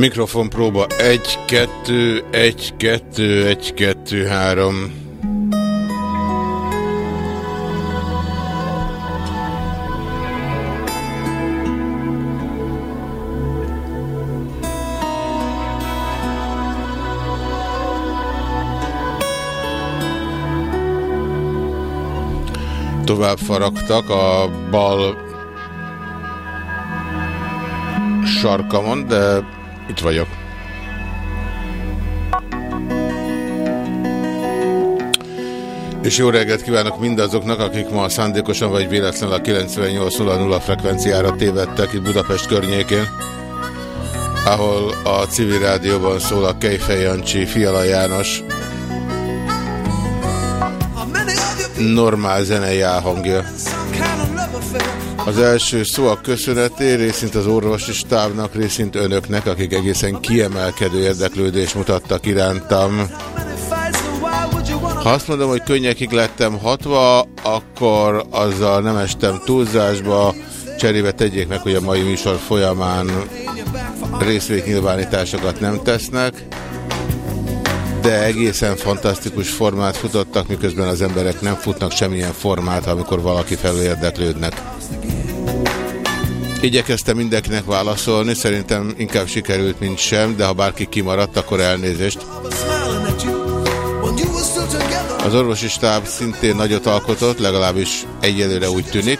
Mikrofon próba 1, 2, 1, 2, 1, 2, 3. Tovább faragtak a bal sarkamon, de itt vagyok. És jó reggelt kívánok mindazoknak, akik ma szándékosan vagy véletlenül a 98.00 frekvenciára tévedtek itt Budapest környékén, ahol a civil rádióban szól a Kejfej Jancsi, Fiala János, normál zenei elhangja. Az első szó a köszöneté, részint az orvosi stábnak, részint önöknek, akik egészen kiemelkedő érdeklődést mutattak irántam. Ha azt mondom, hogy könnyekig lettem hatva, akkor azzal nem estem túlzásba. Cserébe tegyék meg, hogy a mai műsor folyamán részvétnyilvánításokat nem tesznek de egészen fantasztikus formát futottak, miközben az emberek nem futnak semmilyen formát, amikor valaki felül érdeklődnek. Igyekeztem mindenkinek válaszolni, szerintem inkább sikerült, mint sem, de ha bárki kimaradt, akkor elnézést. Az orvosi stáb szintén nagyot alkotott, legalábbis egyelőre úgy tűnik.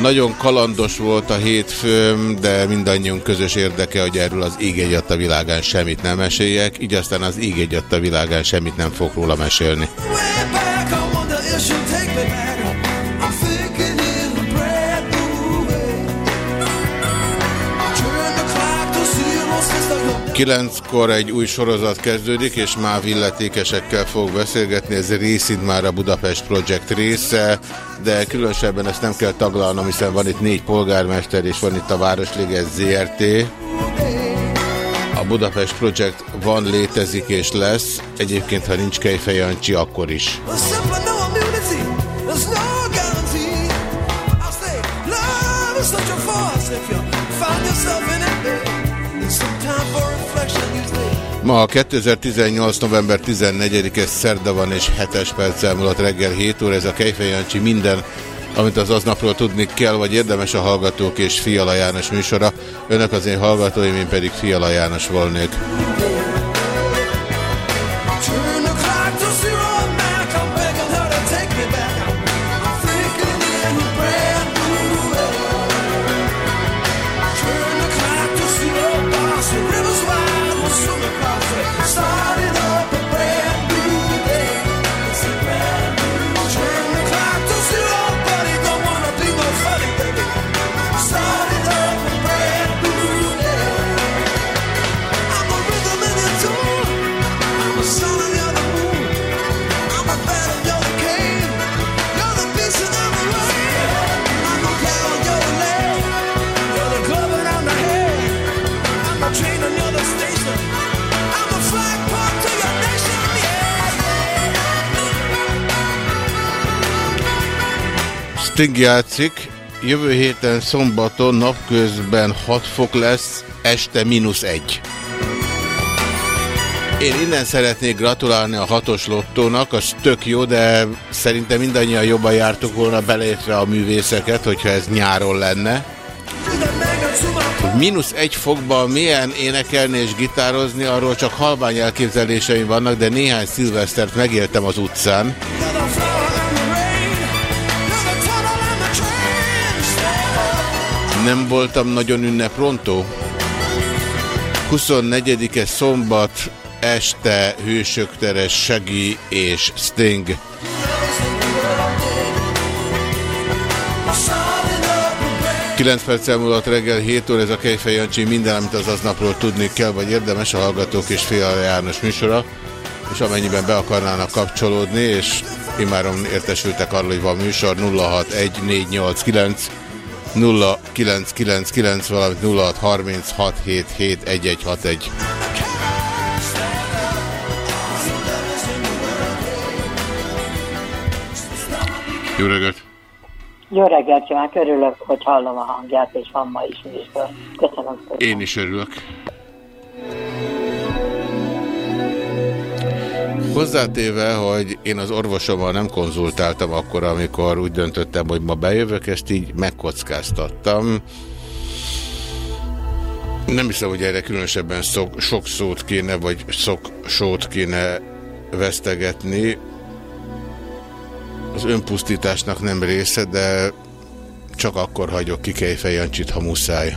Nagyon kalandos volt a hétfőm, de mindannyiunk közös érdeke, hogy erről az ég a világán semmit nem meséljek, így aztán az ég a világán semmit nem fog róla mesélni. 9-kor egy új sorozat kezdődik, és már illetékesekkel fog beszélgetni. Ez részint már a Budapest Project része, de különösebben ezt nem kell taglalnom, hiszen van itt négy polgármester, és van itt a Városliges ZRT. A Budapest Project van, létezik és lesz. Egyébként, ha nincs Kejfej Jancsi, akkor is. Ma 2018. november 14-e szerda van és 7-es perccel múlott reggel 7 óra. Ez a Kejfej Jancsi minden, amit az aznapról tudni kell, vagy érdemes a Hallgatók és Fiala János műsora. Önök az én hallgatóim, én pedig Fiala János volnék. Sting játszik, jövő héten szombaton napközben 6 fok lesz, este mínusz 1. Én innen szeretnék gratulálni a hatos lottónak, az tök jó, de szerintem mindannyian jobban jártuk volna beleértve a művészeket, hogyha ez nyáron lenne. Mínusz egy fokban milyen énekelni és gitározni, arról csak halvány elképzeléseim vannak, de néhány szilvesztert megéltem az utcán. Nem voltam nagyon ünneprontó. 24-e szombat este Hősök tere, Segi és Sting. Kilenc perccel múlott reggel 7 óra ez a Kejfej minden, amit az aznapról tudni kell, vagy érdemes a Hallgatók és Fél János műsora, és amennyiben be akarnának kapcsolódni, és imáron értesültek arról, hogy van műsor 061489 0999, valamint 0636771161. Jó reggelt! Jó reggelt kívánok, örülök, hogy hallom a hangját, és van ma is műsor. Köszönöm szépen. Én is örülök. Hozzátéve, hogy én az orvosommal nem konzultáltam akkor, amikor úgy döntöttem, hogy ma bejövök, ezt így megkockáztattam. Nem hiszem, hogy erre különösebben szok, sok szót kéne, vagy sok sót kéne vesztegetni. Az önpusztításnak nem része, de csak akkor hagyok ki Kejfej Jancsit, ha muszáj.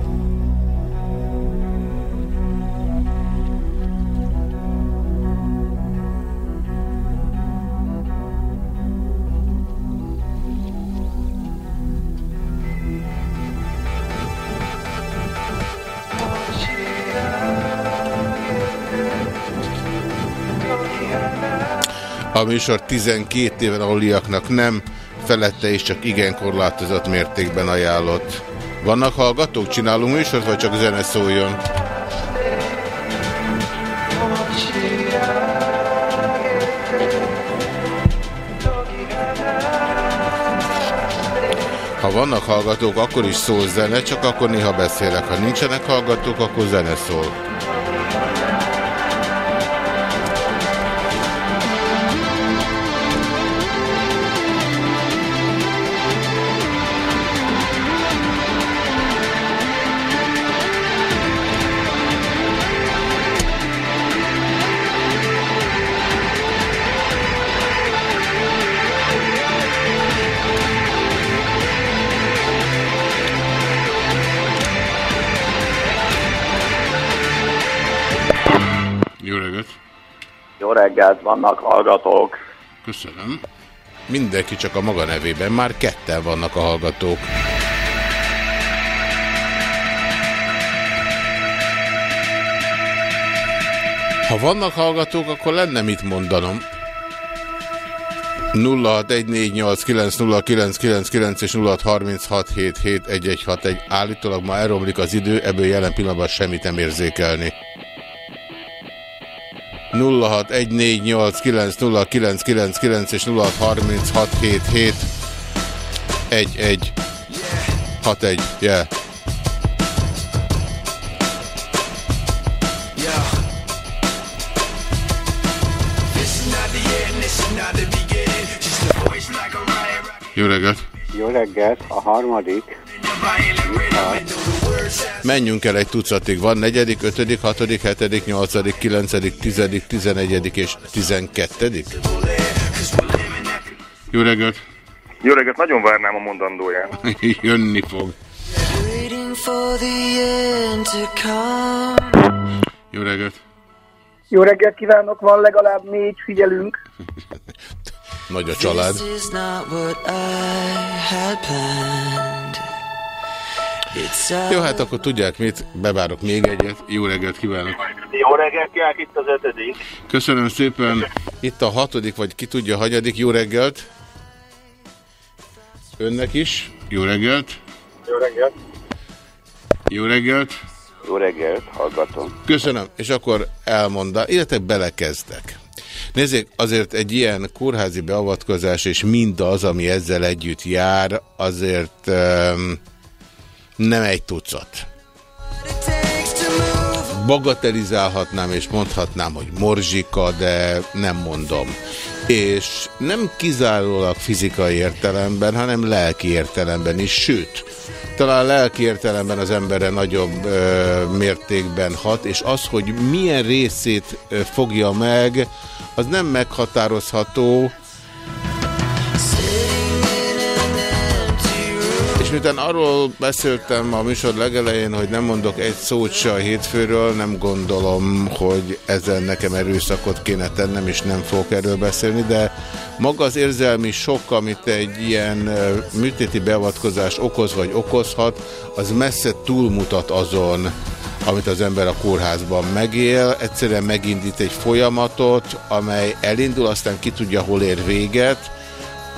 műsor 12 éven aluliaknak nem, felette és csak igen korlátozott mértékben ajánlott. Vannak hallgatók? Csinálunk műsort, vagy csak zene szóljon? Ha vannak hallgatók, akkor is szól zene, csak akkor néha beszélek. Ha nincsenek hallgatók, akkor zene szól. Reggelt, vannak hallgatók. Köszönöm. Mindenki csak a maga nevében, már ketten vannak a hallgatók. Ha vannak hallgatók, akkor lenne mit mondanom. 0614890999 és 0636771161. Állítólag ma elromlik az idő, ebből jelen pillanatban semmit nem érzékelni. 0614890999 és 0636771161. yeah. Jó reggelt! Jó reggelt, a harmadik. Menjünk el egy tucatig. Van negyedik, ötödik, hatodik, hetedik, nyolcadik, kilencedik, tizedik, tizenegyedik és tizenkettedik? Jó reggelt! Jó reggelt, nagyon várnám a mondandóját. Jönni fog. Jó reggelt! Jó reggelt kívánok, van legalább négy figyelünk. Nagy a család. Jó, hát akkor tudják mit, bevárok még egyet. Jó reggelt kívánok! Jó reggelt, kívánok, itt az ötödik. Köszönöm szépen. Itt a hatodik, vagy ki tudja, hagyadik. Jó reggelt! Önnek is. Jó reggelt! Jó reggelt! Jó reggelt! Jó reggelt, hallgatom. Köszönöm, és akkor elmondta, illetve belekezdek. Nézzék, azért egy ilyen kórházi beavatkozás és mindaz, ami ezzel együtt jár, azért um, nem egy tucat. Bagatelizálhatnám és mondhatnám, hogy morzsika, de nem mondom. És nem kizárólag fizikai értelemben, hanem lelki értelemben is, sőt, talán lelki értelemben az emberre nagyobb ö, mértékben hat, és az, hogy milyen részét fogja meg, az nem meghatározható. Miután arról beszéltem a műsor legelején, hogy nem mondok egy szót se a hétfőről, nem gondolom, hogy ezen nekem erőszakot kéne tennem, és nem fogok erről beszélni, de maga az érzelmi sok, amit egy ilyen műtéti beavatkozás okoz vagy okozhat, az messze túlmutat azon, amit az ember a kórházban megél, egyszerűen megindít egy folyamatot, amely elindul, aztán ki tudja, hol ér véget,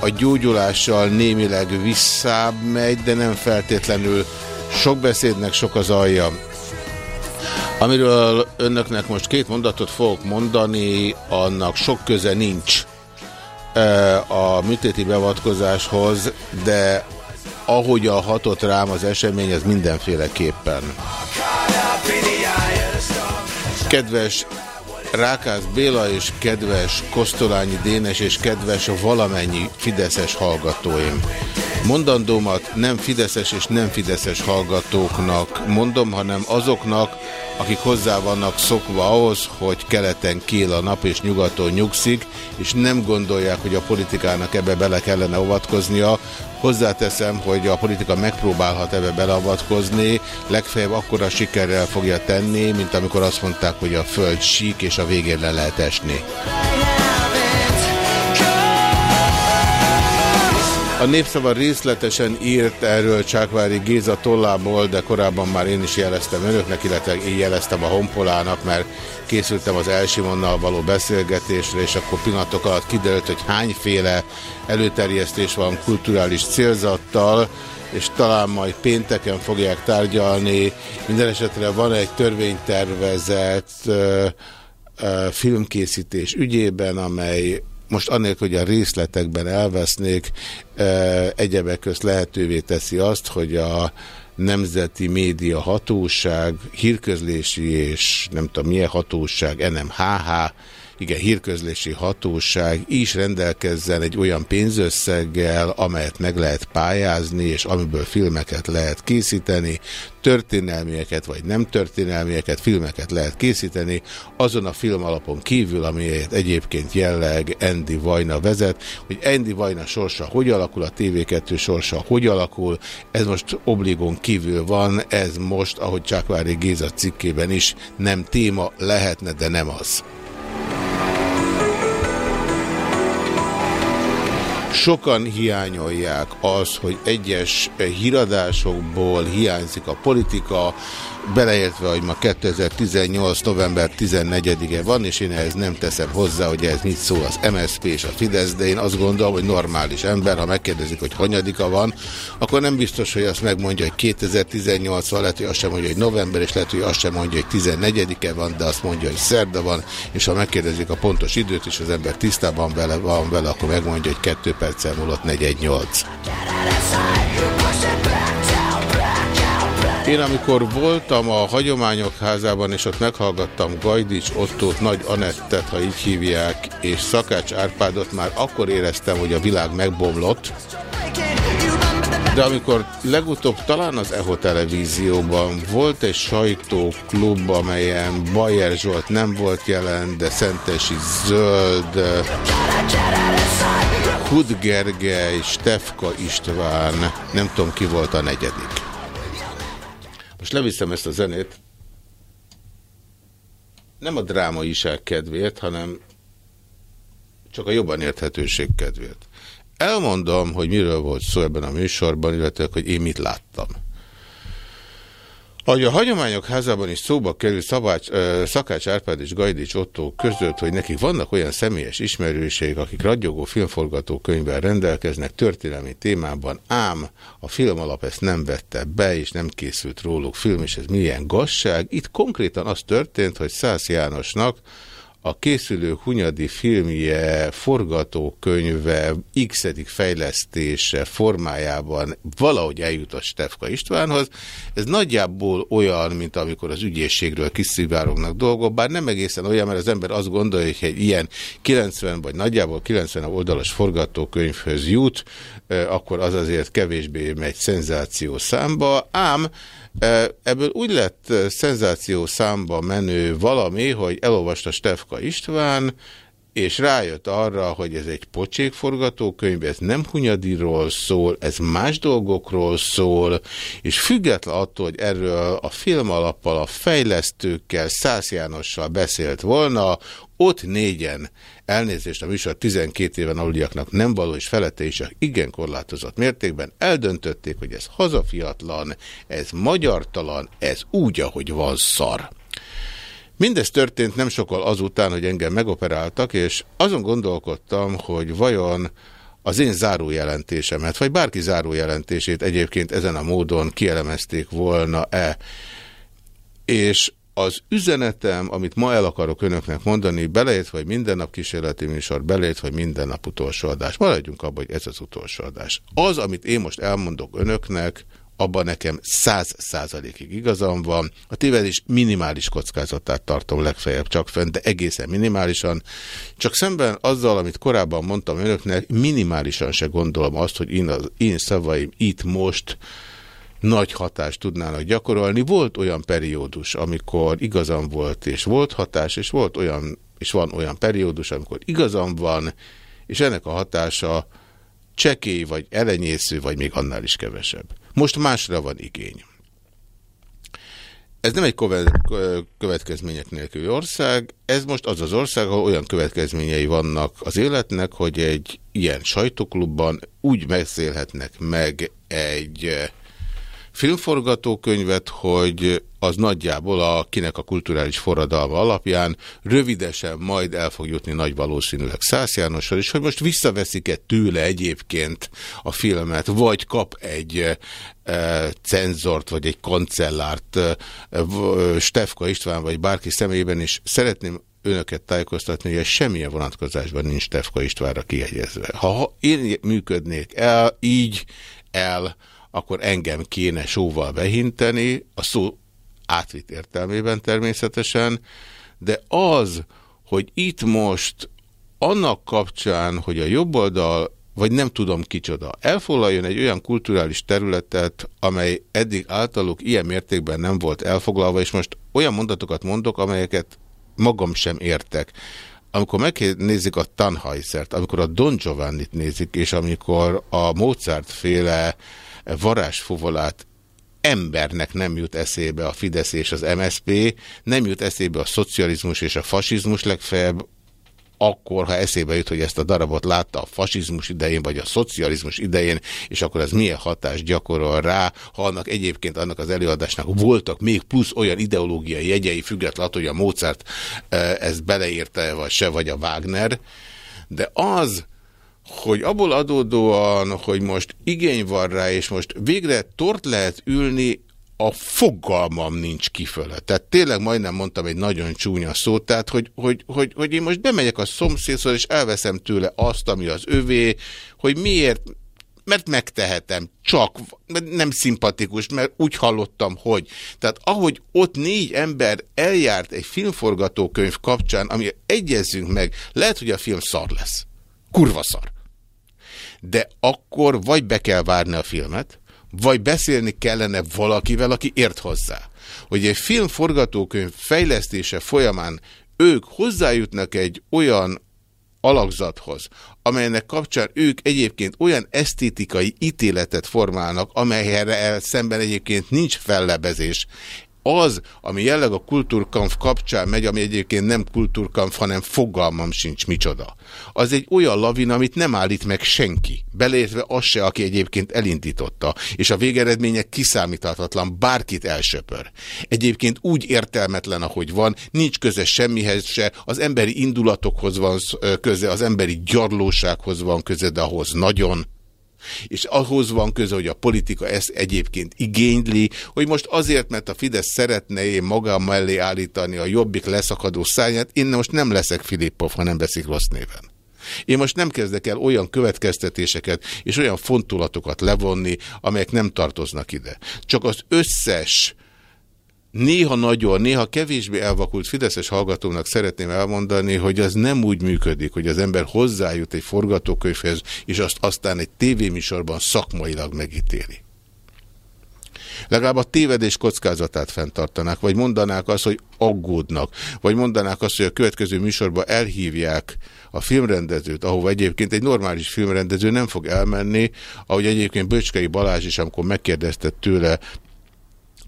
a gyógyulással némileg visszább megy, de nem feltétlenül sok beszédnek sok az alja. Amiről önöknek most két mondatot fogok mondani, annak sok köze nincs a műtéti beavatkozáshoz, de ahogy a hatott rám az esemény, az mindenféleképpen. Kedves Rákász Béla és kedves Kosztolányi Dénes és kedves valamennyi fideszes hallgatóim. Mondandómat nem fideszes és nem fideszes hallgatóknak mondom, hanem azoknak, akik hozzá vannak szokva ahhoz, hogy keleten kél a nap és nyugaton nyugszik, és nem gondolják, hogy a politikának ebbe bele kellene avatkoznia. Hozzáteszem, hogy a politika megpróbálhat ebbe beleavatkozni, legfeljebb akkora sikerrel fogja tenni, mint amikor azt mondták, hogy a föld sík és a végén le lehet esni. A Népszava részletesen írt erről Csákvári Géza tollából, de korábban már én is jeleztem önöknek, illetve én jeleztem a Honpolának, mert készültem az Elsimonnal való beszélgetésre, és akkor pillanatok alatt kiderült, hogy hányféle előterjesztés van kulturális célzattal, és talán majd pénteken fogják tárgyalni. Minden esetre van egy törvénytervezet filmkészítés ügyében, amely most annélkül, hogy a részletekben elvesznék, egyebek közt lehetővé teszi azt, hogy a Nemzeti Média Hatóság, hírközlési és nem tudom milyen hatóság, NMHH, igen, hírközlési hatóság is rendelkezzen egy olyan pénzösszeggel, amelyet meg lehet pályázni, és amiből filmeket lehet készíteni, történelmieket vagy nem történelmieket, filmeket lehet készíteni, azon a film alapon kívül, amelyet egyébként jelleg Andy Vajna vezet, hogy Andy Vajna sorsa hogy alakul, a TV2 sorsa hogy alakul, ez most obligon kívül van, ez most, ahogy Csákvári Géza cikkében is nem téma, lehetne, de nem az. Sokan hiányolják az, hogy egyes híradásokból hiányzik a politika, beleértve, hogy ma 2018. november 14-e van, és én ehhez nem teszem hozzá, hogy ez mit szól az MSZP és a Fidesz, de én azt gondolom, hogy normális ember, ha megkérdezik, hogy hanyadika van, akkor nem biztos, hogy azt megmondja, hogy 2018 van, lehet, hogy azt sem mondja, hogy november, és lehet, hogy azt sem mondja, hogy 14-e van, de azt mondja, hogy szerda van, és ha megkérdezik a pontos időt, és az ember tisztában vele van vele, akkor megmondja, hogy 2 perccel múlott 418. Én amikor voltam a Hagyományok házában, és ott meghallgattam Gajdics Ottót, Nagy Anettet, ha így hívják, és Szakács Árpádot, már akkor éreztem, hogy a világ megbomlott. De amikor legutóbb talán az EHO televízióban volt egy sajtóklub, amelyen Bajer Zsolt nem volt jelen, de Szentesi Zöld, Hud Gergely, Stefka István, nem tudom ki volt a negyedik. Most leviszem ezt a zenét, nem a drámaiság kedvéért, hanem csak a jobban érthetőség kedvéért. Elmondom, hogy miről volt szó ebben a műsorban, illetve hogy én mit láttam. Ahogy a hagyományok házában is szóba kerül Szabács, Szakács Árpád és Gajdics Otto között, hogy nekik vannak olyan személyes ismerőség, akik ragyogó filmforgatókönyvvel rendelkeznek történelmi témában, ám a film alap ezt nem vette be, és nem készült róluk film, és ez milyen gazság. Itt konkrétan az történt, hogy Szász Jánosnak a készülő Hunyadi filmje forgatókönyve x fejlesztése formájában valahogy eljut a Stefka Istvánhoz. Ez nagyjából olyan, mint amikor az ügyészségről kiszivárognak dolgok, bár nem egészen olyan, mert az ember azt gondolja, hogy egy ilyen 90 vagy nagyjából 90 oldalas forgatókönyvhöz jut, akkor az azért kevésbé megy szenzáció számba, ám Ebből úgy lett szenzáció számba menő valami, hogy elolvasta Stefka István, és rájött arra, hogy ez egy pocsék forgatókönyv, ez nem Hunyadiról szól, ez más dolgokról szól, és független attól, hogy erről a film alappal, a fejlesztőkkel, Szász Jánossal beszélt volna, ott négyen elnézést a műsor 12 éven aluliaknak nem való és felette is igen korlátozott mértékben eldöntötték, hogy ez hazafiatlan, ez magyartalan, ez úgy, ahogy van szar. Mindez történt nem sokkal azután, hogy engem megoperáltak, és azon gondolkodtam, hogy vajon az én zárójelentésemet, vagy bárki zárójelentését egyébként ezen a módon kielemezték volna-e. És az üzenetem, amit ma el akarok önöknek mondani, belejött, vagy minden nap kísérleti műsor, belejött, vagy minden nap utolsó adás. Maradjunk abban, hogy ez az utolsó adás. Az, amit én most elmondok önöknek, abban nekem száz százalékig igazam van. A tévedés minimális kockázatát tartom legfeljebb csak fenn, de egészen minimálisan. Csak szemben azzal, amit korábban mondtam önöknek, minimálisan se gondolom azt, hogy én, az, én szavaim itt most nagy hatást tudnának gyakorolni. Volt olyan periódus, amikor igazam volt, és volt hatás, és volt olyan, és van olyan periódus, amikor igazam van, és ennek a hatása csekély, vagy elenyésző, vagy még annál is kevesebb. Most másra van igény. Ez nem egy következmények nélküli ország, ez most az az ország, ahol olyan következményei vannak az életnek, hogy egy ilyen sajtóklubban úgy beszélhetnek meg egy filmforgatókönyvet, hogy az nagyjából a kinek a kulturális forradalma alapján rövidesen majd el fog jutni nagy valószínűleg Szász Jánossal, és hogy most visszaveszik-e tőle egyébként a filmet, vagy kap egy e, cenzort, vagy egy kancellárt e, Stefka István, vagy bárki személyében, is szeretném önöket tájékoztatni, hogy ez semmilyen vonatkozásban nincs Stefka Istvánra kiegyezve. Ha én működnék el, így el, akkor engem kéne sóval behinteni, a szó átvitt értelmében természetesen, de az, hogy itt most annak kapcsán, hogy a jobb oldal, vagy nem tudom kicsoda, elfoglaljon egy olyan kulturális területet, amely eddig általuk ilyen mértékben nem volt elfoglalva, és most olyan mondatokat mondok, amelyeket magam sem értek. Amikor megnézik a Tannheisert, amikor a Don Giovanni-t nézik, és amikor a Mozart féle varázsfuvolát embernek nem jut eszébe a Fidesz és az MSP, nem jut eszébe a szocializmus és a fasizmus legfeljebb, akkor, ha eszébe jut, hogy ezt a darabot látta a fasizmus idején, vagy a szocializmus idején, és akkor ez milyen hatást gyakorol rá, ha annak egyébként annak az előadásnak voltak még plusz olyan ideológiai jegyei, függetlenül, hogy a Mozart eh, ezt beleírta, vagy se, vagy a Wagner, de az, hogy abból adódóan, hogy most igény van rá, és most végre tort lehet ülni, a fogalmam nincs kifele. Tehát tényleg majdnem mondtam egy nagyon csúnya szót, tehát hogy, hogy, hogy, hogy én most bemegyek a szomszédszor, és elveszem tőle azt, ami az övé, hogy miért, mert megtehetem, csak nem szimpatikus, mert úgy hallottam, hogy. Tehát ahogy ott négy ember eljárt egy filmforgatókönyv kapcsán, ami egyezzünk meg, lehet, hogy a film szar lesz. Kurva szar de akkor vagy be kell várni a filmet, vagy beszélni kellene valakivel, aki ért hozzá. Hogy egy film forgatókönyv fejlesztése folyamán ők hozzájutnak egy olyan alakzathoz, amelynek kapcsán ők egyébként olyan esztétikai ítéletet formálnak, amelyre szemben egyébként nincs fellebezés az, ami jelleg a kultúrkampf kapcsán megy, ami egyébként nem kultúrkampf, hanem fogalmam sincs micsoda. Az egy olyan lavin, amit nem állít meg senki, beleértve az se, aki egyébként elindította, és a végeredménye kiszámíthatatlan, bárkit elsöpör. Egyébként úgy értelmetlen, ahogy van, nincs köze semmihez se, az emberi indulatokhoz van köze, az emberi gyarlósághoz van köze, de ahhoz nagyon és ahhoz van köze, hogy a politika ezt egyébként igényli, hogy most azért, mert a Fidesz szeretne én magam mellé állítani a jobbik leszakadó szányát, én most nem leszek Filippov, ha nem veszik rossz néven. Én most nem kezdek el olyan következtetéseket és olyan fontolatokat levonni, amelyek nem tartoznak ide. Csak az összes néha nagyon, néha kevésbé elvakult Fideszes hallgatónak szeretném elmondani, hogy az nem úgy működik, hogy az ember hozzájut egy forgatókönyvhez, és azt aztán egy tévéműsorban szakmailag megítéli. Legalább a tévedés kockázatát fenntartanák, vagy mondanák azt, hogy aggódnak, vagy mondanák azt, hogy a következő műsorban elhívják a filmrendezőt, ahova egyébként egy normális filmrendező nem fog elmenni, ahogy egyébként Böcskei Balázs is, amikor megkérdezte tőle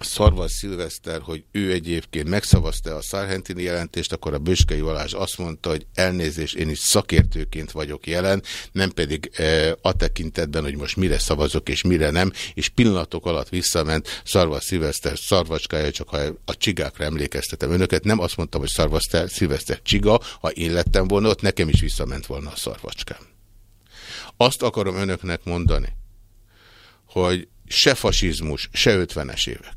Szarvas Szilveszter, hogy ő egyébként megszavazta a Szárhentini jelentést, akkor a Böskei Valás azt mondta, hogy elnézés, én is szakértőként vagyok jelen, nem pedig e, a tekintetben, hogy most mire szavazok és mire nem, és pillanatok alatt visszament Szarvas Szilveszter szarvacskája, csak ha a csigákra emlékeztetem önöket, nem azt mondtam, hogy Szarvas Szilveszter csiga, ha én lettem volna ott, nekem is visszament volna a szarvacskám. Azt akarom önöknek mondani, hogy se fasizmus, se 50-es évek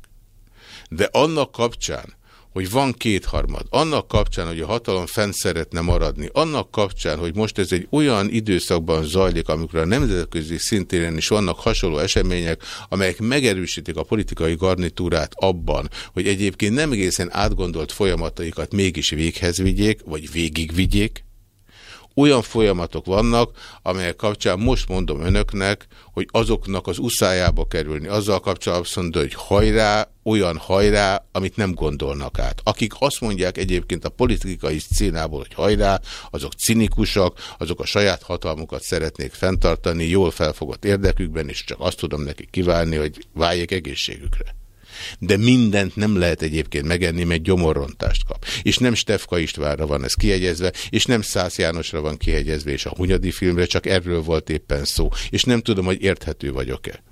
de annak kapcsán, hogy van kétharmad, annak kapcsán, hogy a hatalom fent szeretne maradni, annak kapcsán, hogy most ez egy olyan időszakban zajlik, amikor a nemzetközi szintéren is vannak hasonló események, amelyek megerősítik a politikai garnitúrát abban, hogy egyébként nem egészen átgondolt folyamataikat mégis véghez vigyék, vagy végigvigyék, olyan folyamatok vannak, amelyek kapcsán most mondom önöknek, hogy azoknak az uszájába kerülni, azzal kapcsolatban hogy hajrá, olyan hajrá, amit nem gondolnak át. Akik azt mondják egyébként a politikai színából, hogy hajrá, azok cinikusak, azok a saját hatalmukat szeretnék fenntartani, jól felfogott érdekükben, és csak azt tudom neki kívánni, hogy váljék egészségükre de mindent nem lehet egyébként megenni, mert gyomorrontást kap. És nem Stefka Istvánra van ez kiegyezve, és nem Szász Jánosra van kiegyezve, és a Hunyadi filmre csak erről volt éppen szó, és nem tudom, hogy érthető vagyok-e.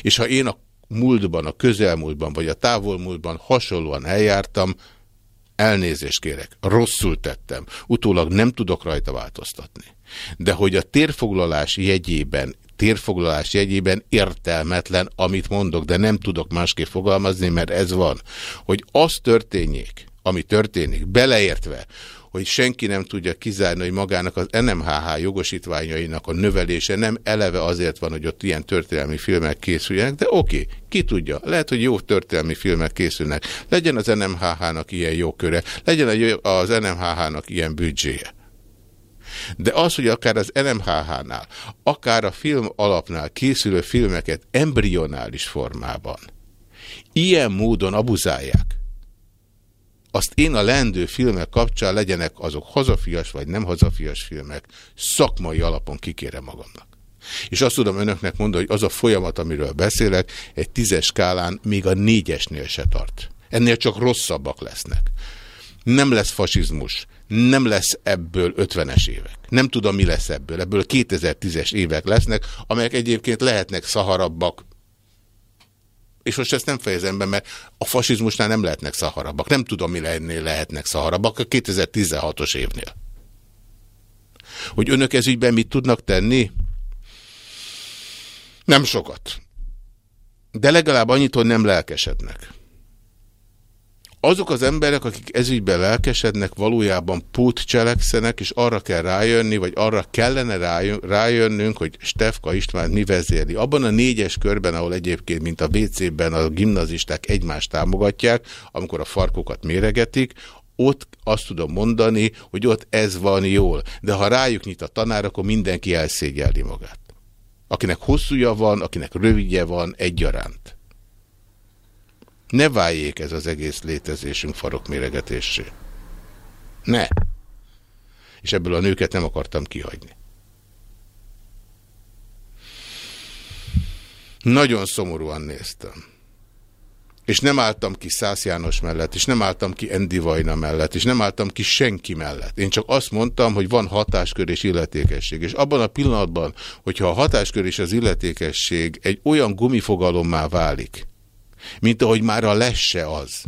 És ha én a múltban, a közelmúltban, vagy a távolmúltban hasonlóan eljártam, elnézést kérek, rosszul tettem, utólag nem tudok rajta változtatni. De hogy a térfoglalás jegyében térfoglalás jegyében értelmetlen, amit mondok, de nem tudok másképp fogalmazni, mert ez van. Hogy az történjék, ami történik, beleértve, hogy senki nem tudja kizárni, hogy magának az NMHH jogosítványainak a növelése nem eleve azért van, hogy ott ilyen történelmi filmek készüljenek, de oké, okay, ki tudja, lehet, hogy jó történelmi filmek készülnek. Legyen az NMHH-nak ilyen jó köre, legyen az NMHH-nak ilyen büdzséje. De az, hogy akár az NMHH-nál, akár a film alapnál készülő filmeket embrionális formában ilyen módon abuzálják, azt én a lendő filmek kapcsán legyenek azok hazafias vagy nem hazafias filmek, szakmai alapon kikérem magamnak. És azt tudom önöknek mondani, hogy az a folyamat, amiről beszélek, egy tízes skálán még a négyesnél se tart. Ennél csak rosszabbak lesznek. Nem lesz fasizmus, nem lesz ebből 50-es évek. Nem tudom, mi lesz ebből. Ebből 2010-es évek lesznek, amelyek egyébként lehetnek szaharabbak. És most ezt nem fejezem be, mert a fasizmusnál nem lehetnek szaharabbak. Nem tudom, mi lennél lehetnek szaharabbak a 2016-os évnél. Hogy önök ez ügyben mit tudnak tenni? Nem sokat. De legalább annyit, hogy nem lelkesednek azok az emberek, akik ezügyben lelkesednek, valójában pót cselekszenek, és arra kell rájönni, vagy arra kellene rájönnünk, hogy Stefka István mi vezéli. Abban a négyes körben, ahol egyébként, mint a WC-ben a gimnazisták egymást támogatják, amikor a farkokat méregetik, ott azt tudom mondani, hogy ott ez van jól. De ha rájuk nyit a tanár, akkor mindenki elszégyelli magát. Akinek hosszúja van, akinek rövidje van, egyaránt. Ne váljék ez az egész létezésünk farokméregetésé. Ne. És ebből a nőket nem akartam kihagyni. Nagyon szomorúan néztem. És nem álltam ki Szász János mellett, és nem álltam ki Endi Vajna mellett, és nem álltam ki senki mellett. Én csak azt mondtam, hogy van hatáskör és illetékesség. És abban a pillanatban, hogyha a hatáskör és az illetékesség egy olyan gumifogalommá válik, mint ahogy már a lesse az.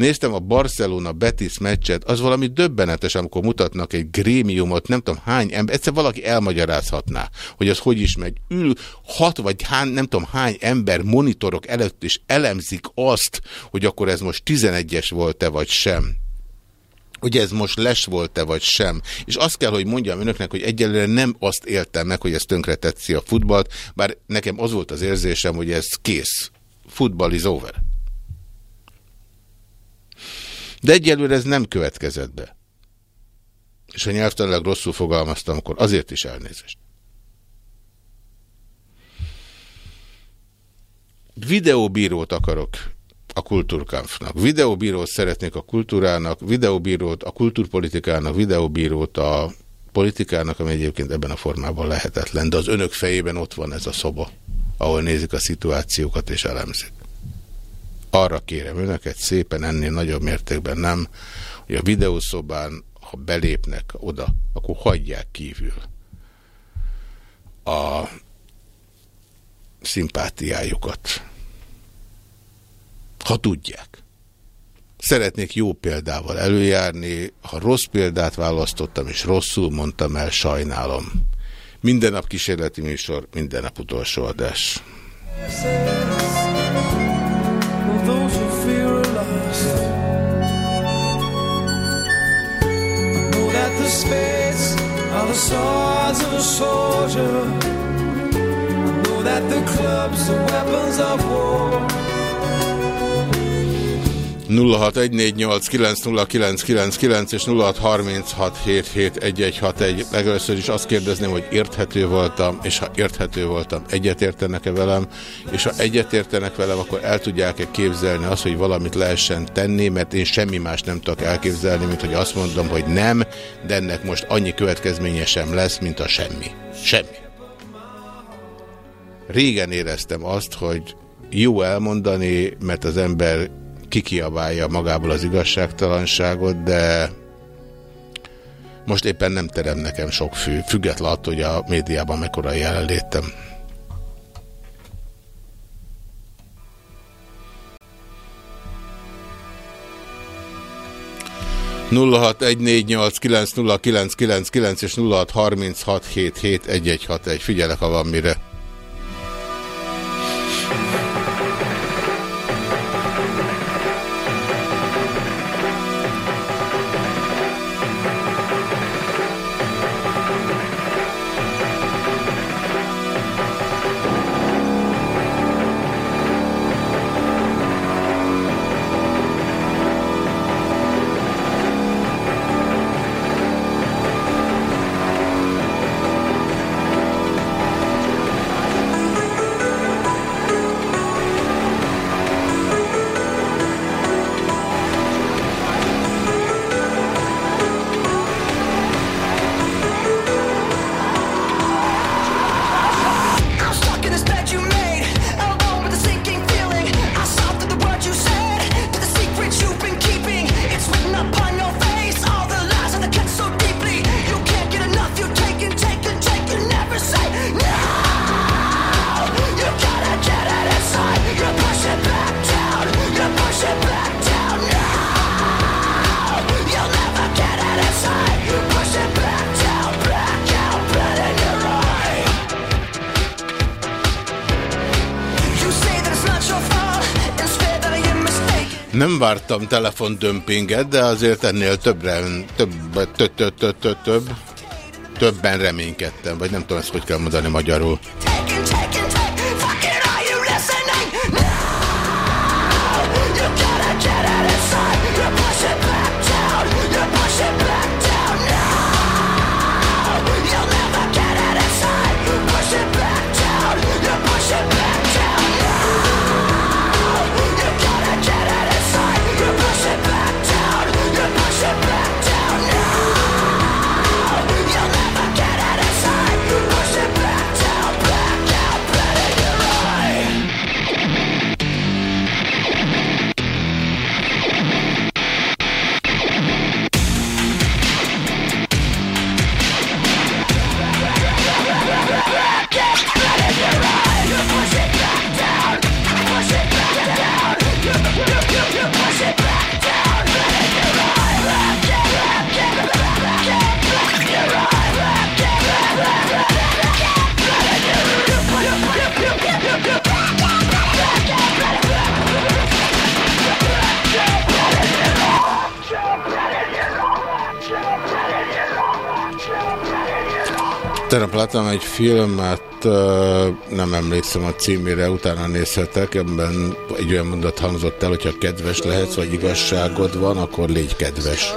Néztem a Barcelona-Betis meccset, az valami döbbenetes, amikor mutatnak egy grémiumot, nem tudom hány ember, egyszer valaki elmagyarázhatná, hogy az hogy is megy. Ül hat vagy hány, nem tudom hány ember monitorok előtt, és elemzik azt, hogy akkor ez most 11-es volt-e vagy sem hogy ez most les volt-e vagy sem. És azt kell, hogy mondjam önöknek, hogy egyelőre nem azt éltem meg, hogy ez tönkre tetszi a futballt, bár nekem az volt az érzésem, hogy ez kész football is over. De egyelőre ez nem következett be. És ha nyelvtanilag rosszul fogalmaztam, akkor azért is elnézést. Videóbírót akarok a kultúrkampfnak. Videóbírót szeretnék a kultúrának, videóbírót a kultúrpolitikának, videóbírót a politikának, ami egyébként ebben a formában lehetetlen, de az önök fejében ott van ez a szoba, ahol nézik a szituációkat és elemzik. Arra kérem önöket szépen, ennél nagyobb mértékben nem, hogy a videószobán, ha belépnek oda, akkor hagyják kívül a szimpátiájukat. Ha tudják. Szeretnék jó példával előjárni. Ha rossz példát választottam, és rosszul mondtam el, sajnálom. Minden nap kísérleti műsor, minden nap utolsó adás. that the clubs are weapons of war 0614890999 és 0636771161. Legelőször is azt kérdezném, hogy érthető voltam, és ha érthető voltam, egyetértenek-e velem, és ha egyetértenek velem, akkor el tudják-e képzelni azt, hogy valamit lehessen tenni, mert én semmi más nem tudok elképzelni, mint hogy azt mondom, hogy nem, de ennek most annyi következménye sem lesz, mint a semmi. Semmi. Régen éreztem azt, hogy jó elmondani, mert az ember kikiabálja magából az igazságtalanságot, de most éppen nem terem nekem sok fű, független attól, hogy a médiában mekkora jelenlétem. nulla és nulla figyelek ha van mire vártam telefondömpinget, de azért ennél többre, több, több, több, több, több, több, többen reménykedtem, vagy nem tudom ezt hogy kell mondani magyarul. Láttam egy filmet, nem emlékszem a címére, utána nézhetek, ebben egy olyan mondat hangzott el, hogyha kedves lehetsz, vagy igazságod van, akkor légy kedves.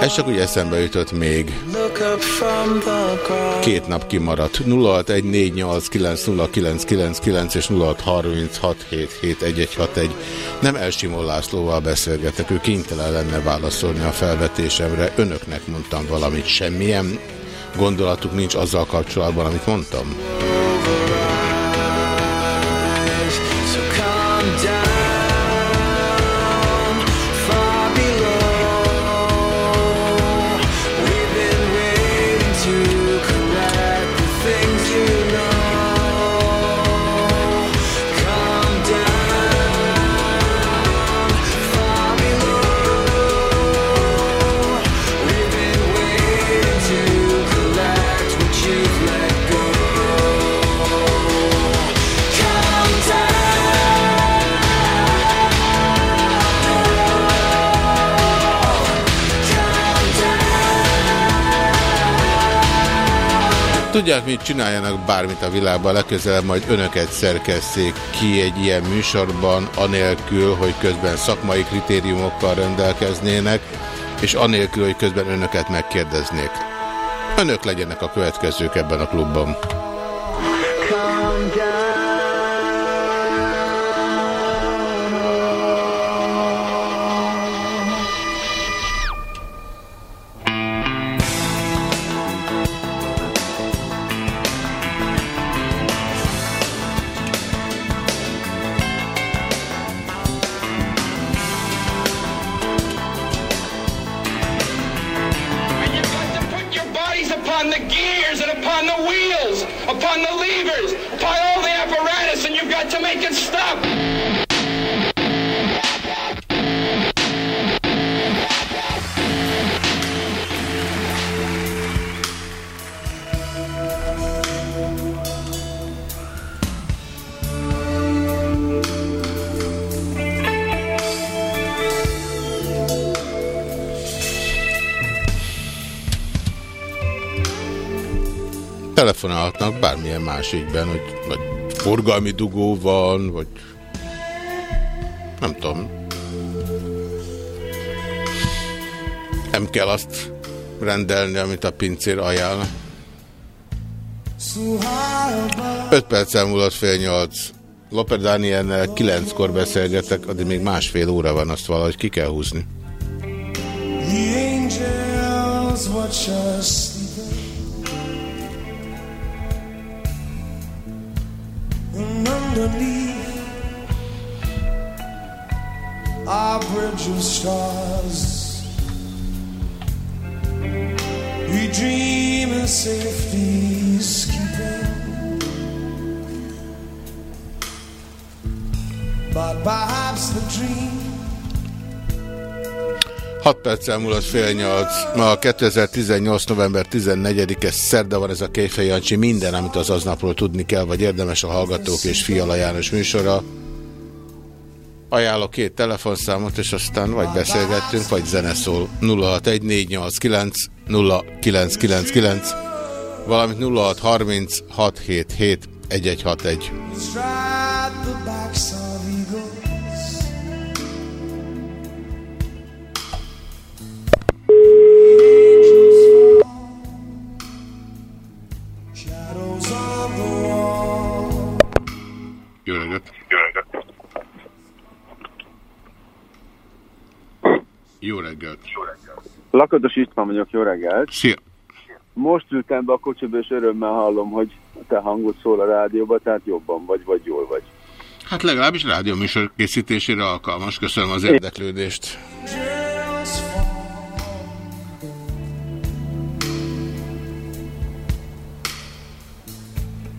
Ez csak úgy eszembe jutott még. Két nap kimaradt. 0614890999 és 0636771161. Nem Elsimon Lászlóval beszélgetek, ő kénytelen lenne válaszolni a felvetésemre. Önöknek mondtam valamit, semmilyen gondolatuk nincs azzal kapcsolatban, amit mondtam. Mit csináljanak bármit a világban, legközelebb majd önöket szerkesszék ki egy ilyen műsorban, anélkül, hogy közben szakmai kritériumokkal rendelkeznének, és anélkül, hogy közben önöket megkérdeznék. Önök legyenek a következők ebben a klubban. Telefonálhatnak bármilyen más ügyben, hogy vagy forgalmi dugó van, vagy nem tudom. Nem kell azt rendelni, amit a pincér ajánl. 5 perc múlott fél nyolc. Loper Dánielnel kilenckor beszélgetek, addig még másfél óra van, azt valahogy ki kell húzni. The angels watch us our bridge of stars. We dream in safety's keeping, but perhaps the dream 6 perccel múlott fél nyolc. Ma 2018. november 14-e szerda van ez a Kéfej Jancsi. Minden, amit az aznapról tudni kell, vagy érdemes a Hallgatók és Fiala János műsora. Ajánlok két telefonszámot, és aztán vagy beszélgettünk, vagy zene szól. 061489 0999 valamint 063677 1161. Jó reggelt! Jó Jó reggelt! Jó reggelt! Lakatos István vagyok, jó reggelt! Szia! Most ültem be a kocsiba, és örömmel hallom, hogy te hangod szól a rádióba, tehát jobban vagy, vagy jól vagy. Hát legalábbis rádióműsor készítésére alkalmas. Köszönöm az érdeklődést.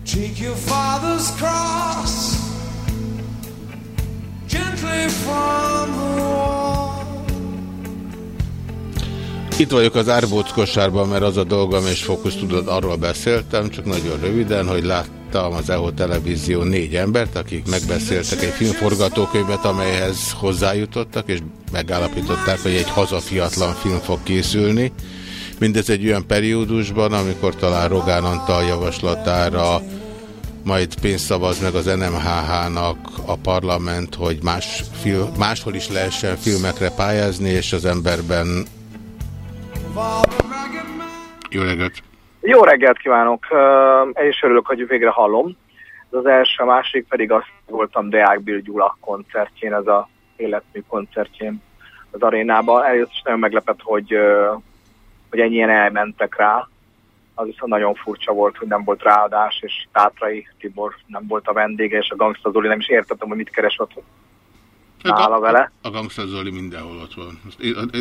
Take your father's cross gently from the wall. Itt vagyok az árbóc kosárban, mert az a dolgom, és fókusz tudod, arról beszéltem, csak nagyon röviden, hogy láttam az EO televízió négy embert, akik megbeszéltek egy filmforgatókönyvet, amelyhez hozzájutottak, és megállapították, hogy egy hazafiatlan film fog készülni. Mindez egy olyan periódusban, amikor talán Rogán Antal javaslatára majd pénzt szavaz meg az NMHH-nak a parlament, hogy más film, máshol is lehessen filmekre pályázni, és az emberben Jó reggelt! Jó reggelt kívánok! Én örülök, hogy végre hallom. Ez az első, a másik pedig azt voltam Deák Bill Gyula koncertjén, ez a életmű koncertjén az arénában. Először is nagyon meglepett, hogy, hogy ennyien elmentek rá. Az viszont nagyon furcsa volt, hogy nem volt ráadás, és Tátrai Tibor nem volt a vendége, és a Gangsta Zoli nem is értettem, hogy mit keres ott nála vele. A Gangsta Zoli mindenhol ott van.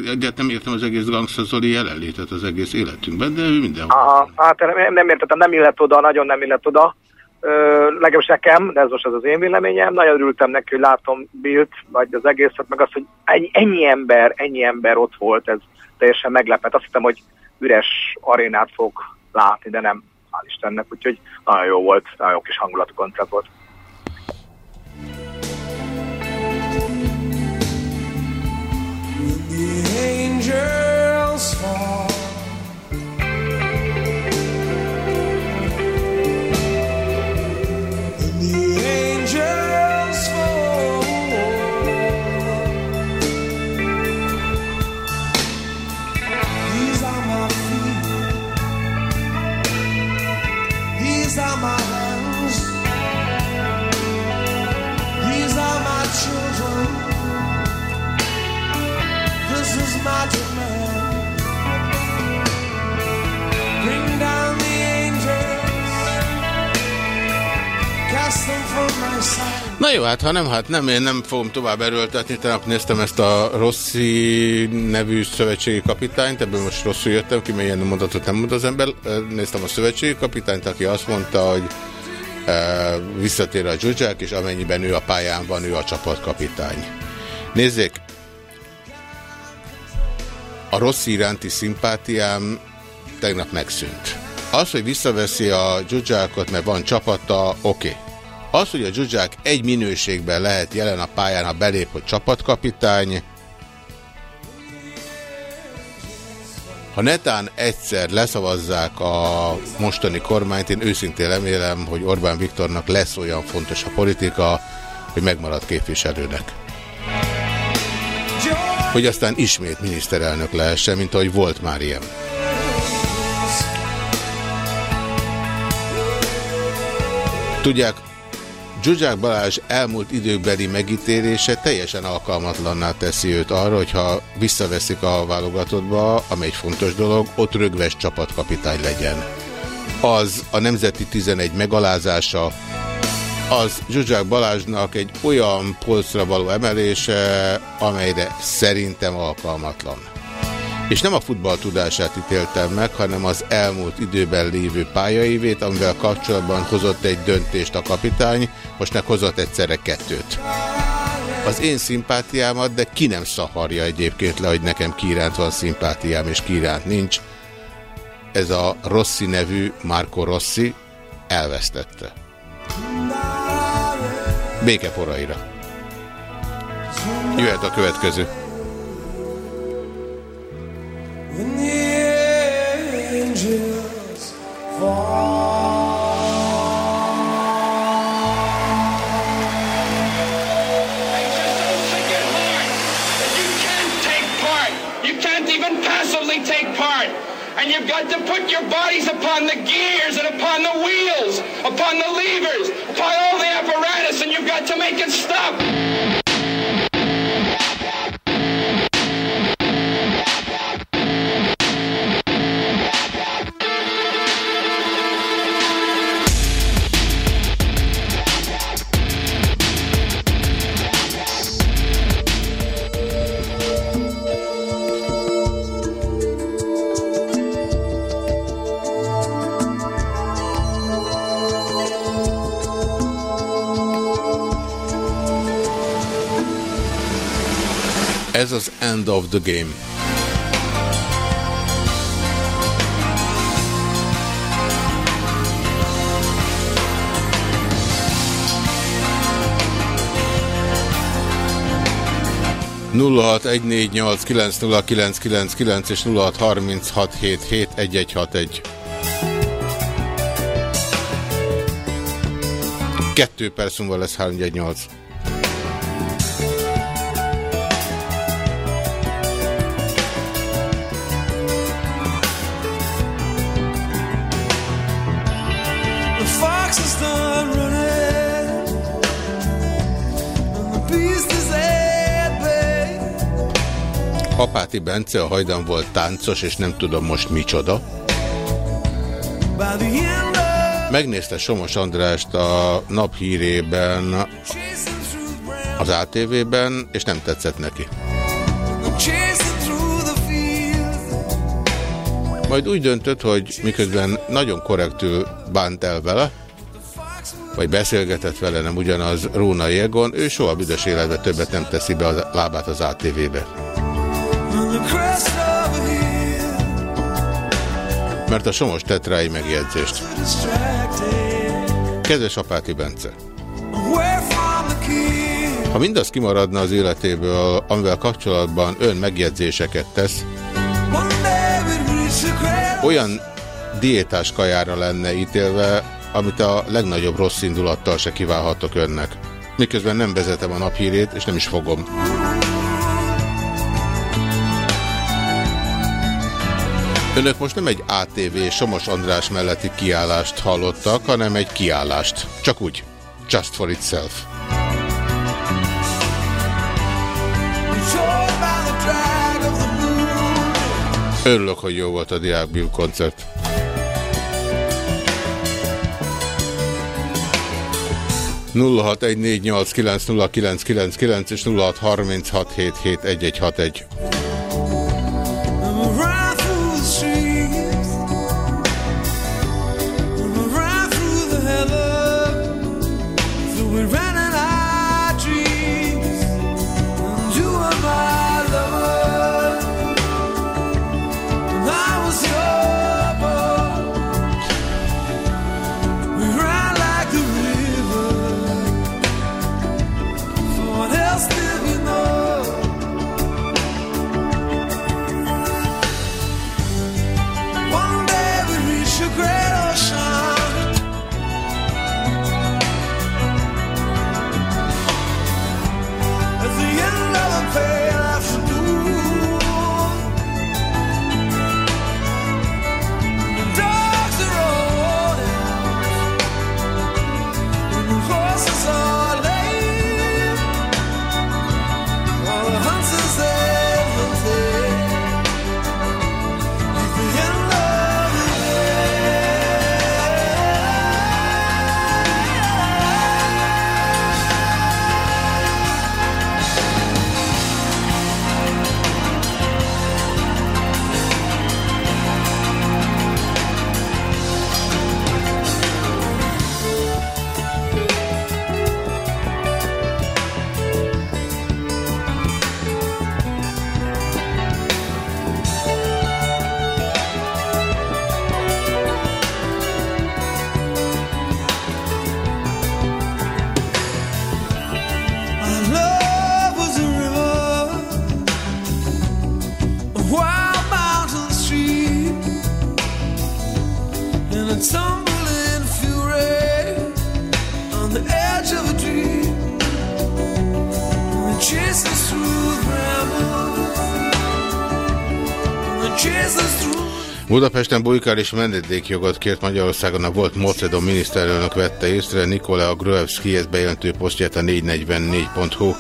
Egyet nem értem az egész Gangsta Zoli jelenlétet az egész életünkben, de ő mindenhol. Aha, hát nem, nem értettem, nem illett oda, nagyon nem illett oda. legalábbis nekem, de ez most az az én véleményem, nagyon örültem neki, hogy látom Bilt, vagy az egészet, meg azt, hogy ennyi, ennyi ember, ennyi ember ott volt, ez teljesen meglepett. Azt hittem, hogy üres arénát fog látni, de nem, hál' Istennek, úgyhogy nagyon jó volt, nagyon jó kis hangulatú koncert volt. Angels fall, these are my feet. These are my hands. These are my children. Na jó, hát ha nem, hát nem, én nem fogom tovább erőltetni. Tegnap néztem ezt a Rossi nevű szövetségi kapitányt, ebből most rosszul jöttem ki, mert ilyen mondatot nem mond az ember. Néztem a szövetségi kapitányt, aki azt mondta, hogy e, visszatér a Zsuzsák, és amennyiben ő a pályán van, ő a csapatkapitány. Nézzék, a rossz iránti szimpátiám tegnap megszűnt. Az, hogy visszaveszi a dzsuzsákot, mert van csapata, oké. Okay. Az, hogy a dzsuzsák egy minőségben lehet jelen a pályán, ha belép, hogy csapatkapitány, ha netán egyszer leszavazzák a mostani kormányt, én őszintén remélem, hogy Orbán Viktornak lesz olyan fontos a politika, hogy megmarad képviselőnek hogy aztán ismét miniszterelnök lehessen, mint ahogy volt már ilyen. Tudják, Zsuzsák Balázs elmúlt időkbeli megítélése teljesen alkalmatlanná teszi őt arra, hogyha visszaveszik a válogatottba, amely egy fontos dolog, ott rögves csapatkapitány legyen. Az a Nemzeti 11 megalázása, az Zsuzsák Balázsnak egy olyan polcra való emelése, amelyre szerintem alkalmatlan. És nem a futball tudását ítéltem meg, hanem az elmúlt időben lévő pályaévét, amivel kapcsolatban hozott egy döntést a kapitány, most meg hozott egyszerre kettőt. Az én szimpátiámat, de ki nem szaharja egyébként le, hogy nekem kiránt van szimpátiám, és kiránt nincs. Ez a Rossi nevű Marco Rossi elvesztette. Békeporaira. Jöhet a következő. take And you've got to put your bodies upon the gears and upon the wheels, upon the levers, upon all the apparatus, and you've got to make it stop. End of the Game. nulla és nulla egy. Kettő perc múlva lesz 318. Apáti Bence a hajdan volt táncos, és nem tudom most micsoda. Megnézte Somos Andrást a naphírében, az ATV-ben, és nem tetszett neki. Majd úgy döntött, hogy miközben nagyon korrektül bánt el vele, vagy beszélgetett vele, nem ugyanaz Róna Jégon, ő soha büdös életben többet nem teszi be a lábát az ATV-be. Mert a Somos tett rá egy megjegyzést. Kedves Apáti Bence! Ha mindaz kimaradna az életéből, amivel kapcsolatban ön megjegyzéseket tesz, olyan diétás kajára lenne ítélve, amit a legnagyobb rossz indulattal se kívánhatok önnek. Miközben nem vezetem a naphírét, és nem is fogom. Önök most nem egy ATV Somos András melletti kiállást hallottak, hanem egy kiállást. Csak úgy. Just for itself. Örülök, hogy jó volt a Diák Bill koncert. kilenc nulla és Budapesten Bujkár és menedékjogot kért Magyarországon a volt Macedon miniszterelnök vette észre, Nikola Gruevski ezt bejelentő posztját a 444.hu.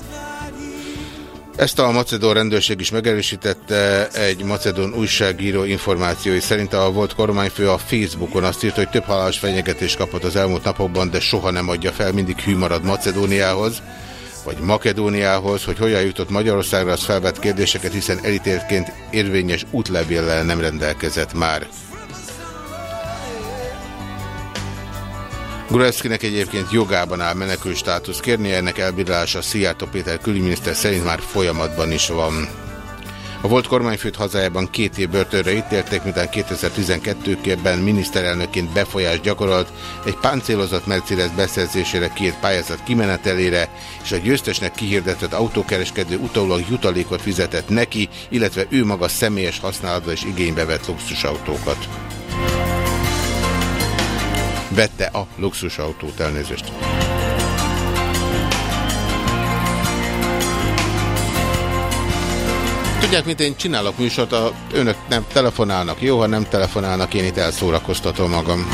Ezt a macedón rendőrség is megerősítette, egy macedón újságíró információi szerint a volt kormányfő a Facebookon azt írta, hogy több halálos fenyegetést kapott az elmúlt napokban, de soha nem adja fel, mindig hű marad Macedóniához vagy Makedóniához, hogy hogyan jutott Magyarországra, az felvett kérdéseket, hiszen elítéltként érvényes útlevéllel nem rendelkezett már. Grurevszkinek egyébként jogában áll menekül státusz kérni, ennek elbírálása Szijjártó Péter külügyminiszter szerint már folyamatban is van. A volt kormányfőt hazájában két év börtönre ítélték, miután 2012-ben miniszterelnökként befolyást gyakorolt egy páncélozott Mercedes beszerzésére két pályázat kimenetelére, és a győztesnek kihirdetett autókereskedő utólag jutalékot fizetett neki, illetve ő maga személyes használatra és igénybe vett luxusautókat. Vette a luxusautót elnézést. Tudják, mit én csinálok műsort, a, önök nem telefonálnak, jó, ha nem telefonálnak, én itt elszórakoztatom magam.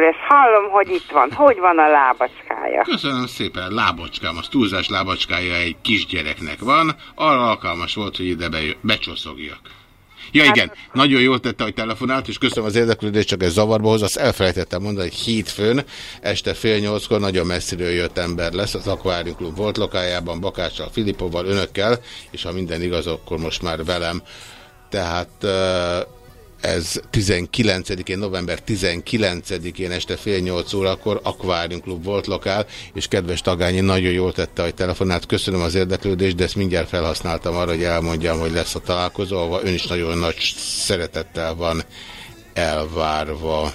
Föl, és hallom, hogy itt van. Hogy van a lábacskája? Köszönöm szépen, lábacskám, az túlzás lábacskája egy kisgyereknek van, arra alkalmas volt, hogy ide be, becsosszogjak. Ja igen, hát, nagyon jól tette, hogy telefonált, és köszönöm az érdeklődést, csak ez zavarba hoz. Azt elfelejtettem mondani, hogy hétfőn, este fél nyolckor nagyon messziről jött ember lesz az Aquarium Klub volt lokájában, Bakáccsal, Filipovval, önökkel, és ha minden igaz, akkor most már velem. Tehát ez 19-én, november 19-én este fél nyolc órakor Aquarium Klub volt lokál, és kedves Tagányi nagyon jól tette, hogy telefonát. Köszönöm az érdeklődést, de ezt mindjárt felhasználtam arra, hogy elmondjam, hogy lesz a találkozó, ahol ön is nagyon nagy szeretettel van elvárva.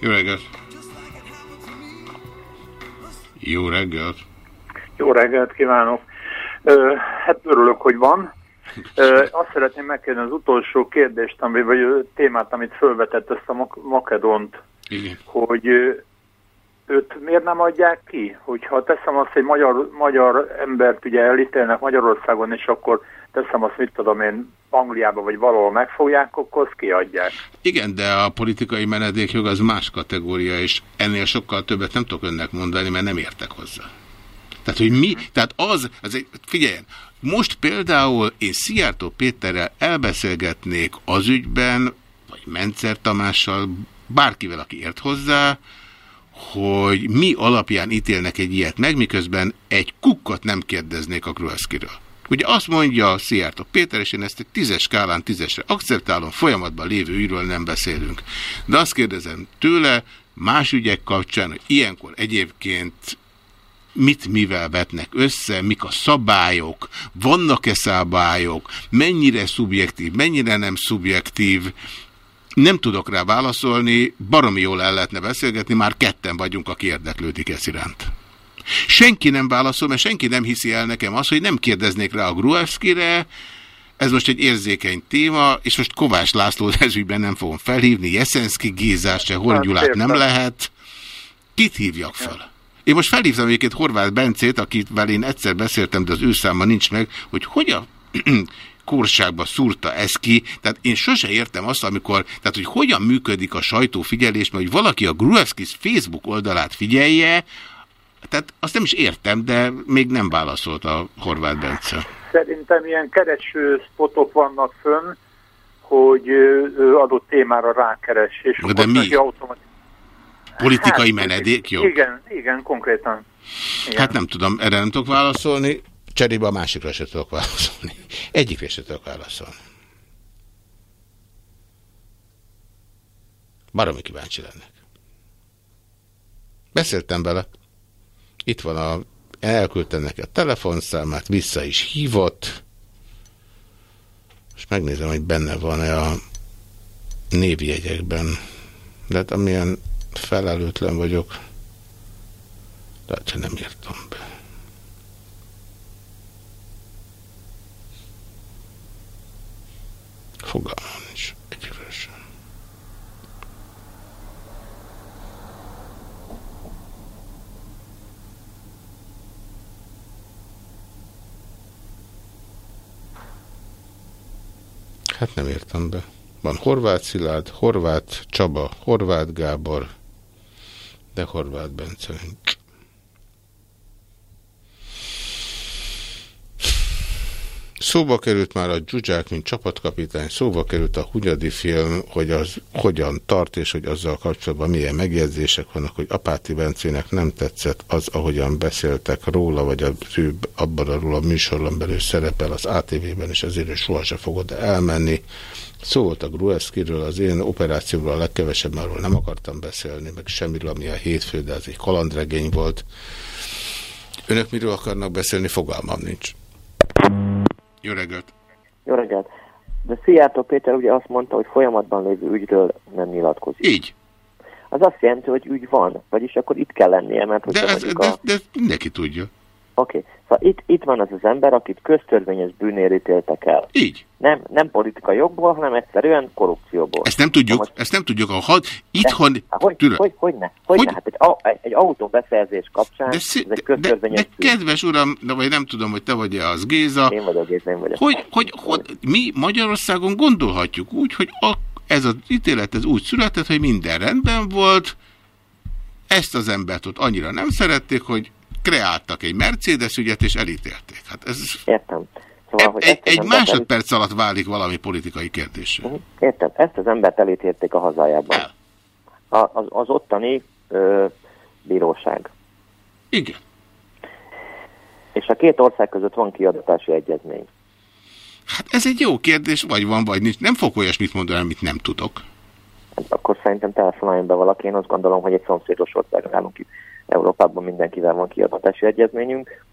Jó reggelt! Jó reggelt! Jó reggelt kívánok! Ö, hát örülök, hogy van. Ö, azt szeretném megkérdezni az utolsó kérdést, ami, vagy témát, amit felvetett ezt a Makedont, Igen. hogy őt miért nem adják ki? Hogyha teszem azt, hogy magyar, magyar embert ugye elítélnek Magyarországon, és akkor teszem azt, mit tudom én, Angliába vagy valahol megfogják, akkor azt kiadják. Igen, de a politikai menedékjog az más kategória, és ennél sokkal többet nem tudok önnek mondani, mert nem értek hozzá. Tehát, hogy mi, tehát az, az egy, figyeljen, most például én Szijjártó Péterrel elbeszélgetnék az ügyben, vagy Mencer Tamással, bárkivel, aki ért hozzá, hogy mi alapján ítélnek egy ilyet meg, miközben egy kukkat nem kérdeznék a Gruevskiről. Ugye azt mondja Szijjártó Péter, és én ezt egy tízes skálán tízesre akceptálom, folyamatban lévő ügyről nem beszélünk. De azt kérdezem tőle, más ügyek kapcsán, hogy ilyenkor egyébként mit mivel vetnek össze, mik a szabályok, vannak-e szabályok, mennyire szubjektív, mennyire nem szubjektív, nem tudok rá válaszolni, baromi jól el lehetne beszélgetni, már ketten vagyunk, aki érdeklődik ez iránt. Senki nem válaszol, mert senki nem hiszi el nekem azt, hogy nem kérdeznék rá a Gruevskire, ez most egy érzékeny téma, és most Kovács László ezügyben nem fogom felhívni, Jeszenszki Gézás se, Horgyulát hát, nem lehet. Kit hívjak fel? Én most felhívtam egyébként Horváth Bencét, akivel én egyszer beszéltem, de az ő száma nincs meg, hogy hogy a korságba szúrta ez ki. Tehát én sose értem azt, amikor, tehát hogy hogyan működik a sajtófigyelés, mert hogy valaki a Gruevskis Facebook oldalát figyelje, tehát azt nem is értem, de még nem válaszolt a Horváth Bence. Szerintem ilyen kereső spotok vannak fönn, hogy adott témára rákeres. És de mi? Politikai hát, menedékjog? Igen, igen, konkrétan. Igen. Hát nem tudom, erre nem tudok válaszolni. Cserébe a másikra se tudok válaszolni. Egyikre se tudok válaszolni. Baromi kíváncsi lennek. Beszéltem vele. Itt van a... Elküldtem neki a telefonszámát, vissza is hívott. Most megnézem, hogy benne van-e a névjegyekben. De hát amilyen felelőtlen vagyok, lehet, hogy nem írtam be. Fogalmam nincs. Hát nem értem be. Van Horváth Szilárd, Horváth Csaba, Horváth Gábor, de Horváth Bence. Szóba került már a Zsuzsák, mint csapatkapitány, szóba került a Hunyadi film, hogy az hogyan tart, és hogy azzal kapcsolatban milyen megjegyzések vannak, hogy Apáti Bencének nem tetszett az, ahogyan beszéltek róla, vagy az ő abban a róla műsorban belül szerepel az ATV-ben, és azért sohasem fogod elmenni. Szó volt a Gruevskiről, az én operációmról a legkevesebb, arról nem akartam beszélni, meg semmiről, ami a hétfő, de ez egy kalandregény volt. Önök miről akarnak beszélni, fogalmam nincs. Jó reggelt! Jó reggelt! De Szijjártó Péter ugye azt mondta, hogy folyamatban lévő ügyről nem nyilatkozik. Így. Az azt jelenti, hogy ügy van, vagyis akkor itt kell lennie, mert de, ez, de, a... de mindenki tudja. Oké, okay. szóval itt, itt van az az ember, akit köztörvényes bűnér ítéltek el. Így. Nem, nem politikai jogból, hanem egyszerűen korrupcióból. Ezt nem tudjuk, most... ezt nem tudjuk. A had... Itthon... De, hogy, hogy, hogy, hogy ne? Hogy, hogy? Ne? Hát egy, egy autóbeszerzés kapcsán de, szí... ez egy köztörvényes de, de kedves uram, de vagy nem tudom, hogy te vagy -e az Géza. Én vagyok Géza, én vagyok. Hogy, hogy, hogy mi Magyarországon gondolhatjuk úgy, hogy a, ez az ítélet ez úgy született, hogy minden rendben volt, ezt az embert ott annyira nem szerették, hogy kreáltak egy Mercedes ügyet, és elítélték. Hát ez... Értem. Szóval, hogy egy, egy másodperc alatt válik valami politikai kérdés. Uh-huh. Értem. Ezt az embert elítélték a hazájában. El. A, az, az ottani ö, bíróság. Igen. És a két ország között van kiadatási egyezmény. Hát ez egy jó kérdés, vagy van, vagy nincs. Nem fog olyasmit mondani, amit nem tudok. Hát akkor szerintem telefonáljon be valaki. Én azt gondolom, hogy egy szomszédos ország állunk itt. Európában mindenkivel van kiadatási egyezményünk,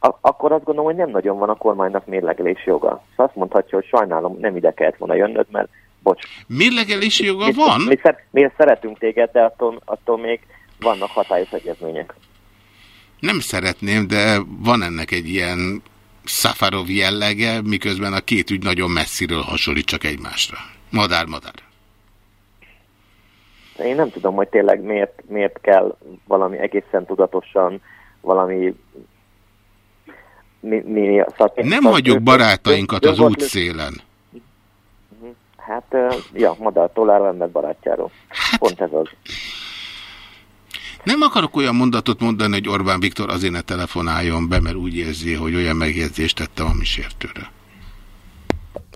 akkor azt gondolom, hogy nem nagyon van a kormánynak mérlegelési joga. Szóval azt mondhatja, hogy sajnálom, nem ide kellett volna jönnöd, mert bocs. Mérlegelési joga mi, van? Mi, mi, mi szeretünk téged, de attól, attól még vannak hatályos egyezmények. Nem szeretném, de van ennek egy ilyen Szafarov jellege, miközben a két ügy nagyon messziről hasonlít csak egymásra. Madár-madár. Én nem tudom, hogy tényleg miért, miért kell valami egészen tudatosan, valami mi, mi szak, Nem szak, hagyjuk barátainkat az útszélen. Hát, ja, madártól ember barátjáról. Hát, Pont ez az. Nem akarok olyan mondatot mondani, hogy Orbán Viktor azért ne telefonáljon be, mert úgy érzi, hogy olyan megjegyzést tettem ami sértőre.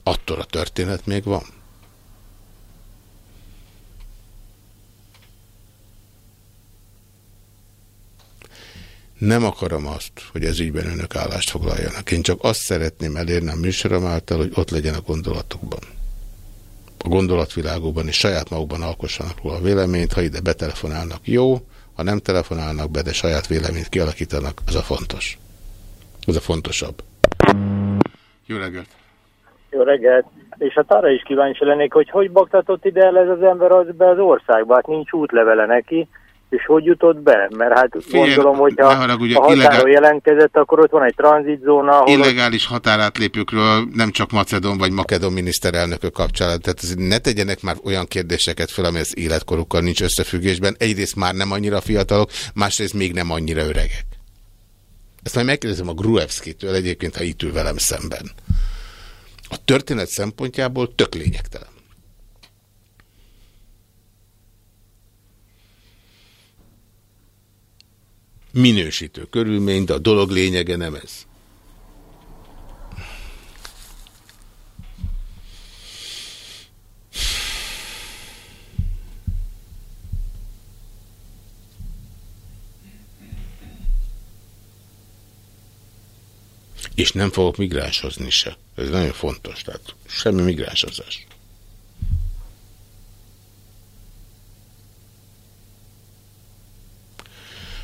Attól a történet még van. Nem akarom azt, hogy ez ügyben önök állást foglaljanak. Én csak azt szeretném elérni a műsorom által, hogy ott legyen a gondolatokban. A gondolatvilágokban és saját magukban alkossanak róla a véleményt. Ha ide betelefonálnak, jó. Ha nem telefonálnak be, de saját véleményt kialakítanak, az a fontos. Ez a fontosabb. Jó reggelt! Jó reggelt! És hát arra is kíváncsi lennék, hogy hogy baktatott ide el ez az ember az be az országba, hát nincs útlevele neki, és hogy jutott be? Mert hát Fél, gondolom, hogy ha haragudj, a határon illegál... jelentkezett, akkor ott van egy tranzitzóna, ahol... Illegális határátlépőkről nem csak Macedon vagy Makedon miniszterelnökök kapcsolat. Tehát ne tegyenek már olyan kérdéseket fel, ami az életkorukkal nincs összefüggésben. Egyrészt már nem annyira fiatalok, másrészt még nem annyira öregek. Ezt majd megkérdezem a Gruevski-től egyébként, ha itt ül velem szemben. A történet szempontjából tök lényegtelen. Minősítő körülmény, de a dolog lényege nem ez. És nem fogok migránshozni se. Ez nagyon fontos. Tehát semmi migránshozás.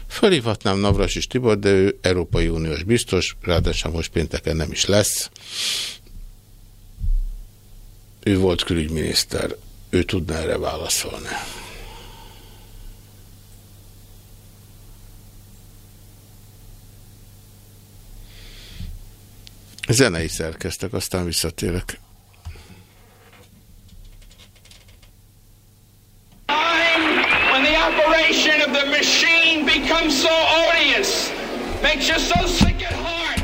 Felhívhatnám Navras és Tibor, de ő Európai Uniós biztos, ráadásul most pénteken nem is lesz. Ő volt külügyminiszter, ő tudna erre válaszolni. Zenei szerkeztek, aztán visszatérek. Becomes so odious, makes you so sick at heart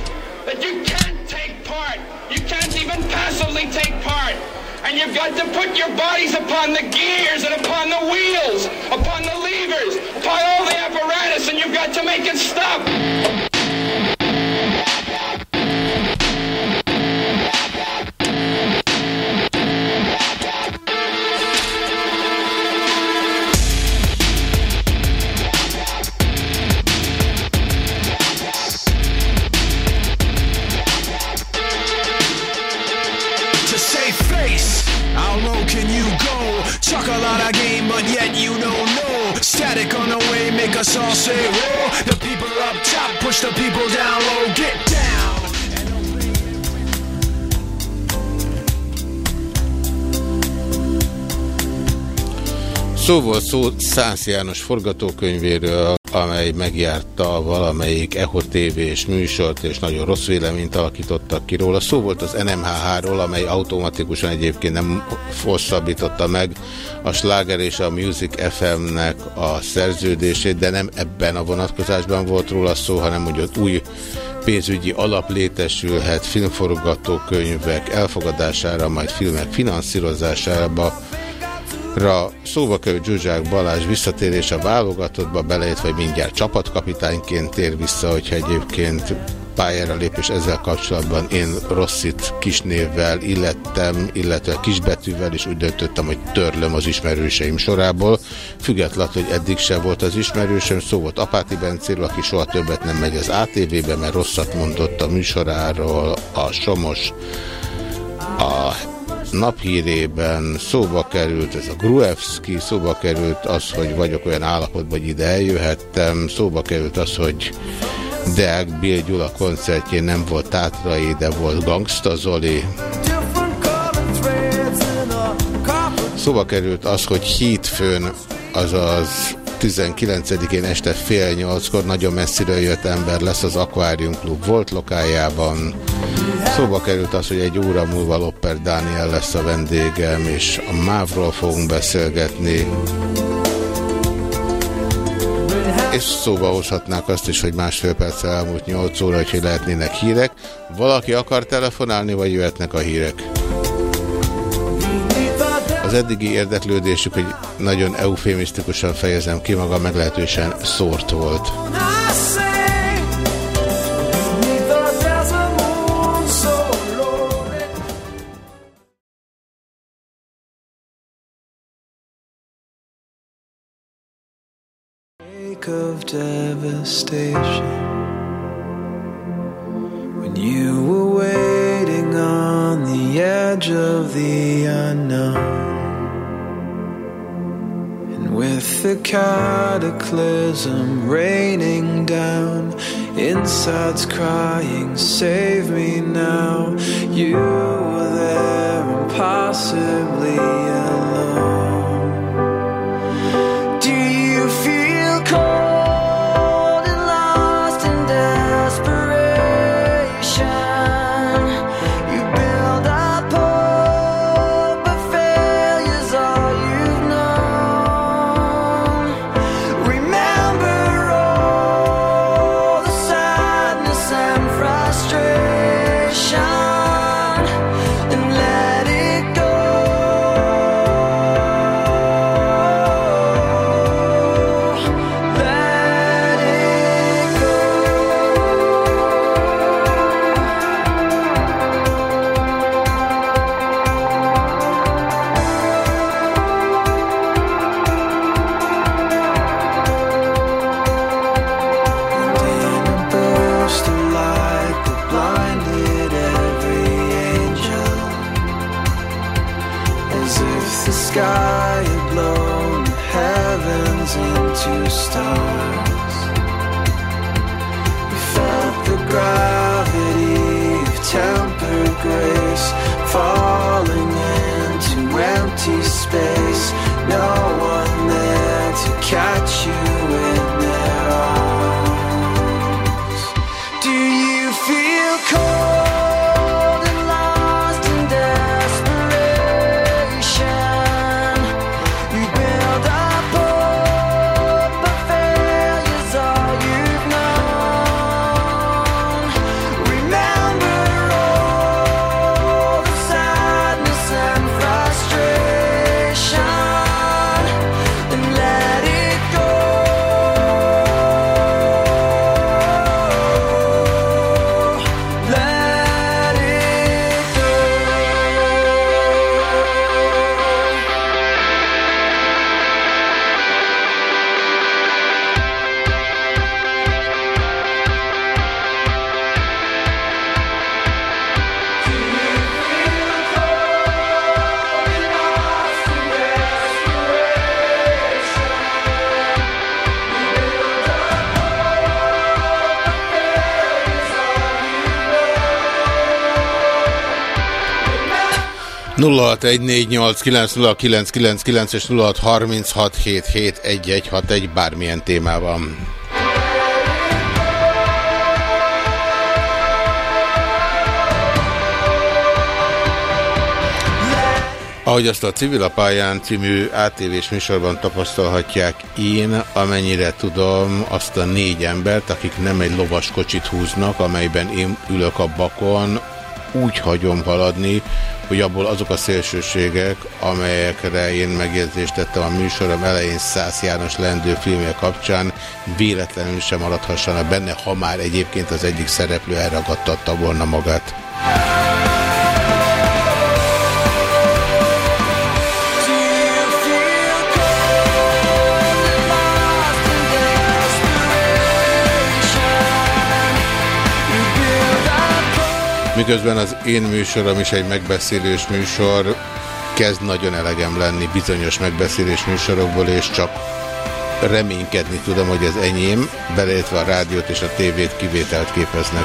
that you can't take part. You can't even passively take part. And you've got to put your bodies upon the gears and upon the wheels, upon the levers, upon all the apparatus, and you've got to make it stop. Us all say roll. The people up top push the people down low. Get down. Szó volt szó Szász János forgatókönyvéről, amely megjárta valamelyik EHO TV-s műsort, és nagyon rossz véleményt alakítottak ki róla. Szó volt az NMH-ról, amely automatikusan egyébként nem hosszabbította meg a Sláger és a Music FM-nek a szerződését, de nem ebben a vonatkozásban volt róla szó, hanem hogy ott új pénzügyi alap létesülhet filmforgatókönyvek elfogadására, majd filmek finanszírozására, Ra szóba került Zsuzsák Balázs visszatérés a válogatottba belejött, vagy mindjárt csapatkapitányként tér vissza, hogyha egyébként pályára lép, és ezzel kapcsolatban én Rosszit kisnévvel illettem, illetve kisbetűvel, és úgy döntöttem, hogy törlöm az ismerőseim sorából. Függetlenül, hogy eddig sem volt az ismerősöm, szó volt Apáti Bencéről, aki soha többet nem megy az ATV-be, mert rosszat mondott a műsoráról, a Somos, a naphírében szóba került ez a Gruevski, szóba került az, hogy vagyok olyan állapotban, hogy ide eljöhettem, szóba került az, hogy Deák Bill Gyula koncertjén nem volt Tátrai, de volt Gangsta Zoli. Szóba került az, hogy hétfőn, azaz 19-én este fél nyolckor nagyon messziről jött ember lesz az Aquarium Club volt lokájában. Szóba került az, hogy egy óra múlva Lopper Dániel lesz a vendégem, és a MÁV-ról fogunk beszélgetni. És szóba hozhatnák azt is, hogy másfél perc elmúlt 8 óra, hogy lehetnének hírek. Valaki akar telefonálni, vagy jöhetnek a hírek? Az eddigi érdeklődésük, hogy nagyon eufémisztikusan fejezem ki magam, meglehetősen szórt volt. When you were waiting on the edge of the unknown and with the cataclysm raining down insides crying save me now you were there impossibly alone 0614890999 és 0636771161 bármilyen témában. Ahogy azt a Civil a pályán című ATV-s műsorban tapasztalhatják, én, amennyire tudom, azt a négy embert, akik nem egy lovas kocsit húznak, amelyben én ülök a bakon, úgy hagyom haladni, hogy abból azok a szélsőségek, amelyekre én megjegyzést tettem a műsorom elején Szász János lendő filmje kapcsán, véletlenül sem maradhassanak benne, ha már egyébként az egyik szereplő elragadtatta volna magát. Miközben az én műsorom is egy megbeszélős műsor, kezd nagyon elegem lenni bizonyos megbeszélés műsorokból, és csak reménykedni tudom, hogy ez enyém, beleértve a rádiót és a tévét kivételt képeznek.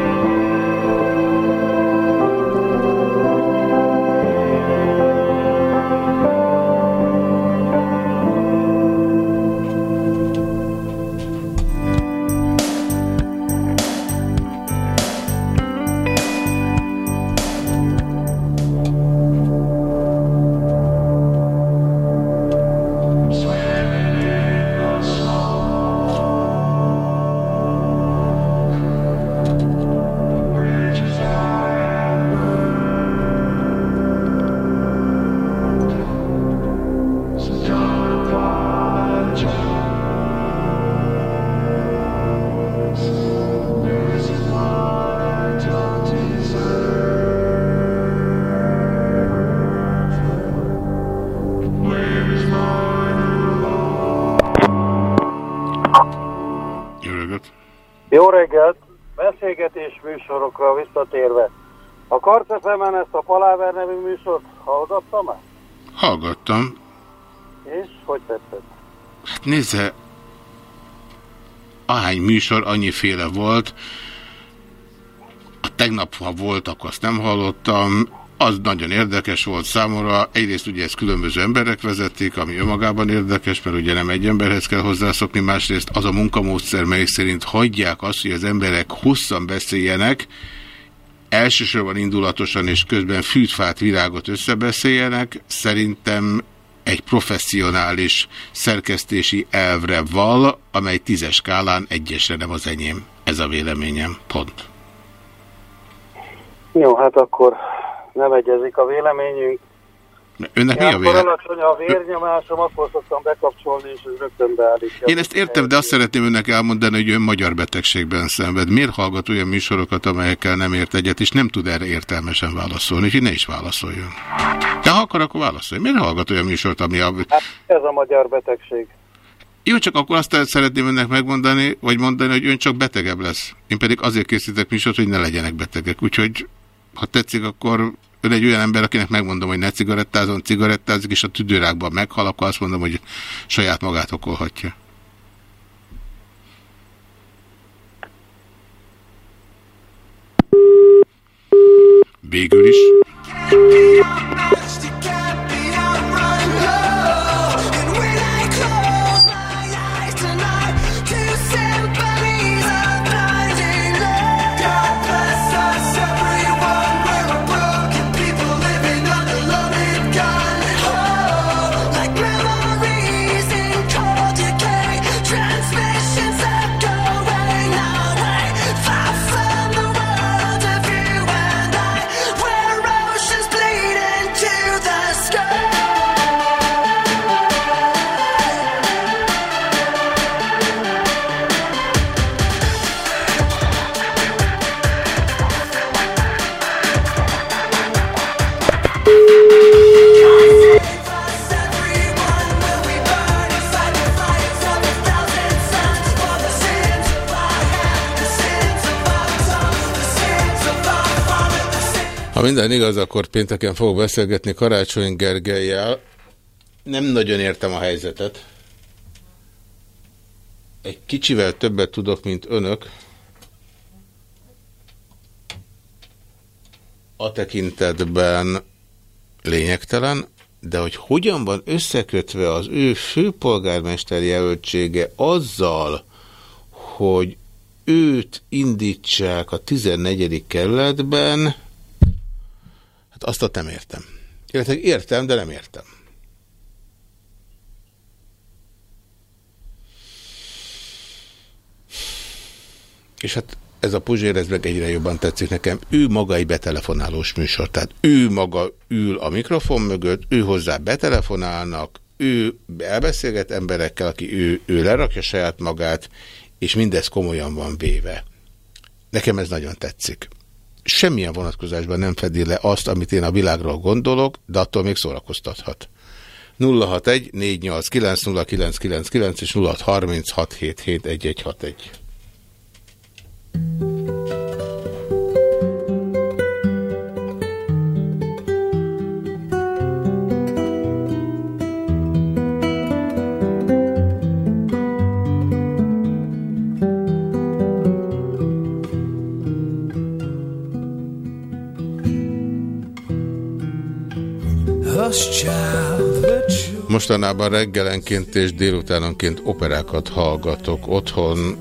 visszatérve. A Karcefemen ezt a Paláver nevű műsort hallgattam -e? Hallgattam. És hogy tetszett? Hát nézze, ahány műsor annyiféle volt, a tegnap, ha voltak, azt nem hallottam, az nagyon érdekes volt számomra. Egyrészt ugye ezt különböző emberek vezették, ami önmagában érdekes, mert ugye nem egy emberhez kell hozzászokni, másrészt az a munkamódszer, mely szerint hagyják azt, hogy az emberek hosszan beszéljenek, elsősorban indulatosan és közben fűtfát virágot összebeszéljenek, szerintem egy professzionális szerkesztési elvre val, amely tízes skálán egyesre nem az enyém. Ez a véleményem. Pont. Jó, hát akkor nem egyezik a véleményünk. Önnek mi a véle? alacsony a vérnyomásom, akkor szoktam bekapcsolni, és ez rögtön beállítja. Én ezt értem, de azt szeretném önnek elmondani, hogy ön magyar betegségben szenved. Miért hallgat olyan műsorokat, amelyekkel nem ért egyet, és nem tud erre értelmesen válaszolni, úgyhogy ne is válaszoljon. De ha akar, akkor válaszoljon. Miért hallgat olyan műsort, ami a... Hát ez a magyar betegség. Jó, csak akkor azt szeretném önnek megmondani, vagy mondani, hogy ön csak betegebb lesz. Én pedig azért készítek műsort, hogy ne legyenek betegek. Úgyhogy, ha tetszik, akkor ön egy olyan ember, akinek megmondom, hogy ne cigarettázon, cigarettázik, és a tüdőrákban meghal, akkor azt mondom, hogy saját magát okolhatja. Végül is. Ha minden igaz, akkor pénteken fogok beszélgetni Karácsony Gergelyel. Nem nagyon értem a helyzetet. Egy kicsivel többet tudok, mint önök. A tekintetben lényegtelen, de hogy hogyan van összekötve az ő főpolgármester jelöltsége azzal, hogy őt indítsák a 14. kerületben, hát azt nem értem. Illetve értem, de nem értem. És hát ez a Puzsér, ez meg egyre jobban tetszik nekem. Ő maga egy betelefonálós műsor, tehát ő maga ül a mikrofon mögött, ő hozzá betelefonálnak, ő elbeszélget emberekkel, aki ő, ő lerakja saját magát, és mindez komolyan van véve. Nekem ez nagyon tetszik. Semmilyen vonatkozásban nem fedi le azt, amit én a világról gondolok, de attól még szórakoztathat. 061 489 0999 és 0636771161. Mostanában reggelenként és délutánonként operákat hallgatok otthon,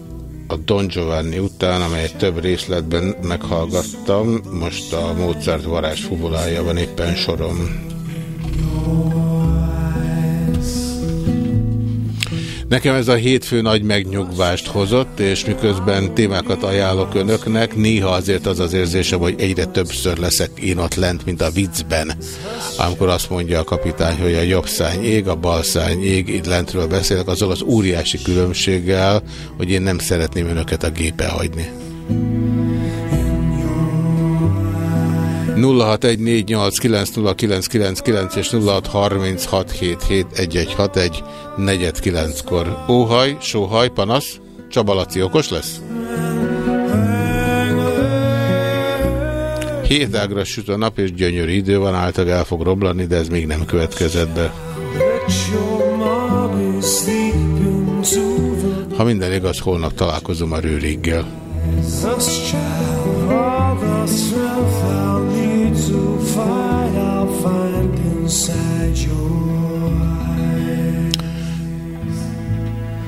a Don Giovanni után, amelyet több részletben meghallgattam, most a Mozart varázs fuvolája van éppen sorom. Nekem ez a hétfő nagy megnyugvást hozott, és miközben témákat ajánlok önöknek, néha azért az az érzésem, hogy egyre többször leszek én ott lent, mint a viccben. Amikor azt mondja a kapitány, hogy a jobb szány ég, a bal szány ég, itt lentről beszélek, azzal az óriási különbséggel, hogy én nem szeretném önöket a gépe hagyni. 0614890999 és 0636771161 negyed kilenckor. Óhaj, sóhaj, panasz, Csabalaci okos lesz? Hét ágra süt a nap, és gyönyörű idő van, által el fog roblani, de ez még nem következett be. Ha minden igaz, holnap találkozom a Rőriggel.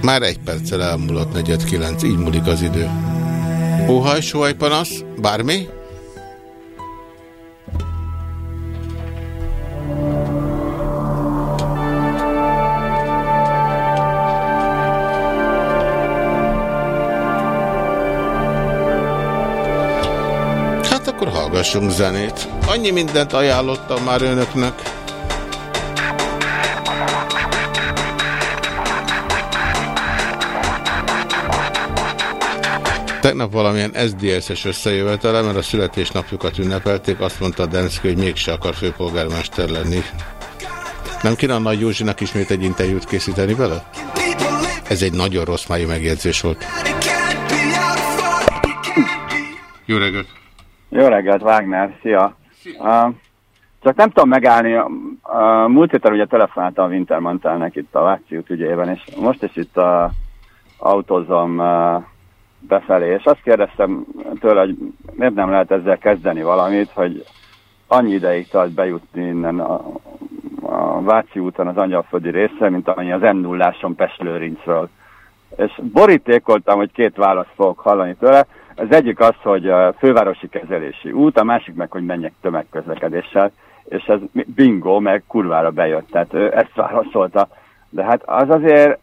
Már egy perccel elmúlott negyed kilenc, így múlik az idő. Óhaj, sohaj, panasz, bármi? Hát akkor hallgassunk zenét. Annyi mindent ajánlottam már önöknek. Tegnap valamilyen SZDSZ-es összejövetele, mert a születésnapjukat ünnepelték, azt mondta Denszki, hogy mégse akar főpolgármester lenni. Nem kéne a Nagy Józsinak ismét egy interjút készíteni vele? Ez egy nagyon rossz májú megjegyzés volt. Jó reggelt! Jó reggelt, Wagner, szia! Uh, csak nem tudom megállni, uh, múlt héten ugye telefonáltam a Wintermantelnek itt a Váci út ügyében, és most is itt uh, autózom uh, befelé, és azt kérdeztem tőle, hogy miért nem lehet ezzel kezdeni valamit, hogy annyi ideig tart bejutni innen a, a Váci úton az Angyalföldi része, mint amennyi az m 0 Pestlőrincről. És borítékoltam, hogy két választ fogok hallani tőle. Az egyik az, hogy a fővárosi kezelési út, a másik meg, hogy menjek tömegközlekedéssel, és ez bingo, meg kurvára bejött, tehát ő ezt válaszolta. De hát az azért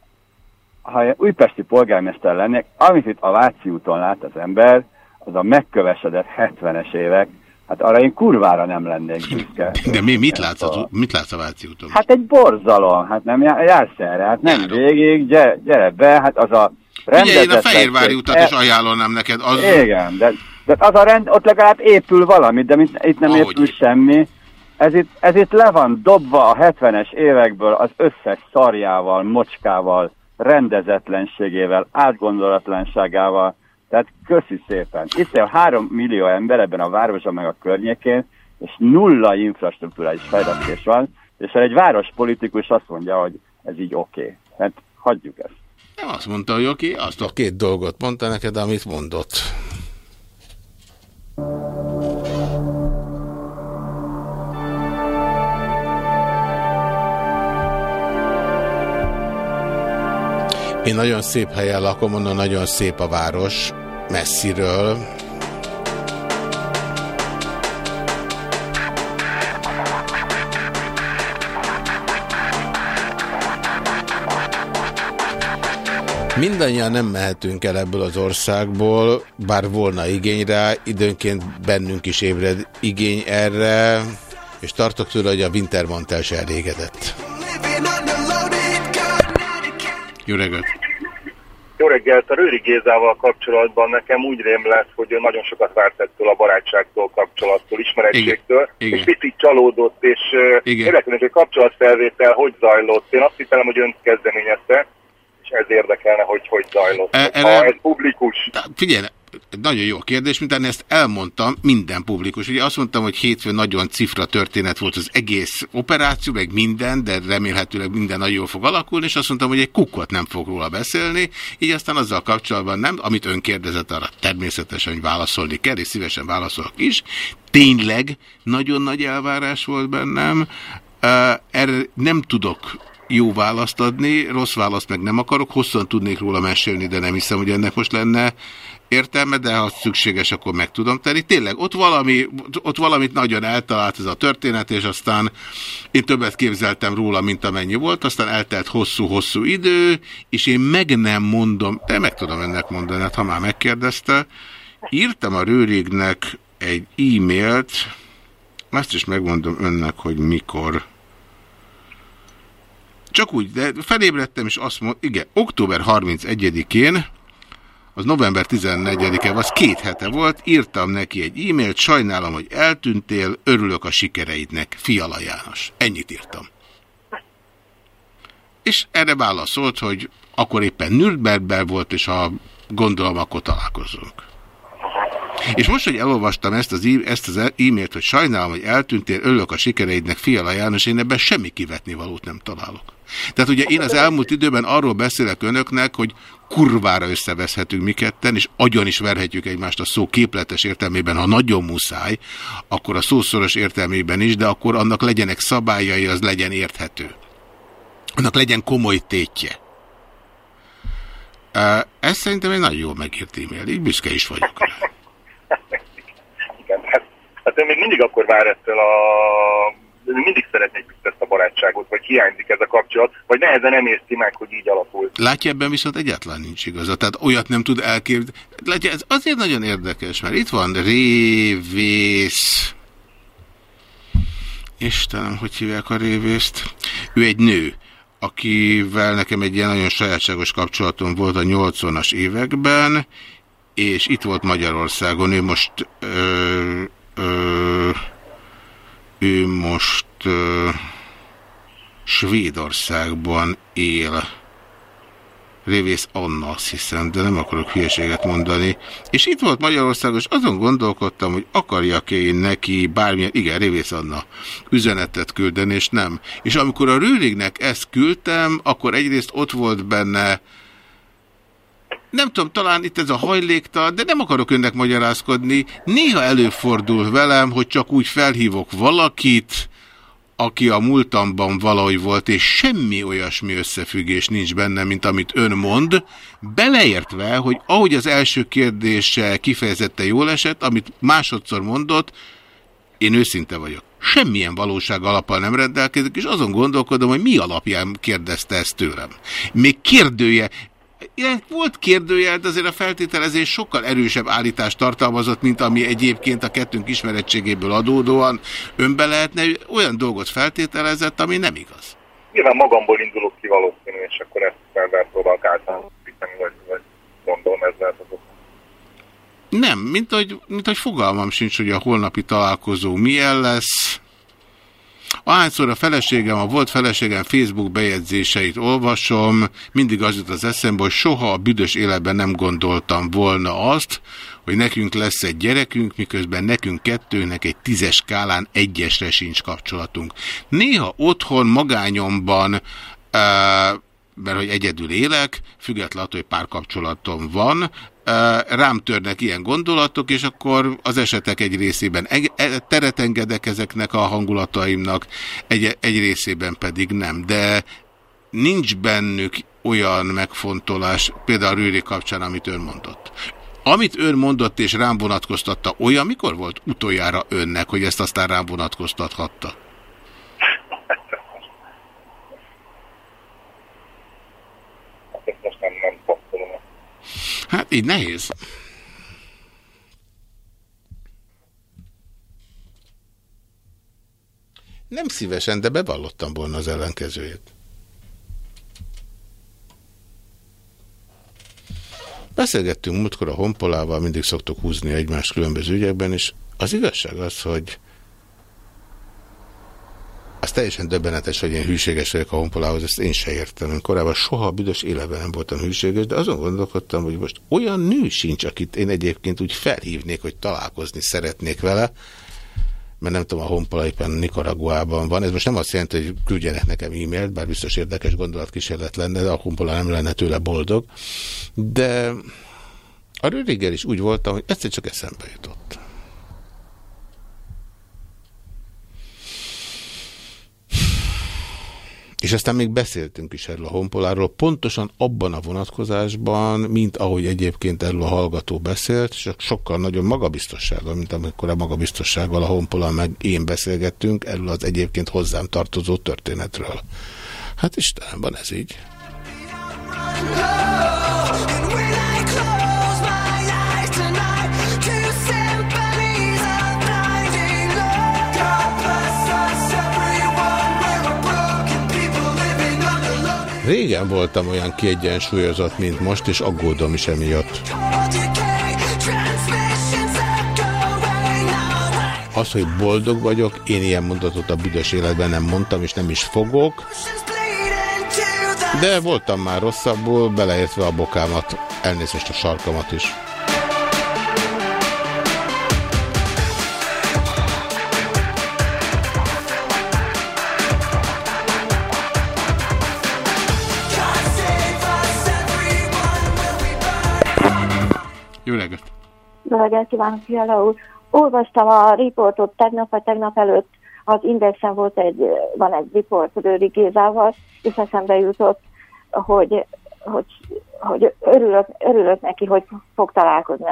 ha én újpesti polgármester lennék, amit itt a Váci úton lát az ember, az a megkövesedett 70-es évek, hát arra én kurvára nem lennék büszke. De mi, mit, látsz a, mit látsz a Váci úton? Hát egy borzalom, hát nem jársz erre, hát nem Járom. végig, gyere, gyere be, hát az a Ugye én a Fehérvári utat e... is ajánlom neked. Az... Igen, de, de az a rend, ott legalább épül valamit, de itt, itt nem Ahogy épül itt. semmi. Ez itt, ez itt le van dobva a 70-es évekből az összes szarjával, mocskával, rendezetlenségével, átgondolatlanságával. Tehát köszi szépen. Itt a három millió ember ebben a városban meg a környékén, és nulla infrastruktúrális fejlesztés van, és egy várospolitikus azt mondja, hogy ez így oké. Okay. Hát hagyjuk ezt. Nem azt mondta, hogy oké, okay, azt a két dolgot mondta neked, amit mondott. Én nagyon szép helyen lakom, mondom, nagyon szép a város, messziről. Mindannyian nem mehetünk el ebből az országból, bár volna igény rá, időnként bennünk is ébred igény erre, és tartok tőle, hogy a Wintermantel se elégedett. Jó reggelt! Jó reggelt! A Rőri Gézával kapcsolatban nekem úgy rém lesz, hogy ő nagyon sokat várt ettől a barátságtól, kapcsolattól, ismerettségtől, Igen. és picit csalódott, és érdekelnek, hogy kapcsolatfelvétel hogy zajlott. Én azt hiszem, hogy ön kezdeményezte, és ez érdekelne, hogy hogy zajlott. E, erre, ha ez publikus. Figyelj, nagyon jó kérdés, mint ezt elmondtam, minden publikus. Ugye azt mondtam, hogy hétfőn nagyon cifra történet volt az egész operáció, meg minden, de remélhetőleg minden nagyon jól fog alakulni, és azt mondtam, hogy egy kukkot nem fog róla beszélni, így aztán azzal kapcsolatban nem, amit ön kérdezett, arra természetesen, hogy válaszolni kell, és szívesen válaszolok is. Tényleg nagyon nagy elvárás volt bennem, erre nem tudok jó választ adni, rossz választ meg nem akarok, hosszan tudnék róla mesélni, de nem hiszem, hogy ennek most lenne értelme, de ha szükséges, akkor meg tudom tenni. Tényleg, ott, valami, ott valamit nagyon eltalált ez a történet, és aztán én többet képzeltem róla, mint amennyi volt, aztán eltelt hosszú-hosszú idő, és én meg nem mondom, de meg tudom ennek mondani, hát ha már megkérdezte, írtam a Rőrignek egy e-mailt, azt is megmondom önnek, hogy mikor. Csak úgy, de felébredtem, és azt mondom, igen, október 31-én, az november 14-e, az két hete volt, írtam neki egy e-mailt, sajnálom, hogy eltűntél, örülök a sikereidnek, Fiala János. Ennyit írtam. És erre válaszolt, hogy akkor éppen Nürnbergben volt, és ha gondolom, akkor találkozunk. És most, hogy elolvastam ezt az, e ezt e-mailt, hogy sajnálom, hogy eltűntél, örülök a sikereidnek, Fiala János, én ebben semmi kivetni valót nem találok. Tehát ugye én az elmúlt időben arról beszélek önöknek, hogy kurvára összeveszhetünk mi ketten, és agyon is verhetjük egymást a szó képletes értelmében, ha nagyon muszáj, akkor a szószoros értelmében is, de akkor annak legyenek szabályai, az legyen érthető. Annak legyen komoly tétje. Ez szerintem egy nagyon jól megírt e-mail, így büszke is vagyok. Igen, hát, hát én még mindig akkor vár ettől a mindig szeretnék ezt a barátságot, vagy hiányzik ez a kapcsolat, vagy nehezen nem érti meg, hogy így alapul. Látja, ebben viszont egyáltalán nincs igaza. Tehát olyat nem tud elképzelni. Látja, ez azért nagyon érdekes, mert itt van Révész. Istenem, hogy hívják a Révészt? Ő egy nő akivel nekem egy ilyen nagyon sajátságos kapcsolatom volt a 80-as években, és itt volt Magyarországon, ő most ö, ö, ő most Svédországban él. Révész Anna, azt hiszem, de nem akarok hülyeséget mondani. És itt volt Magyarországon, és azon gondolkodtam, hogy akarjak-e én neki bármilyen, igen, Révész Anna, üzenetet küldeni, és nem. És amikor a Rőlignek ezt küldtem, akkor egyrészt ott volt benne nem tudom, talán itt ez a hajléktal, de nem akarok önnek magyarázkodni. Néha előfordul velem, hogy csak úgy felhívok valakit, aki a múltamban valahogy volt, és semmi olyasmi összefüggés nincs benne, mint amit ön mond, beleértve, hogy ahogy az első kérdése kifejezette jól esett, amit másodszor mondott, én őszinte vagyok. Semmilyen valóság alappal nem rendelkezik, és azon gondolkodom, hogy mi alapján kérdezte ezt tőlem. Még kérdője, ilyen volt kérdőjel, de azért a feltételezés sokkal erősebb állítást tartalmazott, mint ami egyébként a kettőnk ismerettségéből adódóan önbe lehetne, olyan dolgot feltételezett, ami nem igaz. Nyilván magamból indulok ki valószínű, és akkor ezt felváltóval általánosítani, vagy, vagy gondolom ez lehet az Nem, mint hogy, mint hogy fogalmam sincs, hogy a holnapi találkozó milyen lesz. Ahányszor a feleségem, a volt feleségem Facebook bejegyzéseit olvasom, mindig az jut az eszembe, hogy soha a büdös életben nem gondoltam volna azt, hogy nekünk lesz egy gyerekünk, miközben nekünk kettőnek egy tízes skálán egyesre sincs kapcsolatunk. Néha otthon magányomban uh, mert hogy egyedül élek, függetlenül attól, hogy párkapcsolatom van, rám törnek ilyen gondolatok, és akkor az esetek egy részében e, teret engedek ezeknek a hangulataimnak, egy, egy részében pedig nem. De nincs bennük olyan megfontolás, például a Rőri kapcsán, amit ön mondott. Amit ön mondott és rám vonatkoztatta, olyan mikor volt utoljára önnek, hogy ezt aztán rám vonatkoztathatta? Hát így nehéz. Nem szívesen, de bevallottam volna az ellenkezőjét. Beszélgettünk múltkor a honpolával, mindig szoktuk húzni egymás különböző ügyekben, és az igazság az, hogy az teljesen döbbenetes, hogy én hűséges vagyok a honpolához, ezt én se értem. Korábban soha büdös életben nem voltam hűséges, de azon gondolkodtam, hogy most olyan nő sincs, akit én egyébként úgy felhívnék, hogy találkozni szeretnék vele, mert nem tudom, a honpola éppen Nicaraguában van. Ez most nem azt jelenti, hogy küldjenek nekem e-mailt, bár biztos érdekes gondolatkísérlet lenne, de a honpola nem lenne tőle boldog. De a Röriger is úgy voltam, hogy egyszer csak eszembe jutott. És aztán még beszéltünk is erről a honpoláról, pontosan abban a vonatkozásban, mint ahogy egyébként erről a hallgató beszélt, csak sokkal nagyobb magabiztossággal, mint amikor a magabiztossággal a honpolán meg én beszélgettünk erről az egyébként hozzám tartozó történetről. Hát Istenem, van ez így. Régen voltam olyan kiegyensúlyozott, mint most, és aggódom is emiatt. Az, hogy boldog vagyok, én ilyen mondatot a büdös életben nem mondtam, és nem is fogok. De voltam már rosszabbul, beleértve a bokámat, elnézést a sarkamat is. Jó reggelt! Jó reggelt kívánok, Fiala úr! Olvastam a riportot tegnap vagy tegnap előtt, az Indexen volt egy, van egy riport Rőri Gézával, és eszembe jutott, hogy, hogy, hogy örülök, örülök neki, hogy fog találkozni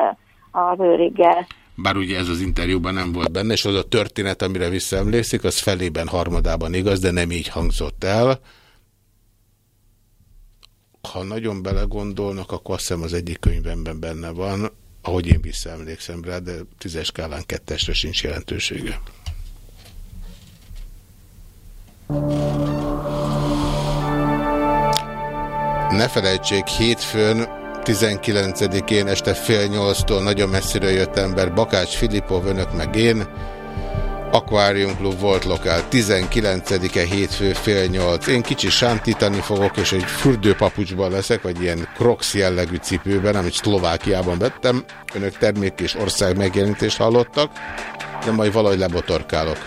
a Rőriggel. Bár ugye ez az interjúban nem volt benne, és az a történet, amire visszaemlékszik, az felében, harmadában igaz, de nem így hangzott el ha nagyon belegondolnak, akkor azt hiszem az egyik könyvemben benne van, ahogy én visszaemlékszem rá, de tízes skálán kettesre sincs jelentősége. Ne felejtsék, hétfőn 19-én este fél nyolctól nagyon messziről jött ember, Bakács Filipov, önök meg én, Aquarium Club volt lokál, 19-e hétfő fél nyolc. Én kicsi sántítani fogok, és egy fürdőpapucsban leszek, vagy ilyen Crocs jellegű cipőben, amit Szlovákiában vettem. Önök termék és ország megjelenítést hallottak, de majd valahogy lebotorkálok.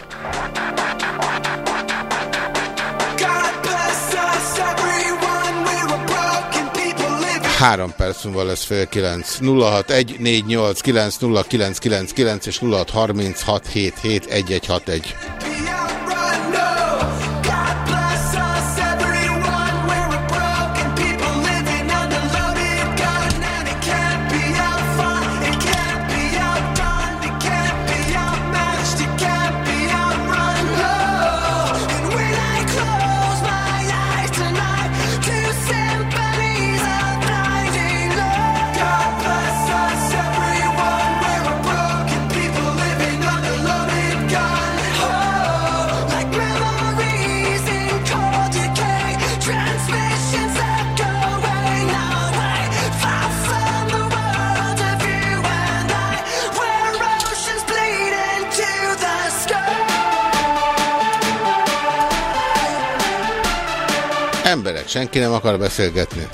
Három perc múlva lesz fél kilenc. 061 489 0999 és 0636 senki nem akar beszélgetni.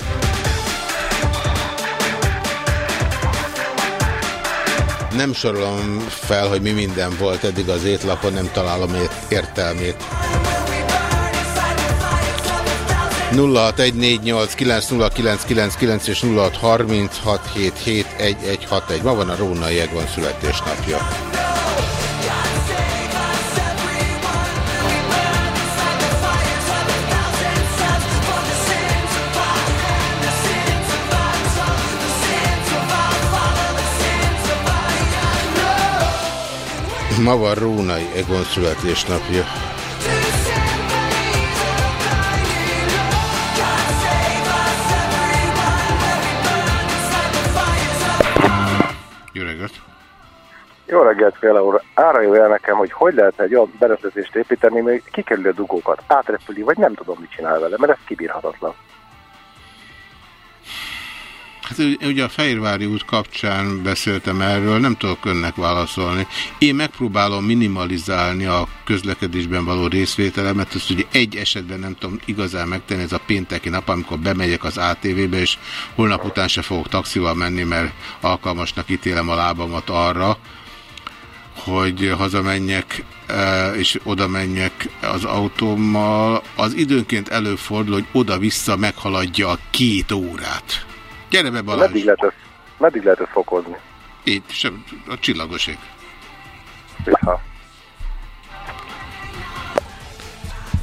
Nem sorolom fel, hogy mi minden volt eddig az étlapon, nem találom értelmét. 0614890999 és 0636771161. Ma van a Rónai Egon születésnapja. Ma van Rónai Egon születésnapja. Jó reggelt! Jó reggelt, Féle úr! Árajó el nekem, hogy hogy lehet egy olyan berendezést építeni, még kikerül a dugókat, átrepüli, vagy nem tudom, mit csinál vele, mert ez kibírhatatlan. Hát ugye a Fehérvári út kapcsán beszéltem erről, nem tudok önnek válaszolni. Én megpróbálom minimalizálni a közlekedésben való részvételemet, ezt ugye egy esetben nem tudom igazán megtenni, ez a pénteki nap, amikor bemegyek az ATV-be, és holnap után se fogok taxival menni, mert alkalmasnak ítélem a lábamat arra, hogy hazamenjek e, és oda menjek az autómmal. Az időnként előfordul, hogy oda-vissza meghaladja a két órát. Gyere be Balázs! Meddig lehet ezt, meddig lehet ezt fokozni? Itt, sem, a csillagoség. Ja.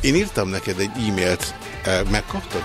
Én írtam neked egy e-mailt, megkaptad?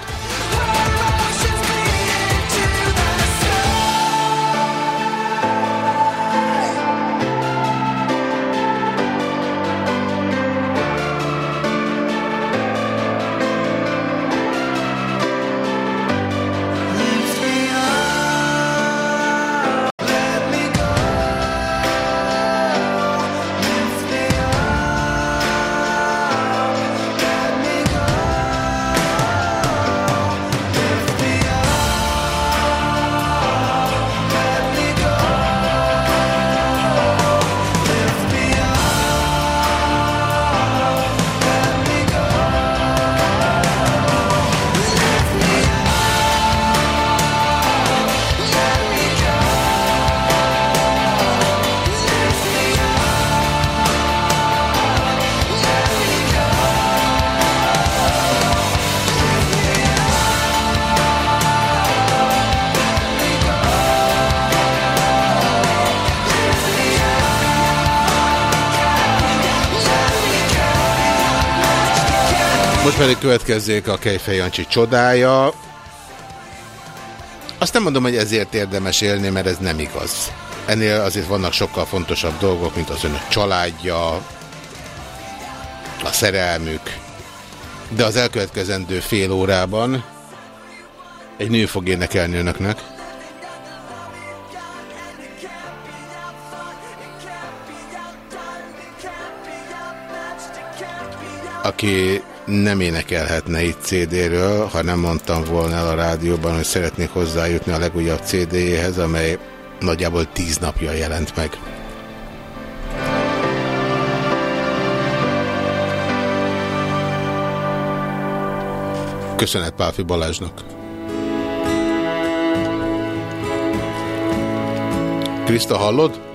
Pedig következzék a Kejfej Jancsi csodája. Azt nem mondom, hogy ezért érdemes élni, mert ez nem igaz. Ennél azért vannak sokkal fontosabb dolgok, mint az önök családja, a szerelmük. De az elkövetkezendő fél órában egy nő fog énekelni önöknek. aki nem énekelhetne itt CD-ről, ha nem mondtam volna el a rádióban, hogy szeretnék hozzájutni a legújabb CD-jéhez, amely nagyjából tíz napja jelent meg. Köszönet Pálfi Balázsnak. Krista, hallod?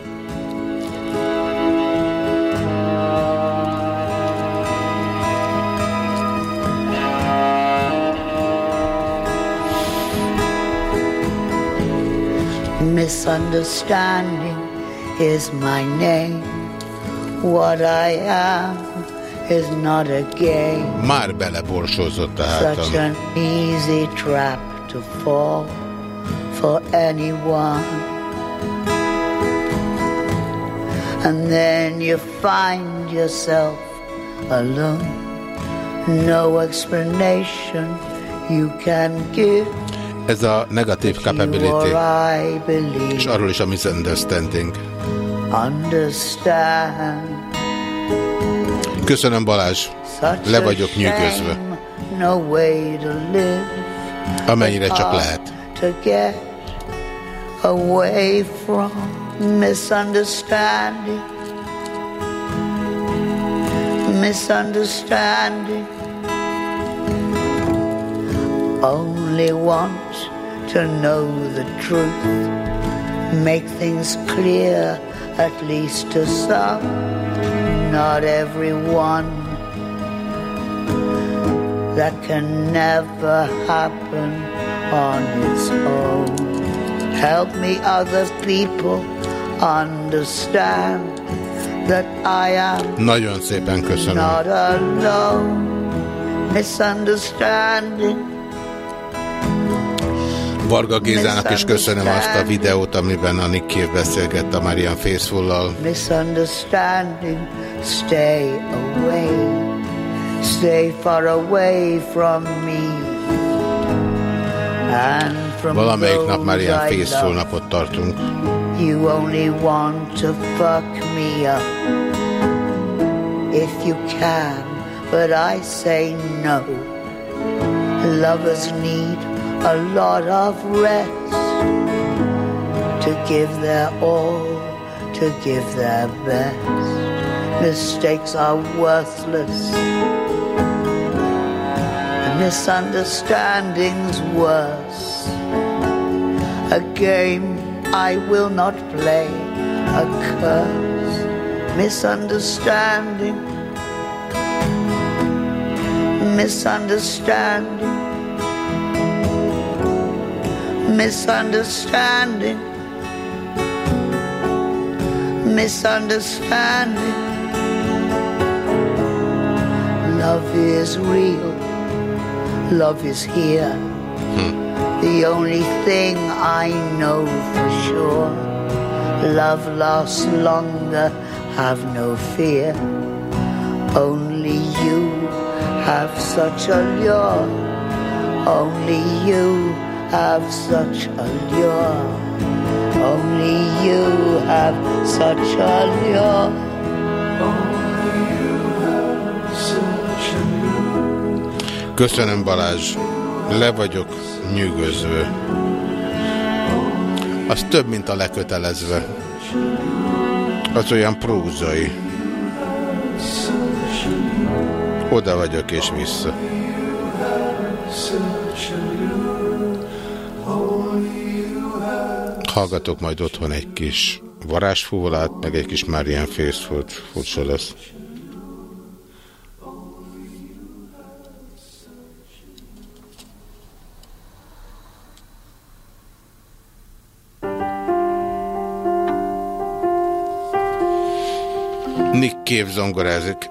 Misunderstanding is my name. What I am is not a game. Már beleborsózott a hátam. Such an easy trap to fall for anyone. And then you find yourself alone. No explanation you can give. Ez a negatív capability, és arról is a misunderstanding. Köszönöm Balázs, le vagyok nyűgözve. Amennyire csak lehet. Away from misunderstanding Misunderstanding only want to know the truth. Make things clear, at least to some, not everyone. That can never happen on its own. Help me, other people, understand that I am Nagyon szépen köszönöm. not alone. Misunderstanding Varga Gézának is köszönöm azt a videót, amiben a Nick Cave beszélgett a Marian Faithfull-lal. misunderstanding. Stay away, stay far away from me. Valamelyik nap Marian those I Faithfull love. napot tartunk. You only want to fuck me up if you can, but I say no. Lovers need a lot of rest to give their all, to give their best. Mistakes are worthless, and misunderstandings worse. A game I will not play, a curse, misunderstanding, misunderstanding, misunderstanding, misunderstanding. Love is real, love is here. Hmm. The only thing I know for sure love lasts longer, have no fear. Only you have such a lure. Only you have such a lure. Only you have such a lure. Köszönöm Balázs. Le vagyok nyűgözve. Az több, mint a lekötelezve. Az olyan prózai. Oda vagyok és vissza. Hallgatok majd otthon egy kis varázsfúvolát, meg egy kis Marian Faithful furcsa lesz. Nick Cave zongorázik.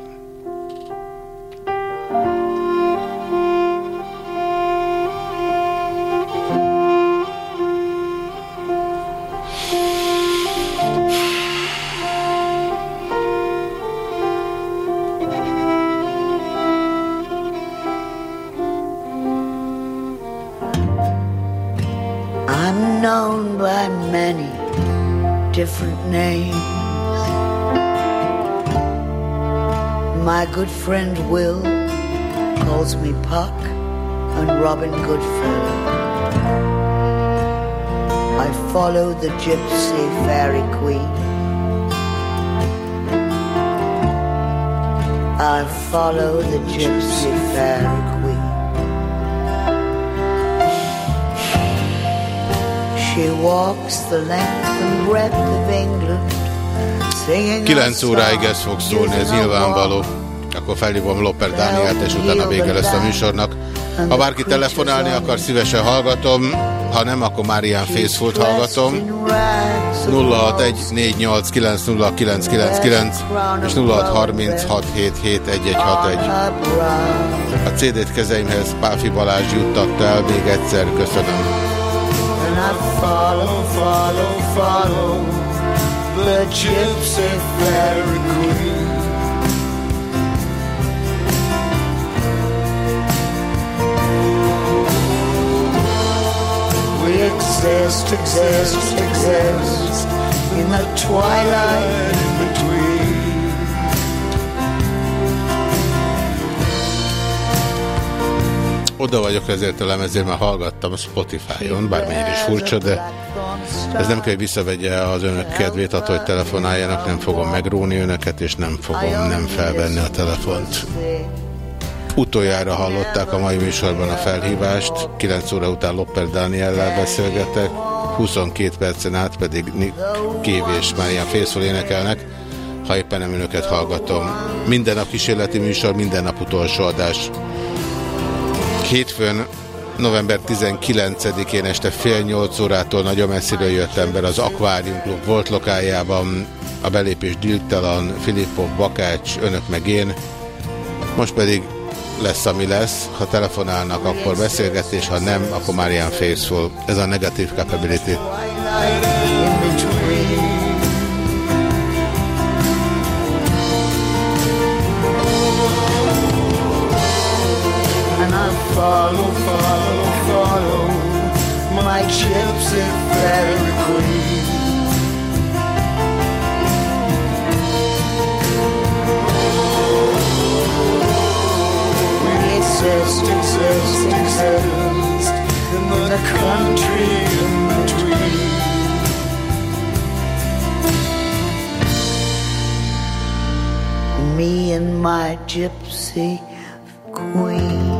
Friend Will calls me Puck and Robin Goodfellow. I follow the gypsy fairy queen. I follow the gypsy fairy queen. She walks the length and breadth of England, 9 óráig ez fog szólni, ez nyilvánvaló. Akkor felhívom Loper Dániát, és utána vége lesz a műsornak. Ha bárki telefonálni akar, szívesen hallgatom. Ha nem, akkor Marian Faithful hallgatom. 0614890999 és 0636771161. A CD-t kezeimhez Páfi Balázs juttatta el, még egyszer köszönöm. Follow, follow, follow the gypsy fairy queen. Exist, exist, exist in the twilight in between. oda vagyok ezért a lemezért, mert hallgattam Spotify-on, bármennyire is furcsa, de ez nem kell, hogy visszavegye az önök kedvét attól, hogy telefonáljanak, nem fogom megróni önöket, és nem fogom nem felvenni a telefont. Utoljára hallották a mai műsorban a felhívást, 9 óra után Lopper Dániellel beszélgetek, 22 percen át pedig Nick Cave és Marian Fészol énekelnek, ha éppen nem önöket hallgatom. Minden nap kísérleti műsor, minden nap utolsó adás. Hétfőn november 19-én este fél nyolc órától nagyon messziről jött ember az Aquarium Club volt lokájában, a belépés díltalan, Filippov, Bakács, önök meg én. Most pedig lesz, ami lesz. Ha telefonálnak, akkor beszélgetés, ha nem, akkor már ilyen Faithful. Ez a negatív capability. follow, follow, follow my gypsy fairy queen. Exist, exist, exist in the country in between. Me and my gypsy queen.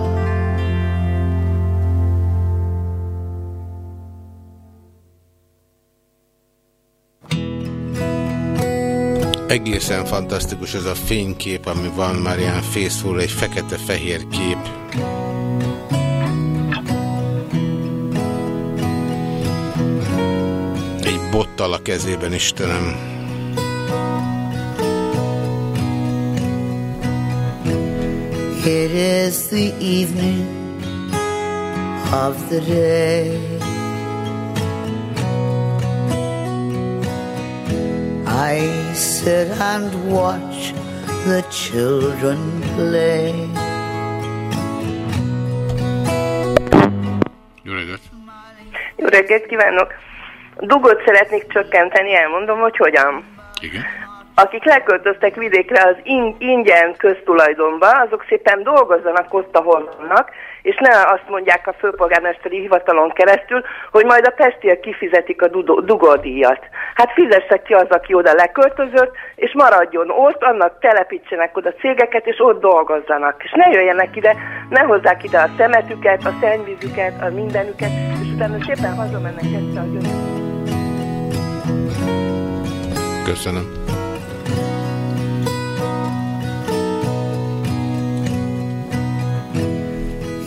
Egészen fantasztikus ez a fénykép, ami van Marian Faithful, egy fekete-fehér kép. Egy bottal a kezében, Istenem. It is the evening of the day I sit and watch the children play. Jó reggelt! Jó reggelt kívánok! Dugót szeretnék csökkenteni, elmondom, hogy hogyan. Igen. Akik leköltöztek vidékre az in ingyen köztulajdonba, azok szépen dolgozzanak ott, ahol vannak, és ne azt mondják a főpolgármesteri hivatalon keresztül, hogy majd a pestiek kifizetik a dugódíjat. Hát fizesse ki az, aki oda leköltözött, és maradjon ott, annak telepítsenek oda cégeket, és ott dolgozzanak. És ne jöjjenek ide, ne hozzák ide a szemetüket, a szennyvízüket, a mindenüket, és utána szépen hazamennek ezt a Köszönöm.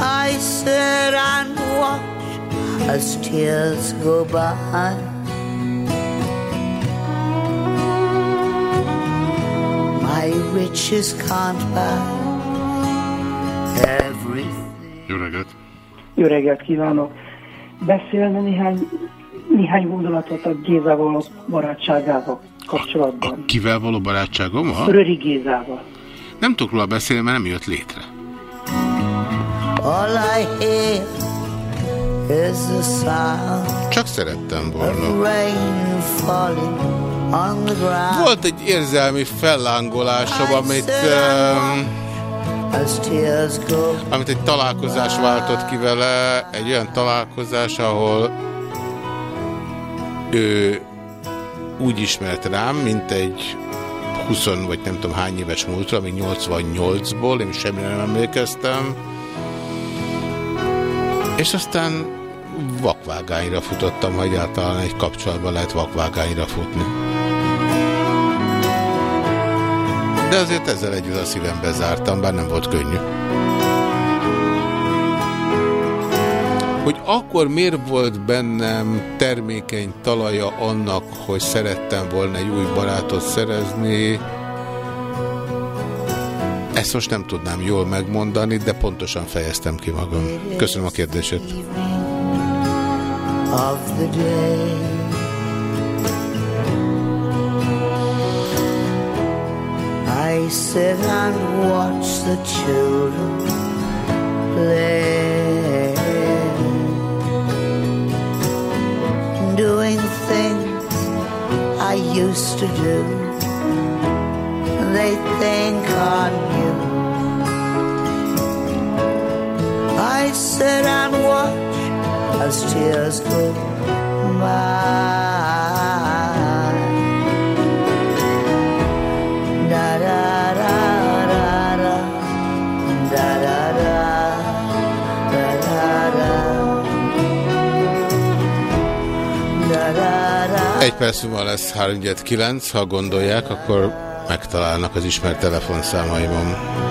I sit and watch as tears go by. My riches can't buy everything. Jó reggelt! Jó reggelt kívánok! Beszélne néhány, néhány gondolatot a Gézával barátságával kapcsolatban. A, a kivel való barátságom? Röri Gézával. Nem tudok róla beszélni, mert nem jött létre. All I hear is the sound Csak szerettem volna. Volt egy érzelmi fellángolásom, amit, um, amit egy találkozás váltott ki vele, egy olyan találkozás, ahol ő úgy ismert rám, mint egy 20 vagy nem tudom hány éves múltra, ami 88-ból, én semmire nem emlékeztem, és aztán vakvágányra futottam, hogy általán egy kapcsolatban lehet vakvágányra futni. De azért ezzel együtt a szívembe zártam, bár nem volt könnyű. Hogy akkor miért volt bennem termékeny talaja annak, hogy szerettem volna egy új barátot szerezni, Ezt most nem tudnám jól megmondani, de pontosan fejeztem ki magam. Köszönöm a kérdését. I sit and watch the children play Doing things I used to do think on you. I sit and watch as tears go by. Da da da. Egy perc múlva lesz 3 9 ha gondolják, akkor megtalálnak az ismert telefonszámaimon.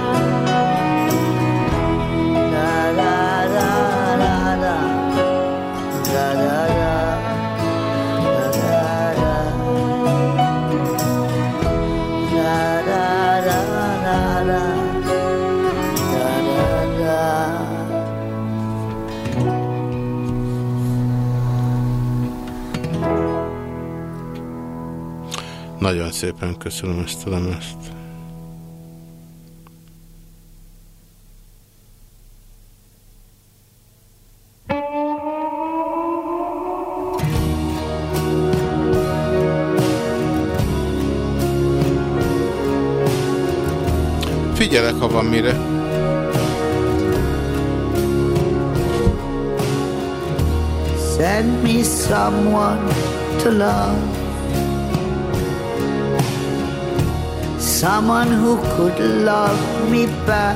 Nagyon szépen köszönöm ezt a lemezt. Figyelek, ha van mire. Send me someone to love Someone who could love me back.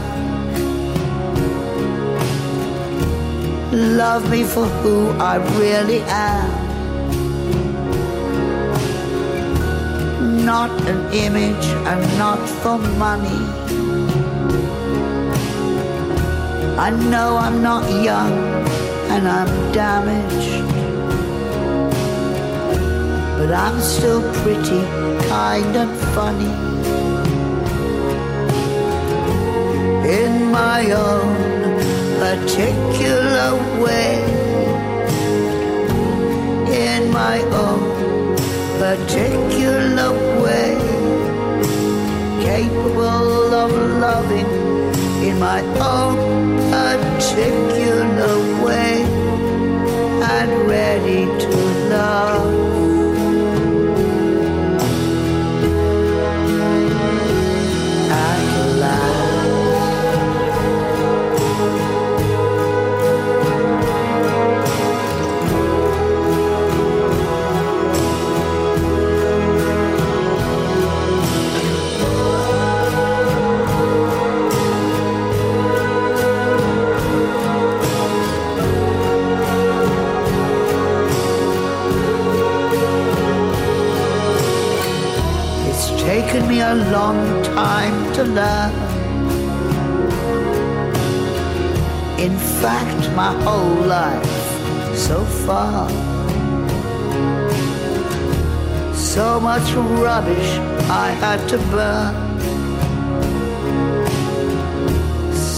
Love me for who I really am. Not an image and not for money. I know I'm not young and I'm damaged. But I'm still pretty, kind and funny. My own particular way. In my own particular way. Capable of loving in my own particular way. And ready to love. A long time to learn. In fact, my whole life so far. So much rubbish I had to burn.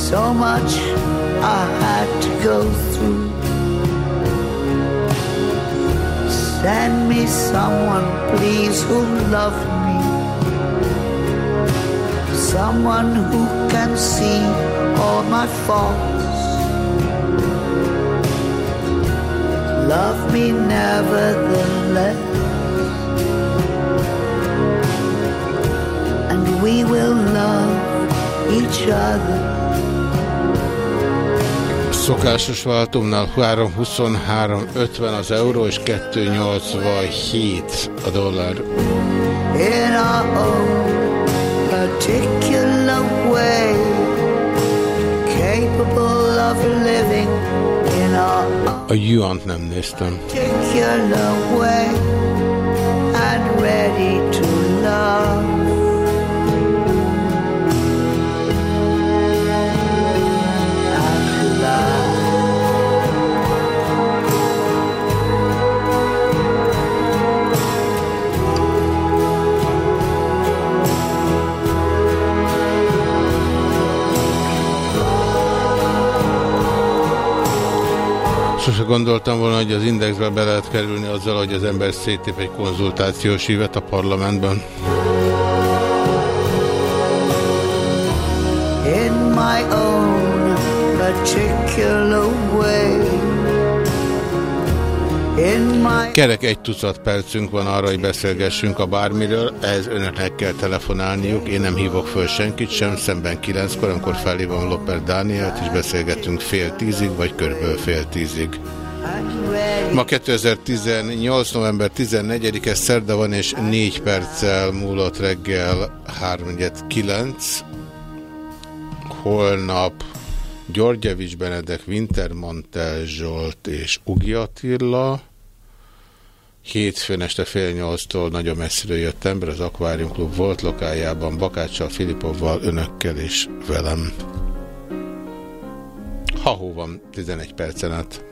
So much I had to go through. Send me someone, please, who loves me someone who can see all my faults. Love me nevertheless, and we will love each other. Szokásos váltomnál 3.23.50 az euró és 2.87 a dollár. In our own particular way, capable of living in a yuant nem néztem. Particular way, and ready to love. Gondoltam volna, hogy az indexbe be lehet kerülni azzal, hogy az ember szétép egy konzultációs ívet a parlamentben. In my own particular way Kerek egy tucat percünk van arra, hogy beszélgessünk a bármiről, ez önöknek kell telefonálniuk, én nem hívok föl senkit sem, szemben kilenckor, amikor felhívom Loper Dánielt, és beszélgetünk fél tízig, vagy körülbelül fél tízig. Ma 2018. november 14-e szerda van, és 4 perccel múlott reggel 3.9. Holnap Györgyevics Benedek, Wintermantel Zsolt és Ugi Attila. Hétfőn este fél nyolctól nagyon messziről jött ember, az Aquarium Klub volt lokájában, Bakáccsal, Filipovval, önökkel és velem. Ha van, 11 percen át.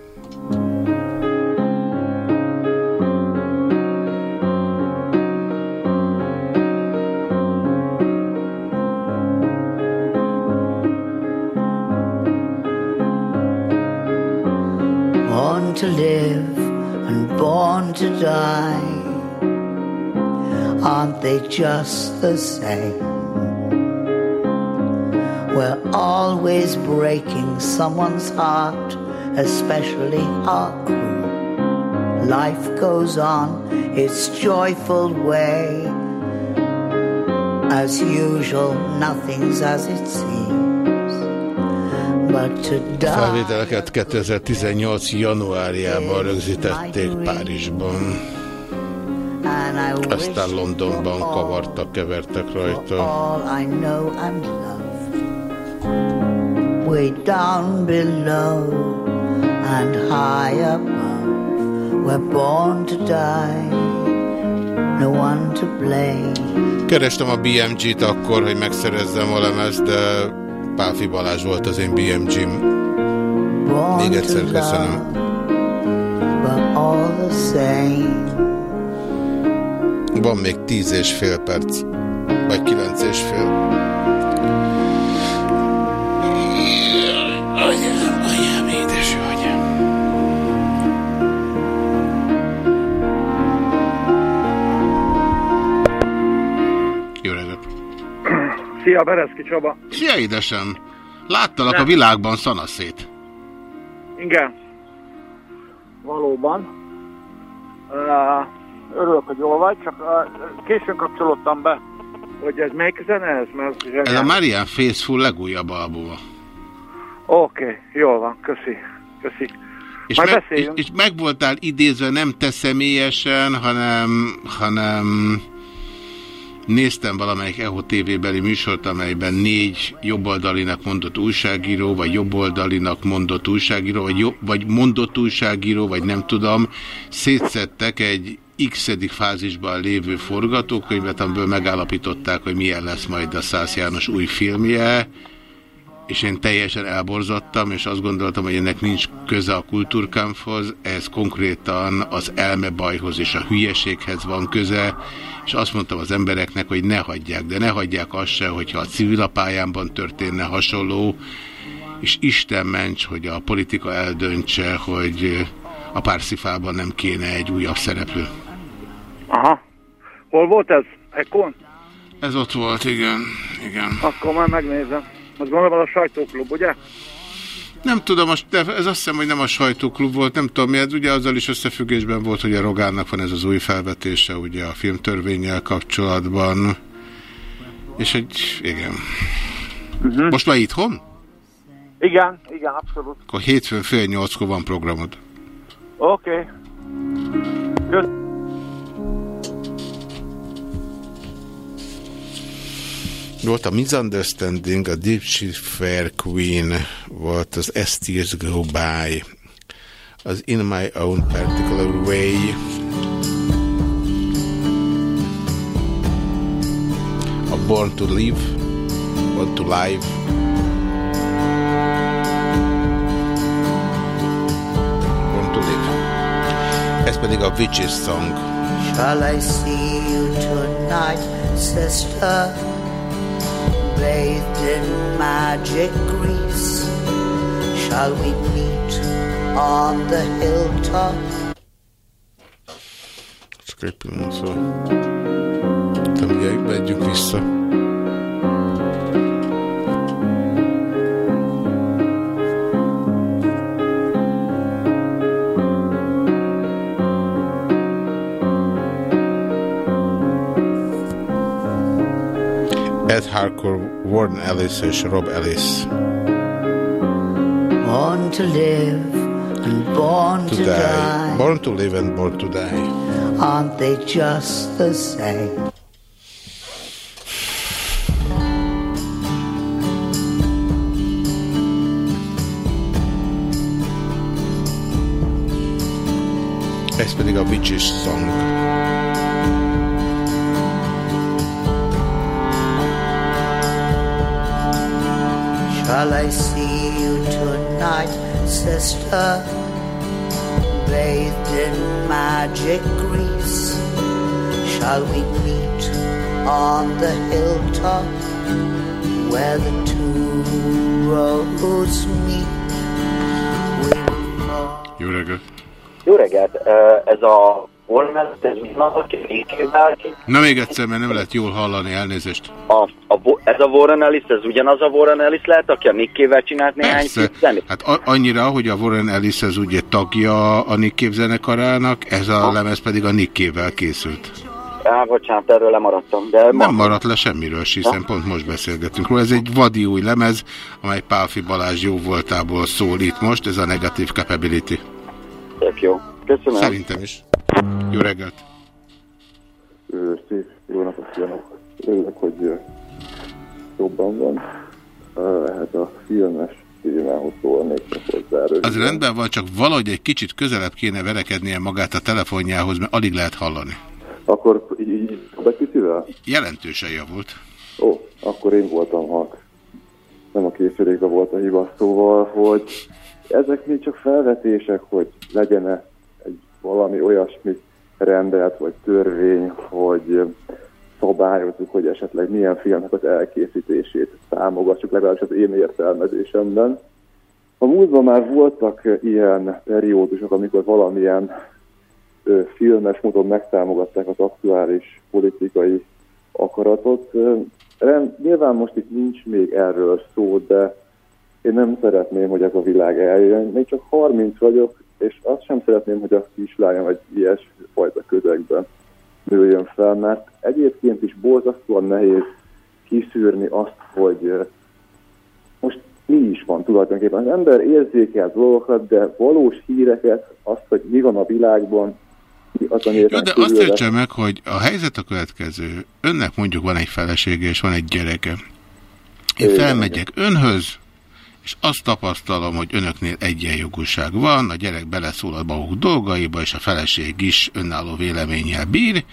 to live born to die. Aren't they just the same? We're always breaking someone's heart, especially our crew. Life goes on its joyful way. As usual, nothing's as it seems. Felvételeket 2018. januárjában rögzítették Párizsban. Aztán Londonban kavartak, kevertek rajta. Way down below and high above We're born to die No one to blame Kerestem a BMG-t akkor, hogy megszerezzem a lemez, de Pálfi Balázs volt az én BMG-m. Még egyszer köszönöm. Van még tíz és fél perc. Vagy kilenc és fél. Szia, Bereszki Csaba. Szia, édesem. Láttalak Nem. a világban szanaszét. Igen. Valóban. Örülök, hogy jól vagy, csak későn kapcsolódtam be, hogy ez melyik zene ez? Mert ez, ez a Marian Faithful legújabb albuma. Oké, okay, jól van, köszi. Köszi. És, meg, és, és meg voltál idézve nem te személyesen, hanem, hanem Néztem valamelyik EHO TV-beli műsort, amelyben négy jobboldalinak mondott újságíró, vagy jobboldalinak mondott újságíró, vagy, jobb, vagy mondott újságíró, vagy nem tudom, szétszettek egy x fázisban lévő forgatókönyvet, amiből megállapították, hogy milyen lesz majd a Szász János új filmje, és én teljesen elborzottam, és azt gondoltam, hogy ennek nincs köze a kultúrkámhoz, ez konkrétan az elmebajhoz és a hülyeséghez van köze, és azt mondtam az embereknek, hogy ne hagyják, de ne hagyják azt se, hogyha a civil pályámban történne hasonló, és Isten ments, hogy a politika eldöntse, hogy a párszifában nem kéne egy újabb szereplő. Aha. Hol volt ez? Ekon? Ez ott volt, igen. igen. Akkor már megnézem. Az gondolom a sajtóklub, ugye? Nem tudom, ez azt hiszem, hogy nem a sajtóklub volt, nem tudom miért, ugye azzal is összefüggésben volt, hogy a Rogánnak van ez az új felvetése, ugye a filmtörvényel kapcsolatban, és egy, igen. Uh -huh. Most már itthon? Igen, igen, abszolút. Akkor hétfőn fél nyolckor van programod. Oké. Okay. Volt a Misunderstanding, a Deep Fair Queen, volt az As Go By, az In My Own Particular Way, a Born to Live, Born to Live, Born to Live. Ez pedig a Witches Song. Shall I see you tonight, sister? Bathed in magic grease. Shall we meet on the hilltop. Csak egy pillanat szó. Te ugye megyünk vissza. Ed Harcourt, Warren Ellis uh, és Rob Ellis. Born to live and born to, To die. die. Born to live and born to die. Aren't they just the same? Ez pedig a Witches Song. Shall I see you tonight, sister? Bathed in magic grease. Shall we meet on the hilltop where the two roads meet? Jó reggelt! Jó reggelt! Ö, Ez a Warner, ez mindaz, ki? Na még egyszer, mert nem lehet jól hallani, elnézést. A, a, ez a Warren Ellis, ez ugyanaz a Warren Ellis lehet, aki a Nickével csinált néhány zenét? Hát a- annyira, hogy a Warren Ellis az ugye tagja a Nick zenekarának, ez a lemez pedig a Nick Cave-vel készült. Á, bocsánat, erről lemaradtam, de ma... Nem maradt le semmiről, hiszen pont most beszélgetünk róla. Ez egy vadi új lemez, amely Pálfi Balázs jó voltából szól itt most, ez a Negative Capability. Tök jó. Köszönöm. Szerintem is. Jó reggelt! Szép jó napot kívánok! Örülök, hogy jobban van. Hát a filmes témához szólnék hozzá Az rendben van, csak valahogy egy kicsit közelebb kéne verekednie magát a telefonjához, mert alig lehet hallani. Akkor így, így betűtivel? Jelentősen javult. Ó, akkor én voltam halk. Nem a készülékben volt a hiba, szóval, hogy ezek még csak felvetések, hogy legyen-e egy valami olyasmi rendelet vagy törvény, hogy szabályozzuk, hogy esetleg milyen filmnek az elkészítését támogassuk, legalábbis az én értelmezésemben. A múltban már voltak ilyen periódusok, amikor valamilyen filmes módon megtámogatták az aktuális politikai akaratot. Rend- Nyilván most itt nincs még erről szó, de én nem szeretném, hogy ez a világ eljön. Még csak 30 vagyok, és azt sem szeretném, hogy a kislányom egy ilyesfajta közegben nőjön fel, mert egyébként is borzasztóan nehéz kiszűrni azt, hogy most mi is van tulajdonképpen. Az ember érzékel dolgokat, de valós híreket, azt, hogy mi van a világban, az, Jó, de azt értse meg, hogy a helyzet a következő. Önnek mondjuk van egy felesége, és van egy gyereke. Én felmegyek önhöz, és azt tapasztalom, hogy önöknél egyenjogúság van, a gyerek beleszól a maguk dolgaiba, és a feleség is önálló véleménnyel bír,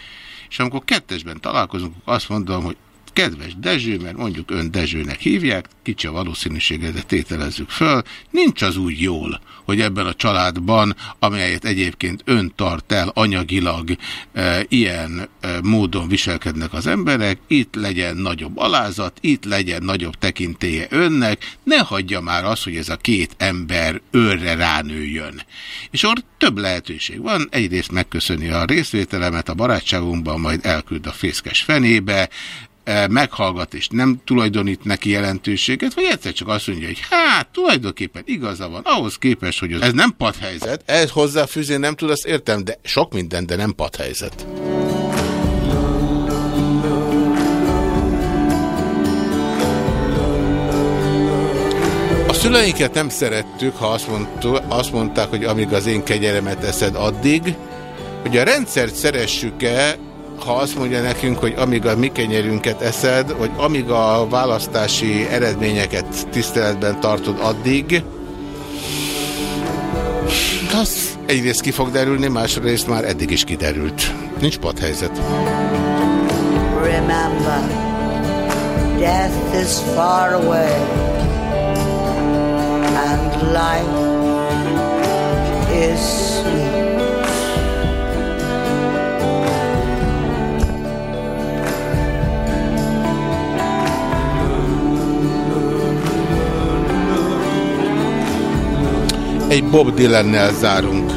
és amikor kettesben találkozunk, azt mondom, hogy kedves Dezső, mert mondjuk ön Dezsőnek hívják, kicsi a valószínűsége, de tételezzük föl, nincs az úgy jól, hogy ebben a családban, amelyet egyébként ön tart el anyagilag, e, ilyen e, módon viselkednek az emberek, itt legyen nagyobb alázat, itt legyen nagyobb tekintélye önnek, ne hagyja már azt, hogy ez a két ember őrre ránőjön. És ott több lehetőség van, egyrészt megköszöni a részvételemet a barátságunkban, majd elküld a fészkes fenébe, meghallgat és nem tulajdonít neki jelentőséget, vagy egyszer csak azt mondja, hogy hát tulajdonképpen igaza van, ahhoz képest, hogy ez nem padhelyzet, ehhez hozzáfűzni nem tud, azt értem, de sok minden, de nem padhelyzet. A szüleinket nem szerettük, ha azt, mondtuk, azt mondták, hogy amíg az én kegyeremet eszed addig, hogy a rendszert szeressük-e, ha azt mondja nekünk, hogy amíg a mi kenyerünket eszed, vagy amíg a választási eredményeket tiszteletben tartod addig, az egyrészt ki fog derülni, másrészt már eddig is kiderült. Nincs padhelyzet. Remember, death is far away, and life is sweet. Egy Bob Dylan-nel zárunk.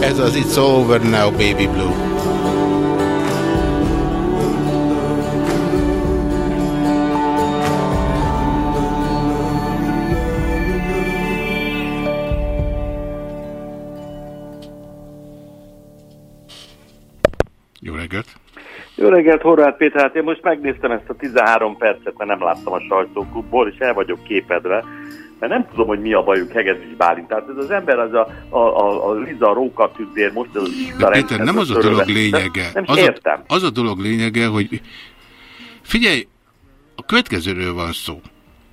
Ez az It's Over Now Baby Blue. Jó reggelt, Horváth Péter, hát én most megnéztem ezt a 13 percet, mert nem láttam a sajtóklubból, és el vagyok képedve, mert nem tudom, hogy mi a bajuk Hegedűs Bálint. Tehát ez az ember, az a, a, a, a Liza Róka tündér, most az a Péter, nem az a dolog lényege. Nem, nem az, értem. A, az a dolog lényege, hogy figyelj, a következőről van szó.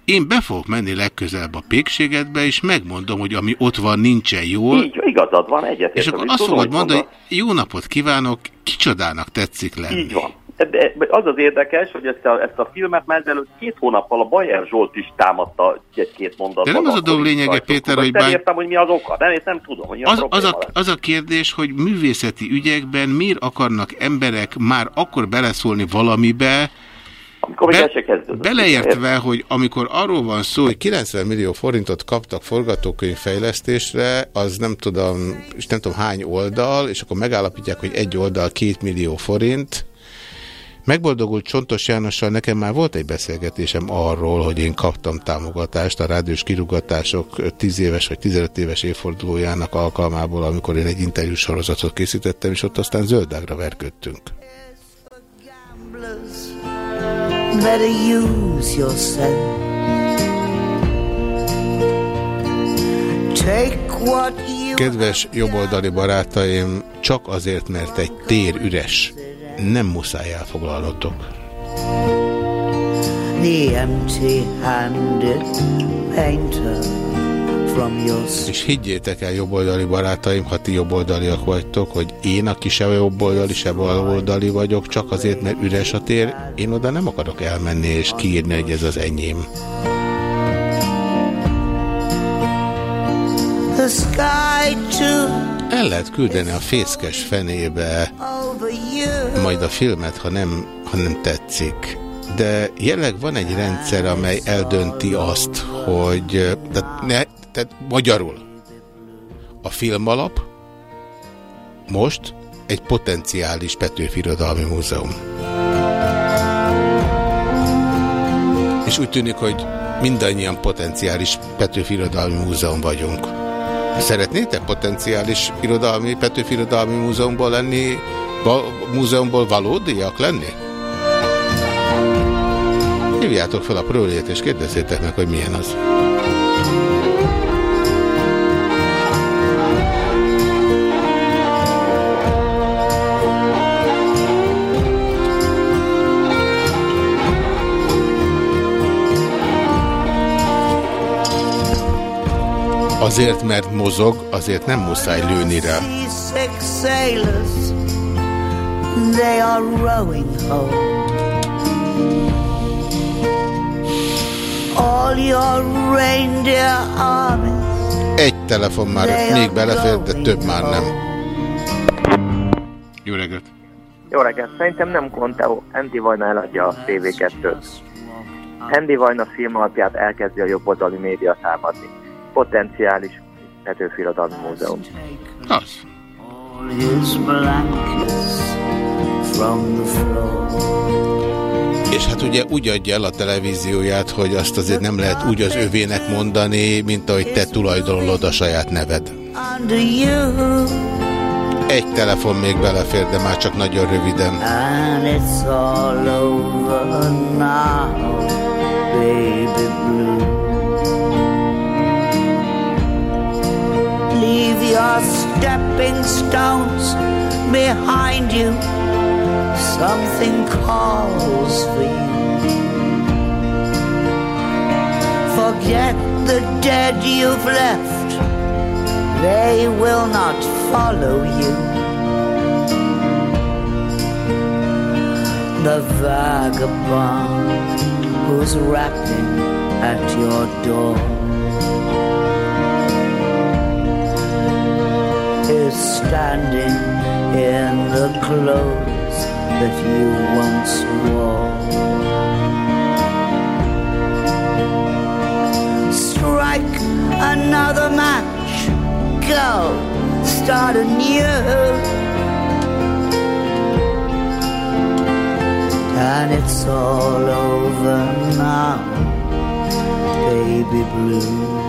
Én be fogok menni legközelebb a pékségedbe, és megmondom, hogy ami ott van, nincsen jól. Így, igazad van, egyet. És akkor azt fogod mondani, hogy jó napot kívánok, kicsodának tetszik lenni. Így van. De az az érdekes, hogy ezt a, ezt a filmet már ezelőtt két hónappal a Bayer Zsolt is támadta egy-két mondatban. De nem az a dolog lényege, Péter, hogy... Nem értem, hogy mi az oka, nem, nem tudom, hogy az, az, a, az a kérdés, hogy művészeti ügyekben miért akarnak emberek már akkor beleszólni valamibe, amikor Be, kezdődött. Beleértve, hogy amikor arról van szó, hogy 90 millió forintot kaptak forgatókönyvfejlesztésre, az nem tudom, és nem tudom hány oldal, és akkor megállapítják, hogy egy oldal 2 millió forint, Megboldogult Csontos Jánossal nekem már volt egy beszélgetésem arról, hogy én kaptam támogatást a rádiós kirugatások 10 éves vagy 15 éves évfordulójának alkalmából, amikor én egy interjús sorozatot készítettem, és ott aztán zöldágra verködtünk. better use Kedves jobboldali barátaim, csak azért, mert egy tér üres, nem muszáj elfoglalnotok. The empty-handed painter és higgyétek el, jobboldali barátaim, ha ti jobboldaliak vagytok, hogy én, aki se jobboldali, se baloldali vagyok, csak azért, mert üres a tér, én oda nem akarok elmenni és kiírni, hogy ez az enyém. El lehet küldeni a fészkes fenébe majd a filmet, ha nem, ha nem tetszik de jelenleg van egy rendszer, amely eldönti azt, hogy de ne, tehát magyarul a filmalap most egy potenciális Petőfi Irodalmi Múzeum. És úgy tűnik, hogy mindannyian potenciális Petőfi Irodalmi Múzeum vagyunk. Szeretnétek potenciális irodalmi, Petőfi Irodalmi Múzeumból lenni, múzeumból valódiak lenni? Hívjátok fel a prőlét és kérdezzétek meg, hogy milyen az. Azért, mert mozog, azért nem muszáj lőni rá. Egy telefon már még belefér, de több már nem. Jó reggelt! Jó reggelt! Szerintem nem Conteo. Andy Vajna eladja a TV2-t. Andy Vajna film alapját elkezdi a jobboldali média támadni potenciális Petőfi Irodalmi Múzeum. Az. És hát ugye úgy adja el a televízióját, hogy azt azért nem lehet úgy az övének mondani, mint ahogy te tulajdonolod a saját neved. Egy telefon még belefér, de már csak nagyon röviden. And it's all over now, baby blue. Your stepping stones behind you. Something calls for you. Forget the dead you've left, they will not follow you. The vagabond who's rapping at your door. Standing in the clothes that you once wore. Strike another match. Go, start anew. And it's all over now, baby blue.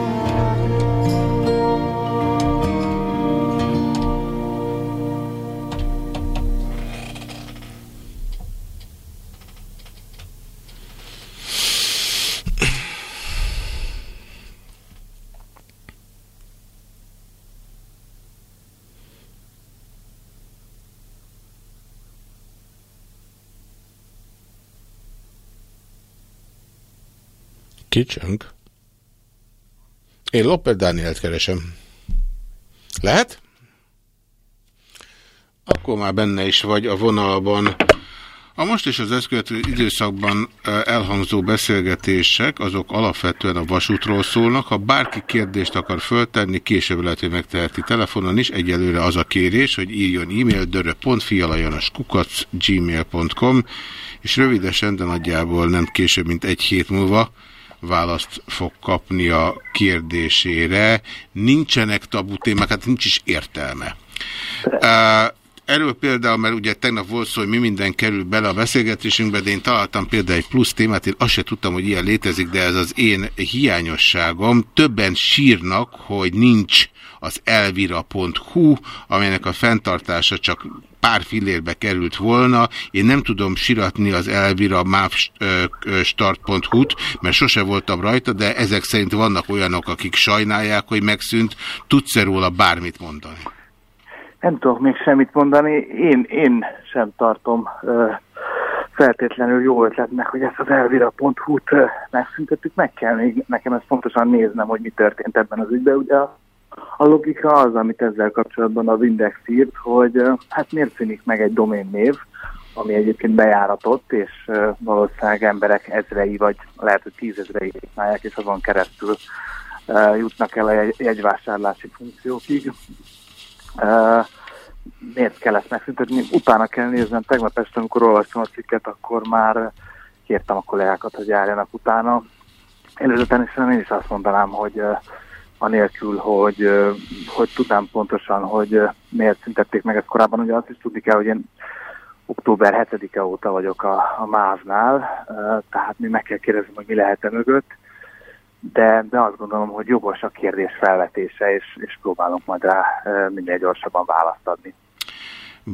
Kicsönk. Én Lopper Dánielt keresem. Lehet? Akkor már benne is vagy a vonalban. A most és az eszkövető időszakban elhangzó beszélgetések, azok alapvetően a vasútról szólnak. Ha bárki kérdést akar föltenni, később lehet, hogy megteheti telefonon is. Egyelőre az a kérés, hogy írjon e-mail dörö.fialajanaskukac gmail.com és rövidesen, de nagyjából nem később, mint egy hét múlva választ fog kapni a kérdésére. Nincsenek tabu témák, hát nincs is értelme. Erről például, mert ugye tegnap volt szó, hogy mi minden kerül bele a beszélgetésünkbe, de én találtam például egy plusz témát, én azt se tudtam, hogy ilyen létezik, de ez az én hiányosságom. Többen sírnak, hogy nincs az elvira.hu, amelynek a fenntartása csak pár fillérbe került volna. Én nem tudom siratni az elvira mávstart.hu-t, mert sose voltam rajta, de ezek szerint vannak olyanok, akik sajnálják, hogy megszűnt. Tudsz-e róla bármit mondani? Nem tudok még semmit mondani. Én, én sem tartom ö, feltétlenül jó ötletnek, hogy ezt az elvira.hu-t megszüntettük. Meg kell még nekem ezt pontosan néznem, hogy mi történt ebben az ügyben. Ugye a a logika az, amit ezzel kapcsolatban az Index írt, hogy hát miért szűnik meg egy doménnév, ami egyébként bejáratott, és valószínűleg emberek ezrei, vagy lehet, hogy tízezrei használják, és azon keresztül jutnak el a jegyvásárlási funkciókig. Miért kell ezt megszüntetni? Utána kell néznem. Tegnap este, amikor olvastam a cikket, akkor már kértem a kollégákat, hogy járjanak utána. Előzetesen én is azt mondanám, hogy anélkül, hogy, hogy tudnám pontosan, hogy miért szüntették meg ezt korábban. Ugye azt is tudni kell, hogy én október 7-e óta vagyok a, a MÁV-nál, tehát mi meg kell kérdezni, hogy mi lehet -e mögött, de, de azt gondolom, hogy jogos a kérdés felvetése, és, és próbálunk majd rá minél gyorsabban választ adni.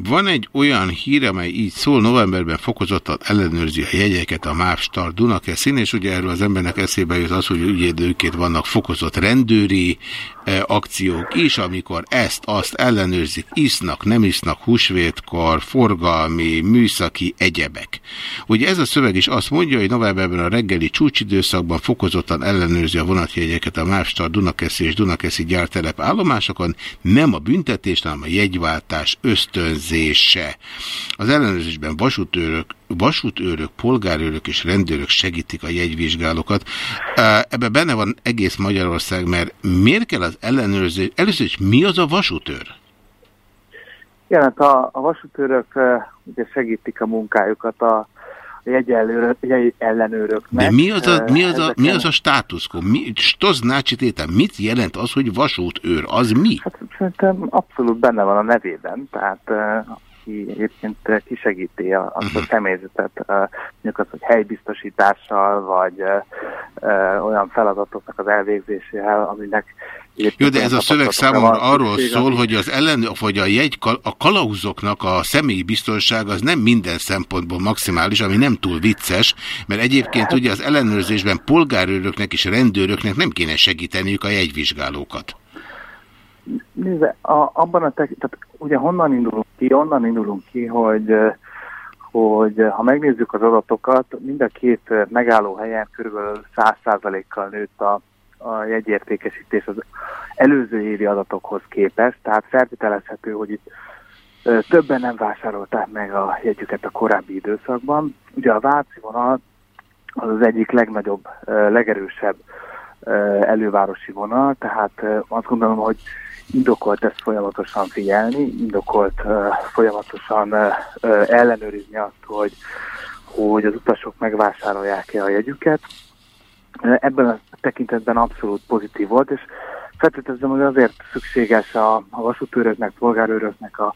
Van egy olyan hír, amely így szól, novemberben fokozottan ellenőrzi a jegyeket a MÁV Star Dunakeszin, és ugye erről az embernek eszébe jut az, hogy ügyédőként vannak fokozott rendőri e, akciók is, amikor ezt, azt ellenőrzik, isznak, nem isznak, húsvétkor, forgalmi, műszaki, egyebek. Ugye ez a szöveg is azt mondja, hogy novemberben a reggeli csúcsidőszakban fokozottan ellenőrzi a vonatjegyeket a MÁV Star Dunakeszi és Dunakeszi gyártelep állomásokon, nem a büntetés, hanem a jegyváltás ösztönz ellenőrzése. Az ellenőrzésben vasútőrök, vasútőrök, polgárőrök és rendőrök segítik a jegyvizsgálókat. Ebben benne van egész Magyarország, mert miért kell az ellenőrzés? Először is mi az a vasútőr? Igen, hát a, a vasútőrök ugye segítik a munkájukat a jegy ellenőröknek. De mi az a, mi az a, mi az a státuszkó? Mi, Stoznácsi tétel, mit jelent az, hogy vasútőr? Az mi? Hát szerintem abszolút benne van a nevében, tehát aki egyébként kisegíti azt uh -huh. a mhm. személyzetet, mondjuk az, hogy helybiztosítással, vagy olyan feladatoknak az elvégzésével, aminek jó, de ez a szöveg számomra arról szól, hogy az ellen, vagy a, jegy, a kalauzoknak a személyi biztonság az nem minden szempontból maximális, ami nem túl vicces, mert egyébként ugye az ellenőrzésben polgárőröknek és rendőröknek nem kéne segíteniük a jegyvizsgálókat. Nézze, a, abban a tek, tehát ugye honnan indulunk ki? Onnan indulunk ki, hogy hogy ha megnézzük az adatokat, mind a két megállóhelyen kb. 100%-kal nőtt a a jegyértékesítés az előző évi adatokhoz képest, tehát feltételezhető, hogy itt többen nem vásárolták meg a jegyüket a korábbi időszakban. Ugye a Váci vonal az az egyik legnagyobb, legerősebb elővárosi vonal, tehát azt gondolom, hogy indokolt ezt folyamatosan figyelni, indokolt folyamatosan ellenőrizni azt, hogy, hogy az utasok megvásárolják-e a jegyüket. Ebben a tekintetben abszolút pozitív volt, és feltételezem, hogy azért szükséges a, a vasútőröknek, polgárőröknek a,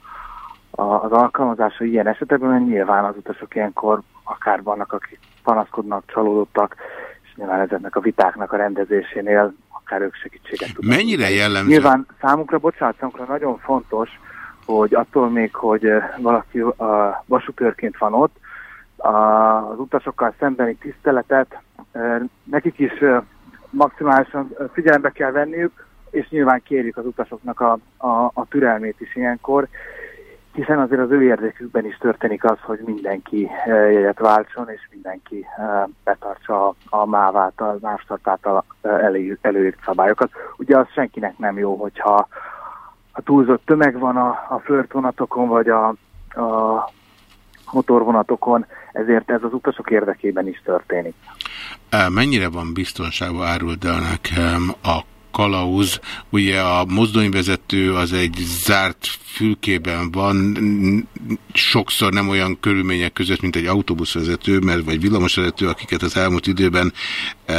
a, az alkalmazása ilyen esetekben, mert nyilván az utasok ilyenkor akár vannak, akik panaszkodnak, csalódottak, és nyilván ezeknek a vitáknak a rendezésénél akár ők segítséget tudnak. Mennyire jellemző? Nyilván számunkra, bocsánat, számunkra nagyon fontos, hogy attól még, hogy valaki a vasútőrként van ott, az utasokkal szembeni tiszteletet nekik is maximálisan figyelembe kell venniük, és nyilván kérjük az utasoknak a, a, a türelmét is ilyenkor, hiszen azért az ő érdekükben is történik az, hogy mindenki jegyet váltson, és mindenki betartsa a, a MÁV által, mástart által elő, előírt szabályokat. Ugye az senkinek nem jó, hogyha a túlzott tömeg van a, a flörtvonatokon, vagy a, a motorvonatokon, ezért ez az utasok érdekében is történik. Mennyire van biztonságban árult el nekem a kalauz, ugye a mozdonyvezető az egy zárt fülkében van, sokszor nem olyan körülmények között, mint egy autóbuszvezető, mert vagy villamosvezető, akiket az elmúlt időben e,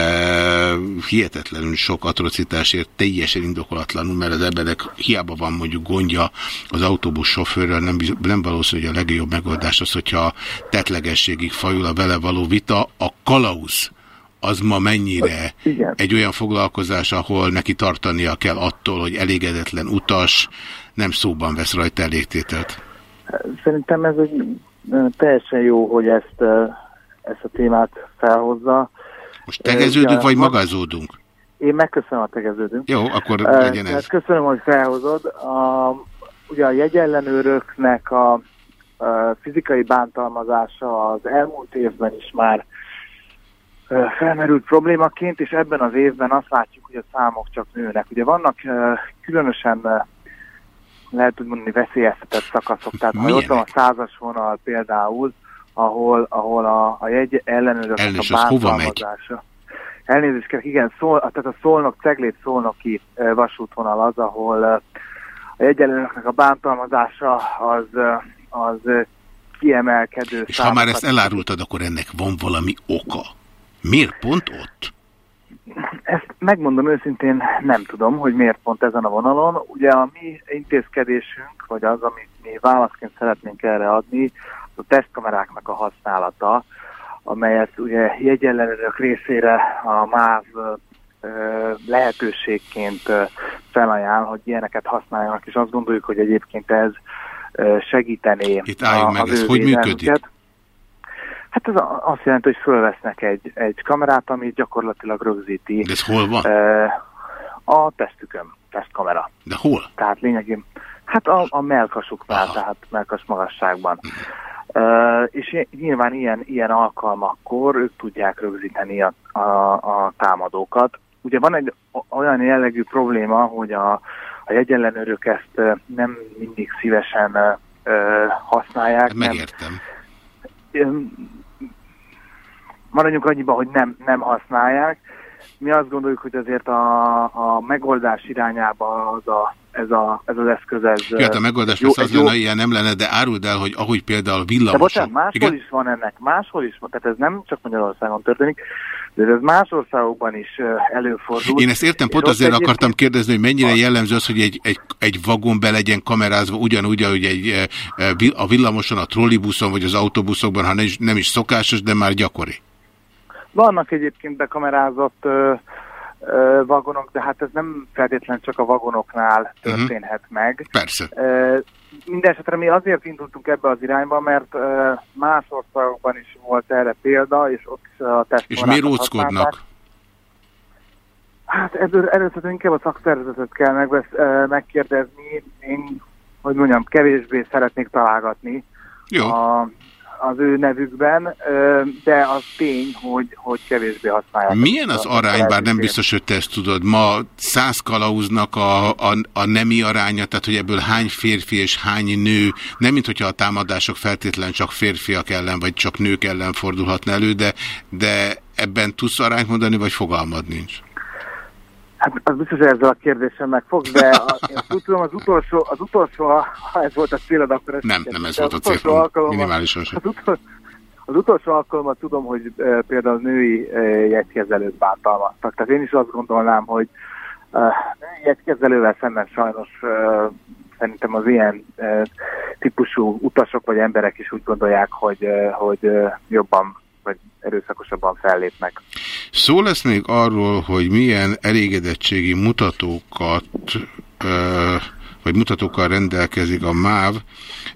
hihetetlenül sok atrocitásért teljesen indokolatlanul, mert az emberek hiába van mondjuk gondja az autóbusz sofőrrel, nem, nem valószínű, hogy a legjobb megoldás az, hogyha tetlegességig fajul a vele való vita, a kalauz az ma mennyire Igen. egy olyan foglalkozás, ahol neki tartania kell attól, hogy elégedetlen utas nem szóban vesz rajta elégtételt? Szerintem ez egy teljesen jó, hogy ezt, ezt a témát felhozza. Most tegeződünk, vagy magazódunk? Én megköszönöm a tegeződünk. Jó, akkor legyen ez. Köszönöm, hogy felhozod. A, ugye a jegyellenőröknek a, a fizikai bántalmazása az elmúlt évben is már felmerült problémaként, és ebben az évben azt látjuk, hogy a számok csak nőnek. Ugye vannak különösen lehet úgy mondani veszélyeztetett szakaszok, tehát ha ott van a százas vonal például, ahol, ahol a, a jegy ellenőröknek a bántalmazása. Elnézést kell, igen, szól, tehát a Szolnok, Ceglét Szolnoki vasútvonal az, ahol a jegyelőnöknek a bántalmazása az, az kiemelkedő. És ha már ezt elárultad, akkor ennek van valami oka? Miért pont ott? Ezt megmondom őszintén, nem tudom, hogy miért pont ezen a vonalon. Ugye a mi intézkedésünk, vagy az, amit mi válaszként szeretnénk erre adni, a tesztkameráknak a használata, amelyet ugye jegyellenőrök részére a MÁV lehetőségként felajánl, hogy ilyeneket használjanak, és azt gondoljuk, hogy egyébként ez segítené Itt álljunk meg, ez hogy működik? Hát ez azt jelenti, hogy fölvesznek egy, egy kamerát, ami gyakorlatilag rögzíti. De ez hol van? A tesztükön, tesztkamera. De hol? Tehát lényegében, hát a, a melkasuknál, Aha. tehát melkas magasságban. Uh, és nyilván ilyen, ilyen alkalmakkor ők tudják rögzíteni a, a, a támadókat. Ugye van egy olyan jellegű probléma, hogy a, a jegyellenőrök ezt nem mindig szívesen uh, használják. Hát megértem. Nem, maradjunk annyiban, hogy nem, nem használják. Mi azt gondoljuk, hogy azért a, a megoldás irányába az a, ez, a, ez az eszköz... Ez, ja, hát a megoldás jó, az lenne, ilyen nem lenne, de áruld el, hogy ahogy például villamos. De bocsánat, máshol Igen? is van ennek, máshol is van, tehát ez nem csak Magyarországon történik, de ez más országokban is előfordul. Én ezt értem, pont azért egyébként... akartam kérdezni, hogy mennyire jellemző az, hogy egy, egy, egy vagon be legyen kamerázva, ugyanúgy, ahogy egy, a villamoson, a trollibuszon vagy az autóbuszokban, ha nem is, nem is szokásos, de már gyakori. Vannak egyébként bekamerázott ö, ö, vagonok, de hát ez nem feltétlenül csak a vagonoknál mhm. történhet uh -huh. meg. Persze. Ö, Mindenesetre mi azért indultunk ebbe az irányba, mert ö, más országokban is volt erre példa, és ott a És miért óckodnak? Hát ebből először inkább a szakszervezetet kell megvesz, megkérdezni. Én, hogy mondjam, kevésbé szeretnék találgatni Jó. A, az ő nevükben, de az tény, hogy, hogy kevésbé használják. Milyen az arány, bár nem biztos, hogy te ezt tudod, ma száz kalauznak a, a, a nemi aránya, tehát hogy ebből hány férfi és hány nő, nem mint hogyha a támadások feltétlen csak férfiak ellen, vagy csak nők ellen fordulhatna elő, de, de ebben tudsz arányt mondani, vagy fogalmad nincs? Hát az biztos, hogy ezzel a kérdéssel megfogsz, de a, én tudom, az utolsó, az utolsó, ha ez volt a célod, akkor ez Nem, nem ez volt a cél, minimálisan sem. Az, utol, az utolsó alkalommal tudom, hogy e, például női e, jegykezelőt bántalmaztak. Tehát én is azt gondolnám, hogy jegykezelővel szemben sajnos szerintem az ilyen típusú utasok vagy emberek is úgy gondolják, hogy, hogy jobban vagy erőszakosabban fellépnek. Szó lesz még arról, hogy milyen elégedettségi mutatókat vagy mutatókkal rendelkezik a MÁV.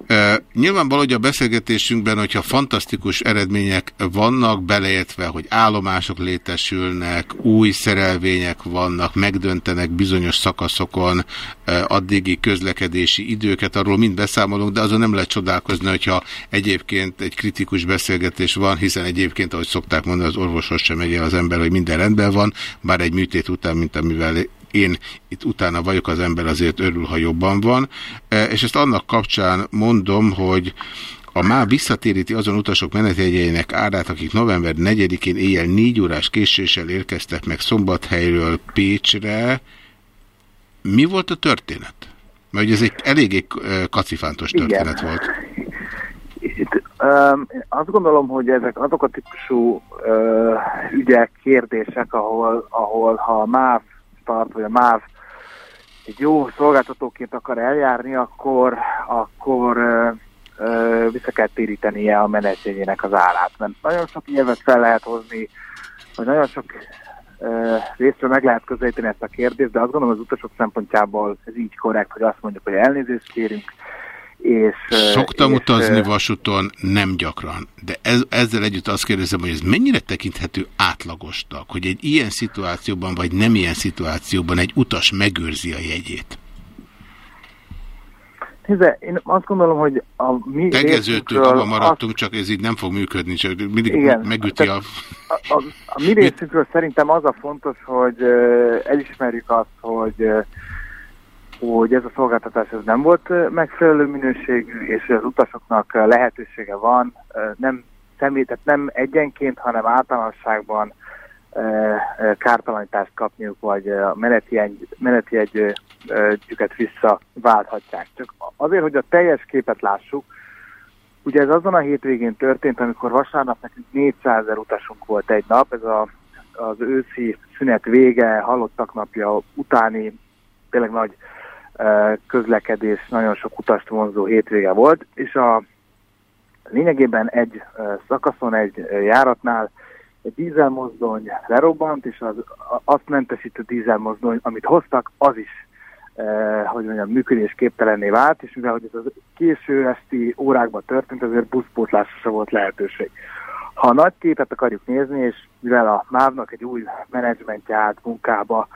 E, nyilvánvaló, hogy a beszélgetésünkben, hogyha fantasztikus eredmények vannak, beleértve, hogy állomások létesülnek, új szerelvények vannak, megdöntenek bizonyos szakaszokon e, addigi közlekedési időket, arról mind beszámolunk, de azon nem lehet csodálkozni, hogyha egyébként egy kritikus beszélgetés van, hiszen egyébként, ahogy szokták mondani, az orvoshoz sem megy az ember, hogy minden rendben van, bár egy műtét után, mint amivel én itt utána vagyok, az ember azért örül, ha jobban van. E, és ezt annak kapcsán mondom, hogy a MÁ visszatéríti azon utasok menetjegyeinek árát, akik november 4-én éjjel 4 órás késéssel érkeztek meg Szombathelyről Pécsre. Mi volt a történet? Mert ez egy eléggé e, kacifántos történet Igen. volt. Itt, um, azt gondolom, hogy ezek azok a típusú uh, ügyek, kérdések, ahol, ahol ha MÁV tart, vagy a MÁV egy jó szolgáltatóként akar eljárni, akkor, akkor ö, ö, vissza kell térítenie a menetjegyének az árát. Mert nagyon sok nyelvet fel lehet hozni, vagy nagyon sok ö, részről meg lehet közelíteni ezt a kérdést, de azt gondolom az utasok szempontjából ez így korrekt, hogy azt mondjuk, hogy elnézést kérünk, és, Szoktam és, utazni vasúton, nem gyakran, de ez, ezzel együtt azt kérdezem, hogy ez mennyire tekinthető átlagosnak, hogy egy ilyen szituációban, vagy nem ilyen szituációban egy utas megőrzi a jegyét? Nézze, én azt gondolom, hogy a mi Tegezőtől abban maradtunk, azt... csak ez így nem fog működni, csak mindig igen, megüti a... A, a... A mi részünkről szerintem az a fontos, hogy uh, elismerjük azt, hogy uh, hogy ez a szolgáltatás ez nem volt megfelelő minőségű, és az utasoknak lehetősége van nem személy, tehát nem egyenként, hanem általánosságban kártalanítást kapniuk, vagy a menetjegyüket visszaválthatják. Csak azért, hogy a teljes képet lássuk, ugye ez azon a hétvégén történt, amikor vasárnap nekünk 400 ezer utasunk volt egy nap, ez a, az őszi szünet vége, halottak napja utáni tényleg nagy közlekedés, nagyon sok utast vonzó hétvége volt, és a lényegében egy szakaszon, egy járatnál egy dízelmozdony lerobbant, és az, azt mentesítő dízelmozdony, amit hoztak, az is eh, hogy mondjam, működésképtelenné vált, és mivel hogy ez az késő esti órákban történt, azért buszpótlásra volt lehetőség. Ha a nagy képet akarjuk nézni, és mivel a MÁV-nak egy új menedzsmentje állt munkába,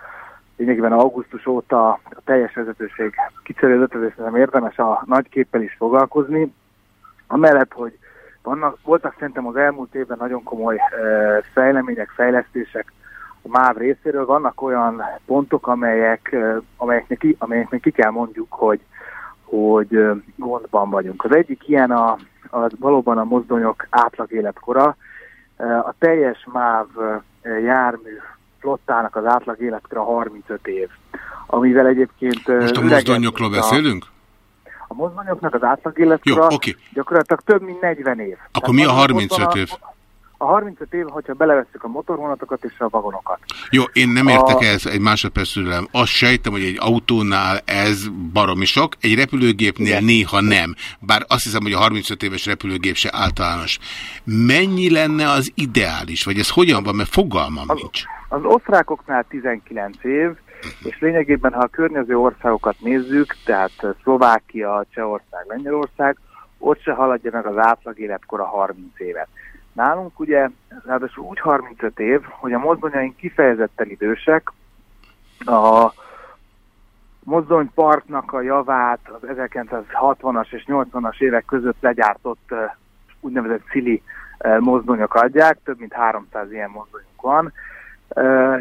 lényegében augusztus óta a teljes vezetőség kicserélődött, ezért nem érdemes a nagy képpel is foglalkozni. Amellett, hogy vannak, voltak szerintem az elmúlt évben nagyon komoly e, fejlemények, fejlesztések a MÁV részéről, vannak olyan pontok, amelyek, e, amelyeknek, amelyeknek ki kell mondjuk, hogy, hogy e, gondban vagyunk. Az egyik ilyen a, a valóban a mozdonyok átlag életkora. A teljes MÁV jármű flottának az átlag életkora 35 év. Amivel egyébként... Most a mozdonyokról beszélünk? A mozdonyoknak az átlag életkora Jó, okay. gyakorlatilag több mint 40 év. Akkor Tehát mi a 35 év? A 35 év, hogyha belevesszük a motorvonatokat és a vagonokat. Jó, én nem értek a... ez egy másodperc szülelem. Azt sejtem, hogy egy autónál ez baromi sok, egy repülőgépnél Igen. néha nem. Bár azt hiszem, hogy a 35 éves repülőgép se általános. Mennyi lenne az ideális? Vagy ez hogyan van, mert fogalmam az, nincs. Az osztrákoknál 19 év, és lényegében, ha a környező országokat nézzük, tehát Szlovákia, Csehország, Lengyelország, ott se haladja meg az átlag életkora 30 évet. Nálunk ugye, ráadásul úgy 35 év, hogy a mozdonyaink kifejezetten idősek, a mozdonyparknak a javát az 1960-as és 80-as évek között legyártott úgynevezett cili mozdonyok adják, több mint 300 ilyen mozdonyunk van,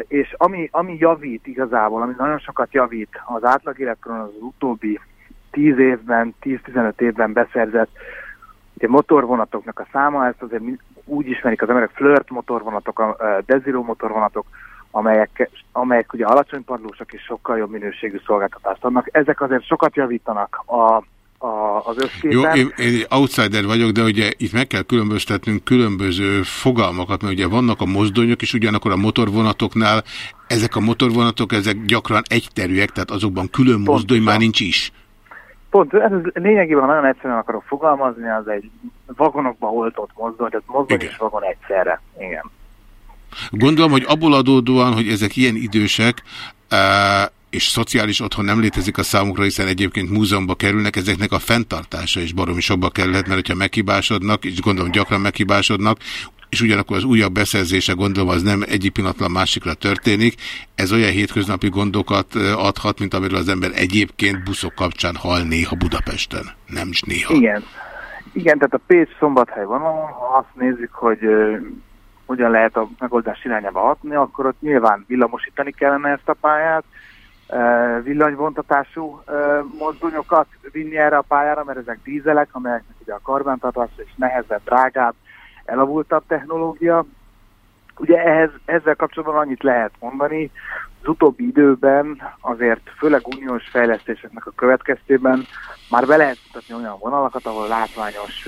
és ami, ami javít igazából, ami nagyon sokat javít az átlag életkoron az utóbbi 10 évben, 10-15 évben beszerzett ugye motorvonatoknak a száma, ezt azért úgy ismerik az emberek, flirt motorvonatok, a Desiro motorvonatok, amelyek, amelyek ugye alacsony padlósak és sokkal jobb minőségű szolgáltatást adnak. Ezek azért sokat javítanak a, a, az összképen. Jó, én, én outsider vagyok, de ugye itt meg kell különböztetnünk különböző fogalmakat, mert ugye vannak a mozdonyok, és ugyanakkor a motorvonatoknál ezek a motorvonatok, ezek gyakran egyterűek, tehát azokban külön Pontosan. mozdony már nincs is. Pont, ez lényegében nagyon egyszerűen akarok fogalmazni, az egy vagonokba oltott mozdony, tehát mozdony Igen. és vagon egyszerre. Igen. Gondolom, hogy abból adódóan, hogy ezek ilyen idősek, és szociális otthon nem létezik a számukra, hiszen egyébként múzeumba kerülnek, ezeknek a fenntartása is baromi sokba kerülhet, mert hogyha meghibásodnak, és gondolom gyakran meghibásodnak, és ugyanakkor az újabb beszerzése gondolom az nem egyik pillanatlan másikra történik, ez olyan hétköznapi gondokat adhat, mint amiről az ember egyébként buszok kapcsán hal néha Budapesten. Nem is néha. Igen. Igen, tehát a Pécs-Szombathely van, ha azt nézzük, hogy hogyan lehet a megoldás irányába hatni, akkor ott nyilván villamosítani kellene ezt a pályát, villanyvontatású mozdonyokat vinni erre a pályára, mert ezek dízelek, amelyeknek ugye a karbantartás és nehezebb, drágább, elavultabb technológia. Ugye ehhez, ezzel kapcsolatban annyit lehet mondani, az utóbbi időben azért főleg uniós fejlesztéseknek a következtében már be lehet mutatni olyan vonalakat, ahol látványos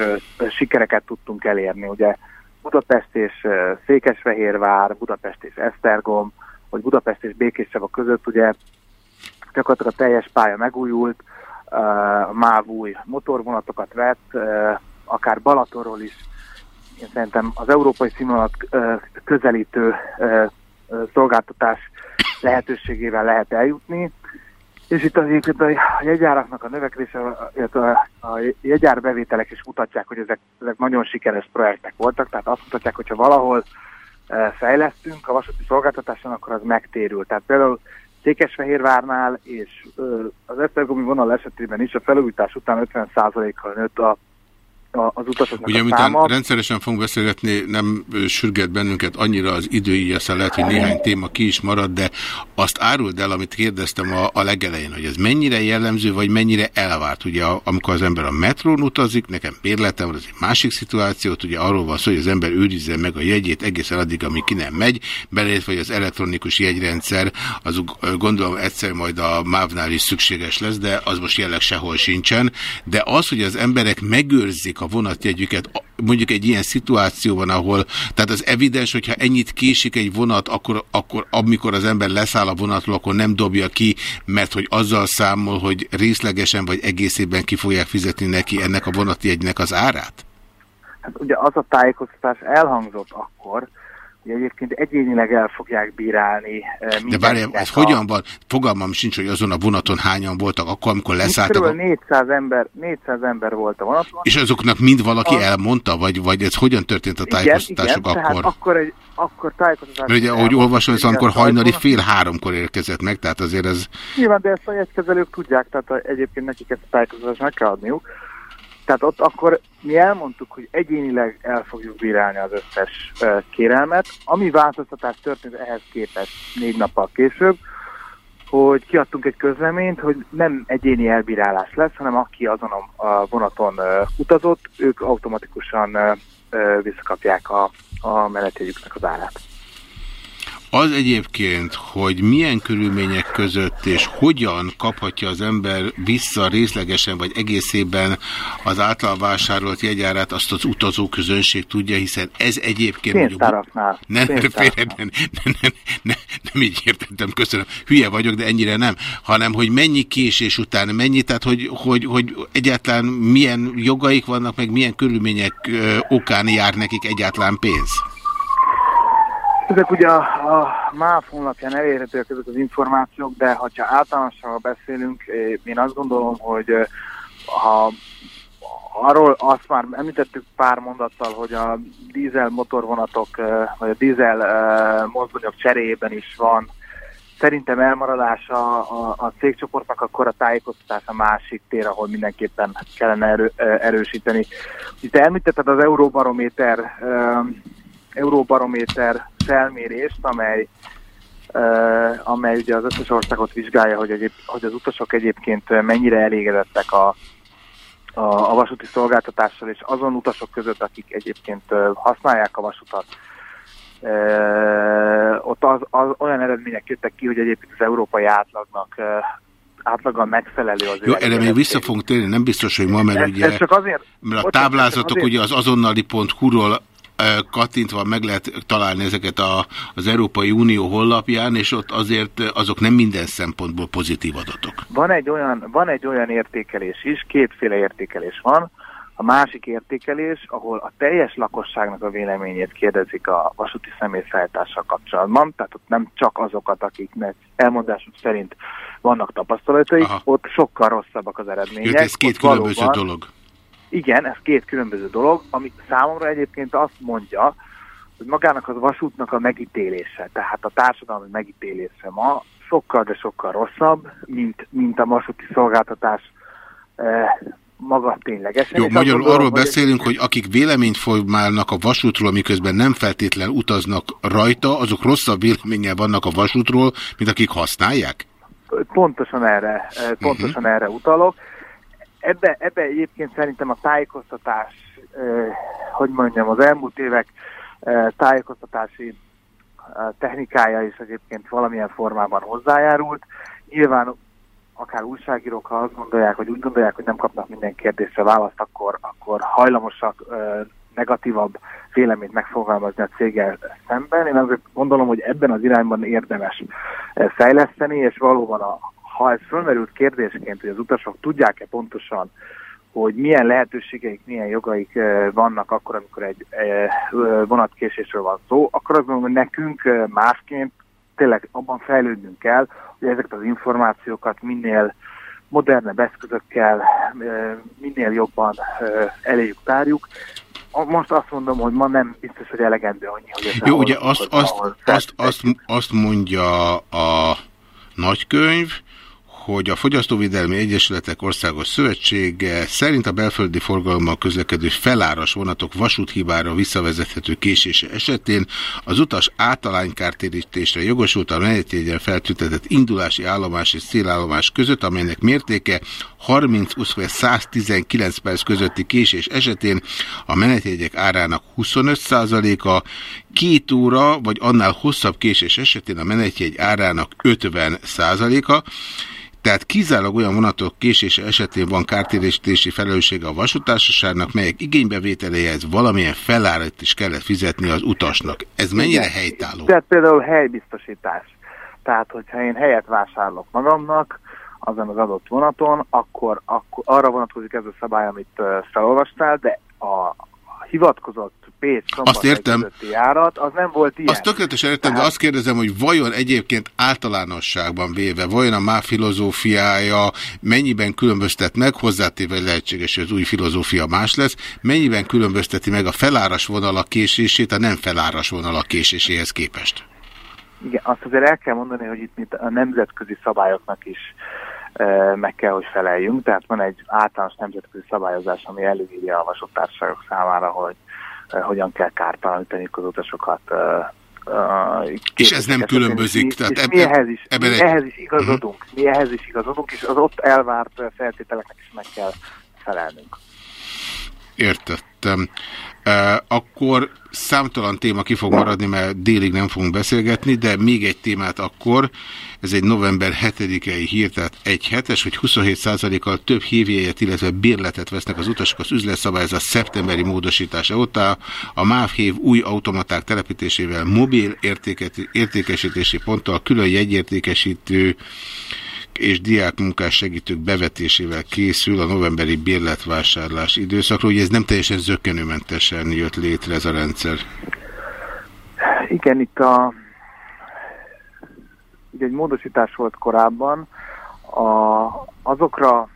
sikereket tudtunk elérni. Ugye Budapest és Székesfehérvár, Budapest és Esztergom, vagy Budapest és Békéscsaba között ugye gyakorlatilag a teljes pálya megújult, a MÁV új motorvonatokat vett, akár Balatonról is, én szerintem az európai színvonalat közelítő szolgáltatás lehetőségével lehet eljutni, és itt egyébként a jegyáraknak a növekvése, illetve a jegyárbevételek is mutatják, hogy ezek, ezek nagyon sikeres projektek voltak, tehát azt mutatják, hogyha valahol fejlesztünk a vasúti szolgáltatáson, akkor az megtérül. Tehát például Székesfehérvárnál és az Esztergomi vonal esetében is a felújítás után 50%-kal nőtt a az utasoknak Ugye, a száma. rendszeresen fogunk beszélgetni, nem sürget bennünket annyira az idő, így aztán lehet, hogy néhány téma ki is marad, de azt áruld el, amit kérdeztem a, a legelején, hogy ez mennyire jellemző, vagy mennyire elvárt. Ugye, amikor az ember a metrón utazik, nekem bérletem van, az egy másik szituációt, ugye arról van szó, hogy az ember őrizze meg a jegyét egészen addig, amíg ki nem megy, beleértve, hogy az elektronikus jegyrendszer, az gondolom egyszer majd a MÁV-nál is szükséges lesz, de az most jelenleg sehol sincsen, de az, hogy az emberek megőrzik a vonatjegyüket mondjuk egy ilyen szituációban, ahol, tehát az evidens, hogyha ennyit késik egy vonat, akkor, akkor amikor az ember leszáll a vonatról, akkor nem dobja ki, mert hogy azzal számol, hogy részlegesen vagy egészében ki fogják fizetni neki ennek a vonatjegynek az árát? Hát ugye az a tájékoztatás elhangzott akkor, hogy egyébként egyénileg el fogják bírálni. De várjál, ez a... hogyan van? Fogalmam sincs, hogy azon a vonaton hányan voltak, akkor, amikor leszálltak. Kb. 400 ember, 400 ember volt a vonaton. És azoknak mind valaki a... elmondta, vagy, vagy ez hogyan történt a tájékoztatások igen, akkor? akkor, egy, akkor tájékoztatás. Mert ugye, ahogy olvasom, ez amikor hajnali fél háromkor érkezett meg, tehát azért ez... Nyilván, de ezt a jegykezelők tudják, tehát egyébként nekik ezt a tájékoztatást meg kell adniuk. Tehát ott akkor mi elmondtuk, hogy egyénileg el fogjuk bírálni az összes kérelmet. Ami változtatás történt ehhez képest négy nappal később, hogy kiadtunk egy közleményt, hogy nem egyéni elbírálás lesz, hanem aki azon a vonaton utazott, ők automatikusan visszakapják a, a menetjegyüknek az árát. Az egyébként, hogy milyen körülmények között és hogyan kaphatja az ember vissza részlegesen vagy egészében az által vásárolt jegyárát, azt az utazó közönség tudja, hiszen ez egyébként... Pénztáraknál. Nem, nem, nem, nem, nem, nem így értettem, köszönöm. Hülye vagyok, de ennyire nem. Hanem, hogy mennyi késés után, mennyi, tehát hogy, hogy, hogy egyáltalán milyen jogaik vannak, meg milyen körülmények okán jár nekik egyáltalán pénz. Ezek ugye a, a MÁV honlapján elérhetőek ezek az információk, de ha általánosan beszélünk, én azt gondolom, hogy ha arról azt már említettük pár mondattal, hogy a dízel motorvonatok, vagy a dízel mozdonyok cseréjében is van szerintem elmaradása a, a cégcsoportnak, akkor a tájékoztatás a másik tér, ahol mindenképpen kellene erő, erősíteni. Itt említetted az Euróbarométer Euróbarométer felmérést, amely, uh, amely ugye az összes országot vizsgálja, hogy, egyéb, hogy az utasok egyébként mennyire elégedettek a, a, a vasúti szolgáltatással, és azon utasok között, akik egyébként használják a vasutat, Uh, ott az, az olyan eredmények jöttek ki, hogy egyébként az európai átlagnak uh, átlagan megfelelő az Jó, erre még vissza fogunk térni, nem biztos, hogy ma, mert ez, ugye, ez csak azért, mert a táblázatok azért, ugye az azonnali.hu-ról kattintva meg lehet találni ezeket a, az Európai Unió honlapján, és ott azért azok nem minden szempontból pozitív adatok. Van egy olyan, van egy olyan értékelés is, kétféle értékelés van. A másik értékelés, ahol a teljes lakosságnak a véleményét kérdezik a vasúti személyszállítással kapcsolatban, tehát ott nem csak azokat, akiknek elmondásuk szerint vannak tapasztalatai, Aha. ott sokkal rosszabbak az eredmények. Jött, ez két különböző valóban, dolog. Igen, ez két különböző dolog, ami számomra egyébként azt mondja, hogy magának az vasútnak a megítélése, tehát a társadalmi megítélése ma sokkal, de sokkal rosszabb, mint, mint a vasúti szolgáltatás eh, maga ténylegesen. Jó, magyarul gondolom, arról beszélünk, hogy akik véleményt formálnak a vasútról, miközben nem feltétlen utaznak rajta, azok rosszabb véleménnyel vannak a vasútról, mint akik használják? Pontosan erre, eh, pontosan uh mhm. -huh. erre utalok. Ebbe, ebbe egyébként szerintem a tájékoztatás, hogy mondjam, az elmúlt évek tájékoztatási technikája is egyébként valamilyen formában hozzájárult. Nyilván akár újságírók, ha azt gondolják, hogy úgy gondolják, hogy nem kapnak minden kérdésre választ, akkor, akkor hajlamosak negatívabb véleményt megfogalmazni a céggel szemben. Én azért gondolom, hogy ebben az irányban érdemes fejleszteni, és valóban a, ha ez fölmerült kérdésként, hogy az utasok tudják-e pontosan, hogy milyen lehetőségeik, milyen jogaik eh, vannak akkor, amikor egy eh, vonatkésésről van szó, akkor azt mondom, hogy nekünk eh, másként tényleg abban fejlődnünk kell, hogy ezeket az információkat minél modernebb eszközökkel, minél jobban eléjük tárjuk. Most azt mondom, hogy ma nem biztos, hogy elegendő annyi, hogy ez Jó, ugye azt, azt, azt, azt, azt mondja a nagykönyv, hogy a Fogyasztóvédelmi Egyesületek Országos Szövetsége szerint a belföldi forgalommal közlekedő feláras vonatok vasúthibára visszavezethető késése esetén az utas általánykártérítésre jogosult a menetjegyen feltüntetett indulási állomás és célállomás között, amelynek mértéke 30-119 perc közötti késés esetén a menetjegyek árának 25%-a, két óra vagy annál hosszabb késés esetén a menetjegy árának 50%-a, tehát kizárólag olyan vonatok késése esetén van kártérítési felelőssége a vasútársaságnak, melyek igénybevételéhez valamilyen felárat is kellett fizetni az utasnak. Ez mennyire Igen. helytálló? Tehát például helybiztosítás. Tehát, hogyha én helyet vásárolok magamnak, azon az adott vonaton, akkor, akkor arra vonatkozik ez a szabály, amit felolvastál, de a hivatkozott Pécs azt értem. járat, az nem volt ilyen. Azt tökéletesen értem, Tehát... de azt kérdezem, hogy vajon egyébként általánosságban véve, vajon a má filozófiája mennyiben különböztet meg, hozzátéve lehetséges, hogy az új filozófia más lesz, mennyiben különbözteti meg a feláras vonalak késését a nem feláras vonalak késéséhez képest? Igen, azt azért el kell mondani, hogy itt a nemzetközi szabályoknak is meg kell, hogy feleljünk. Tehát van egy általános nemzetközi szabályozás, ami előírja a vasútársaságok számára, hogy hogyan kell kártalanítani az utasokat. És ez nem különbözik? Mi, tehát eb mi ehhez is, mi egy... ehhez is igazodunk, uh -huh. mi ehhez is igazodunk, és az ott elvárt feltételeknek is meg kell felelnünk. Értettem. Akkor számtalan téma ki fog maradni, mert délig nem fogunk beszélgetni, de még egy témát akkor, ez egy november 7-i hír, tehát egy hetes, hogy 27%-kal több hívjegyet, illetve bérletet vesznek az utasok az üzletszabályozat szeptemberi módosítása óta. A MÁV hév új automaták telepítésével mobil értékesítési ponttal külön jegyértékesítő és diákmunkás segítők bevetésével készül a novemberi bérletvásárlás időszakról. Ugye ez nem teljesen zökkenőmentesen jött létre ez a rendszer. Igen, itt a, ugye egy módosítás volt korábban, a, azokra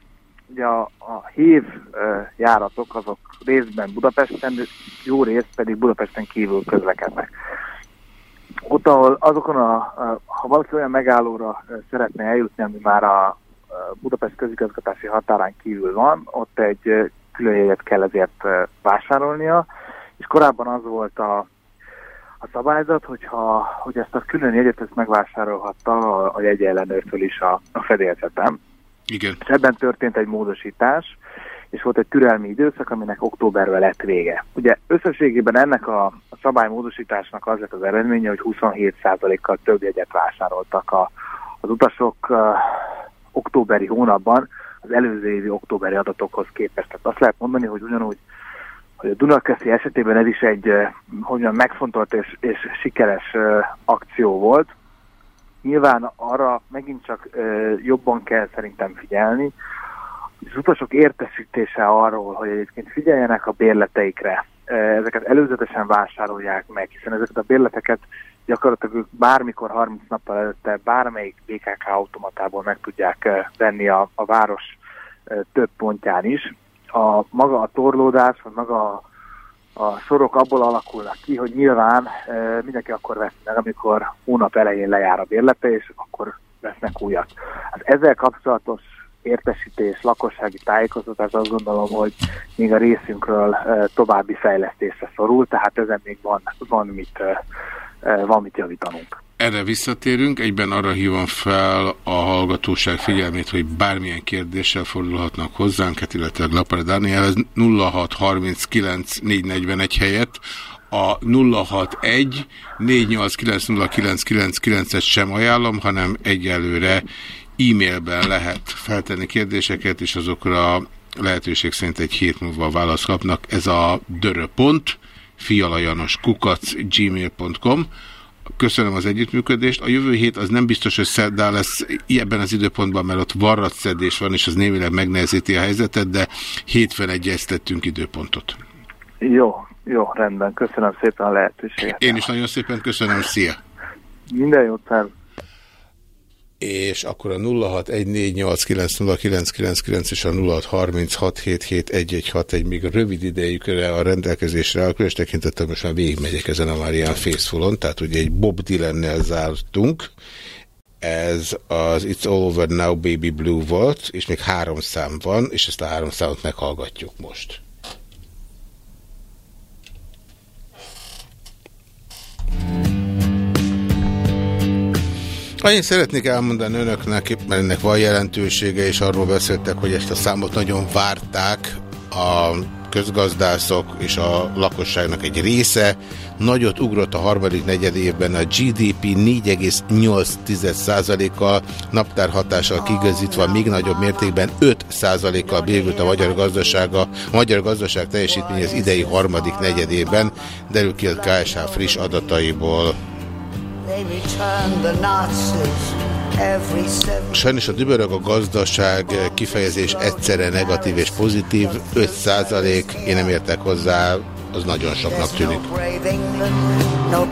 ugye a, a hív járatok azok részben Budapesten, jó rész pedig Budapesten kívül közlekednek ott, ahol azokon a, ha valaki olyan megállóra szeretne eljutni, ami már a Budapest közigazgatási határán kívül van, ott egy külön jegyet kell ezért vásárolnia, és korábban az volt a, a szabályzat, hogyha, hogy ezt a külön jegyet ezt megvásárolhatta a, a jegyellenőrtől is a, a fedélzetem. Igen. És ebben történt egy módosítás, és volt egy türelmi időszak, aminek októberben lett vége. Ugye összességében ennek a, a szabálymódosításnak az lett az eredménye, hogy 27%-kal több jegyet vásároltak a, az utasok, októberi hónapban az előző évi októberi adatokhoz képest. Tehát azt lehet mondani, hogy ugyanúgy hogy a Dunakeszi esetében ez is egy hogyan megfontolt és, és sikeres akció volt. Nyilván arra megint csak jobban kell szerintem figyelni, az utasok értesítése arról, hogy egyébként figyeljenek a bérleteikre, ezeket előzetesen vásárolják meg, hiszen ezeket a bérleteket gyakorlatilag ők bármikor 30 nappal előtte bármelyik BKK automatából meg tudják venni a, a város több pontján is. A maga a torlódás, vagy maga a, a sorok abból alakulnak ki, hogy nyilván mindenki akkor vesz meg, amikor hónap elején lejár a bérlete, és akkor vesznek újat. Hát ezzel kapcsolatos értesítés, lakossági tájékoztatás azt gondolom, hogy még a részünkről további fejlesztésre szorul, tehát ezen még van, van, mit, van mit javítanunk. Erre visszatérünk, egyben arra hívom fel a hallgatóság figyelmét, hogy bármilyen kérdéssel fordulhatnak hozzánk, hát illetve Lapare Dániel, ez 0639 441 helyett a 061 489 et sem ajánlom, hanem egyelőre e-mailben lehet feltenni kérdéseket, és azokra lehetőség szerint egy hét múlva választ kapnak. Ez a dörö.pont, gmail.com köszönöm az együttműködést. A jövő hét az nem biztos, hogy szerdán lesz ebben az időpontban, mert ott varratszedés van, és az némileg megnehezíti a helyzetet, de hétfőn egyeztettünk időpontot. Jó, jó, rendben. Köszönöm szépen a lehetőséget. Én is nagyon szépen köszönöm. Szia! Minden jót, terv és akkor a 0614890999 és a 0636771161 még rövid idejükre a rendelkezésre áll, és tekintettel most már végigmegyek ezen a Marian Faithfulon, tehát ugye egy Bob Dylan-nel zártunk, ez az It's All Over Now Baby Blue volt, és még három szám van, és ezt a három számot meghallgatjuk most. Annyit szeretnék elmondani önöknek, mert ennek van jelentősége, és arról beszéltek, hogy ezt a számot nagyon várták a közgazdászok és a lakosságnak egy része. Nagyot ugrott a harmadik negyed évben a GDP 4,8%-kal, naptárhatással kigazítva még nagyobb mértékben 5%-kal bővült a magyar gazdasága. A magyar gazdaság teljesítmény az idei harmadik negyedében derül ki a KSH friss adataiból. Sajnos a dübörög a gazdaság kifejezés egyszerre negatív és pozitív, 5 százalék, én nem értek hozzá, az nagyon soknak tűnik.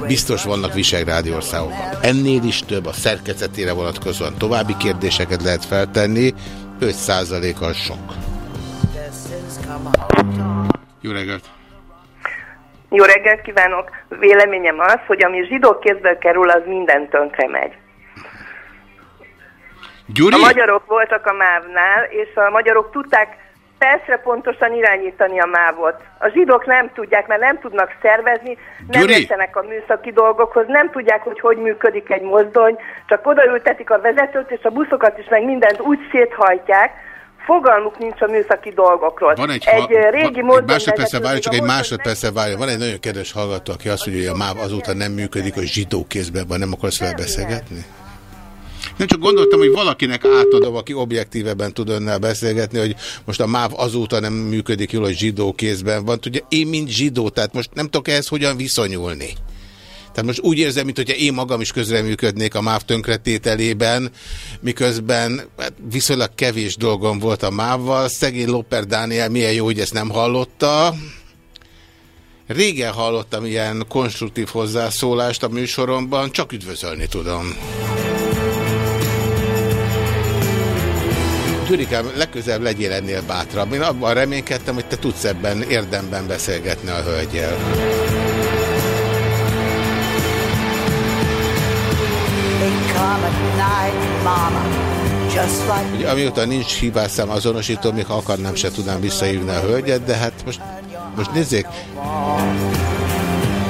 Biztos vannak visegrádi országok. Ennél is több a szerkezetére vonatkozóan további kérdéseket lehet feltenni, 5 százalék az sok. Jó reggelt! Jó reggelt kívánok! Véleményem az, hogy ami zsidó kézből kerül, az minden tönkre megy. Gyuri? A magyarok voltak a mávnál, és a magyarok tudták percre pontosan irányítani a mávot. A zsidók nem tudják, mert nem tudnak szervezni, nem értenek a műszaki dolgokhoz, nem tudják, hogy hogy működik egy mozdony, csak odaültetik a vezetőt, és a buszokat is meg mindent úgy széthajtják, fogalmuk nincs a műszaki dolgokról. Van egy, egy ha, régi van, egy másodpercre várj, csak egy másodpercre várj. Van egy nagyon kedves hallgató, aki azt mondja, hogy a MÁV azóta nem működik, hogy zsidó kézben van, nem akarsz vele beszélgetni? Nem csak gondoltam, hogy valakinek átadom, aki objektíveben tud önnel beszélgetni, hogy most a MÁV azóta nem működik jól, hogy zsidó kézben van. Ugye én, mint zsidó, tehát most nem tudok ehhez hogyan viszonyulni. Tehát most úgy érzem, mint hogyha én magam is közreműködnék a MÁV tönkretételében, miközben hát viszonylag kevés dolgom volt a MÁV-val. Szegény Loper Dániel milyen jó, hogy ezt nem hallotta. Régen hallottam ilyen konstruktív hozzászólást a műsoromban, csak üdvözölni tudom. Gyurikám, legközelebb legyél ennél bátrabb. Én abban reménykedtem, hogy te tudsz ebben érdemben beszélgetni a hölgyel. Ugye, amióta nincs hibászám azonosító, még ha akarnám, se tudnám visszahívni a hölgyet, de hát most, most nézzék.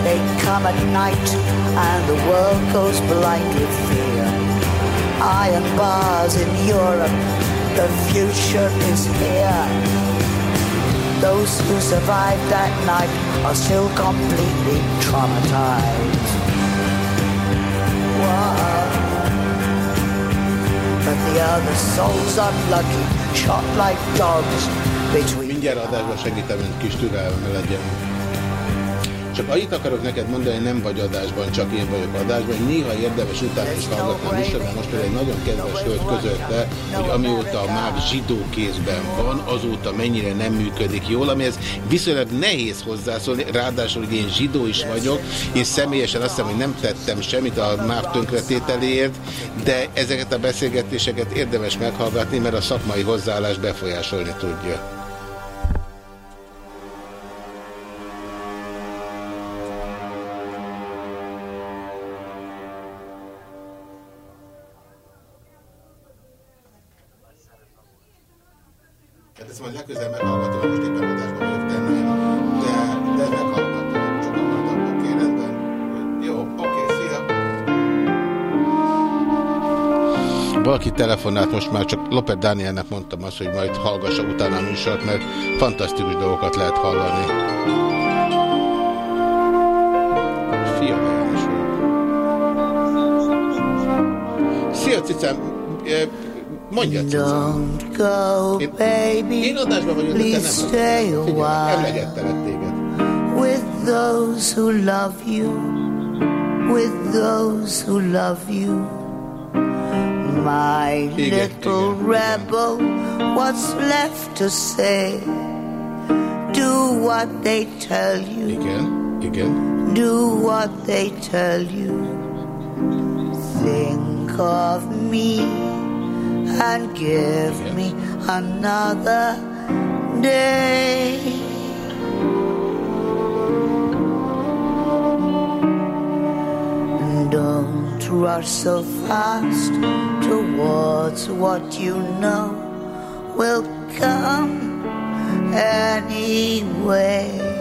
They come at night and the world goes blind with fear. Iron bars in Europe, the future is here. Those who survived that night are still completely traumatized. Wow. The other souls unlucky, shot like dogs between... Mindjárt adásban segítem, kis türelme legyen. Csak annyit akarok neked mondani, hogy nem vagy adásban, csak én vagyok adásban, hogy néha érdemes utána is hallgatni a műsorban. Most egy nagyon kedves hölgy közölte, hogy amióta a MÁV zsidó kézben van, azóta mennyire nem működik jól, ami ez viszonylag nehéz hozzászólni, ráadásul, hogy én zsidó is vagyok, és személyesen azt hiszem, hogy nem tettem semmit a MÁV tönkretételéért, de ezeket a beszélgetéseket érdemes meghallgatni, mert a szakmai hozzáállás befolyásolni tudja. Majd legközelebb meghallgatom, hogy most éppen adásban vagyok tenni, de, de meghallgatom, csak akartam, oké, rendben. Jó, oké, szia. Valaki telefonált most már, csak Lopet Dánielnek mondtam azt, hogy majd hallgassa utána a műsort, mert fantasztikus dolgokat lehet hallani. Fia Szia, Cicám! Mondja, Don't go, baby. Én adásban vagyok, de te nem. Figyelj, emlegettelek téged. With those who love you, with those who love you. My igen, little igen, rebel, igen. what's left to say? Do what they tell you. Igen, igen. Do what they tell you. Think of me and give me another day. Don't rush so fast towards what you know will come anyway.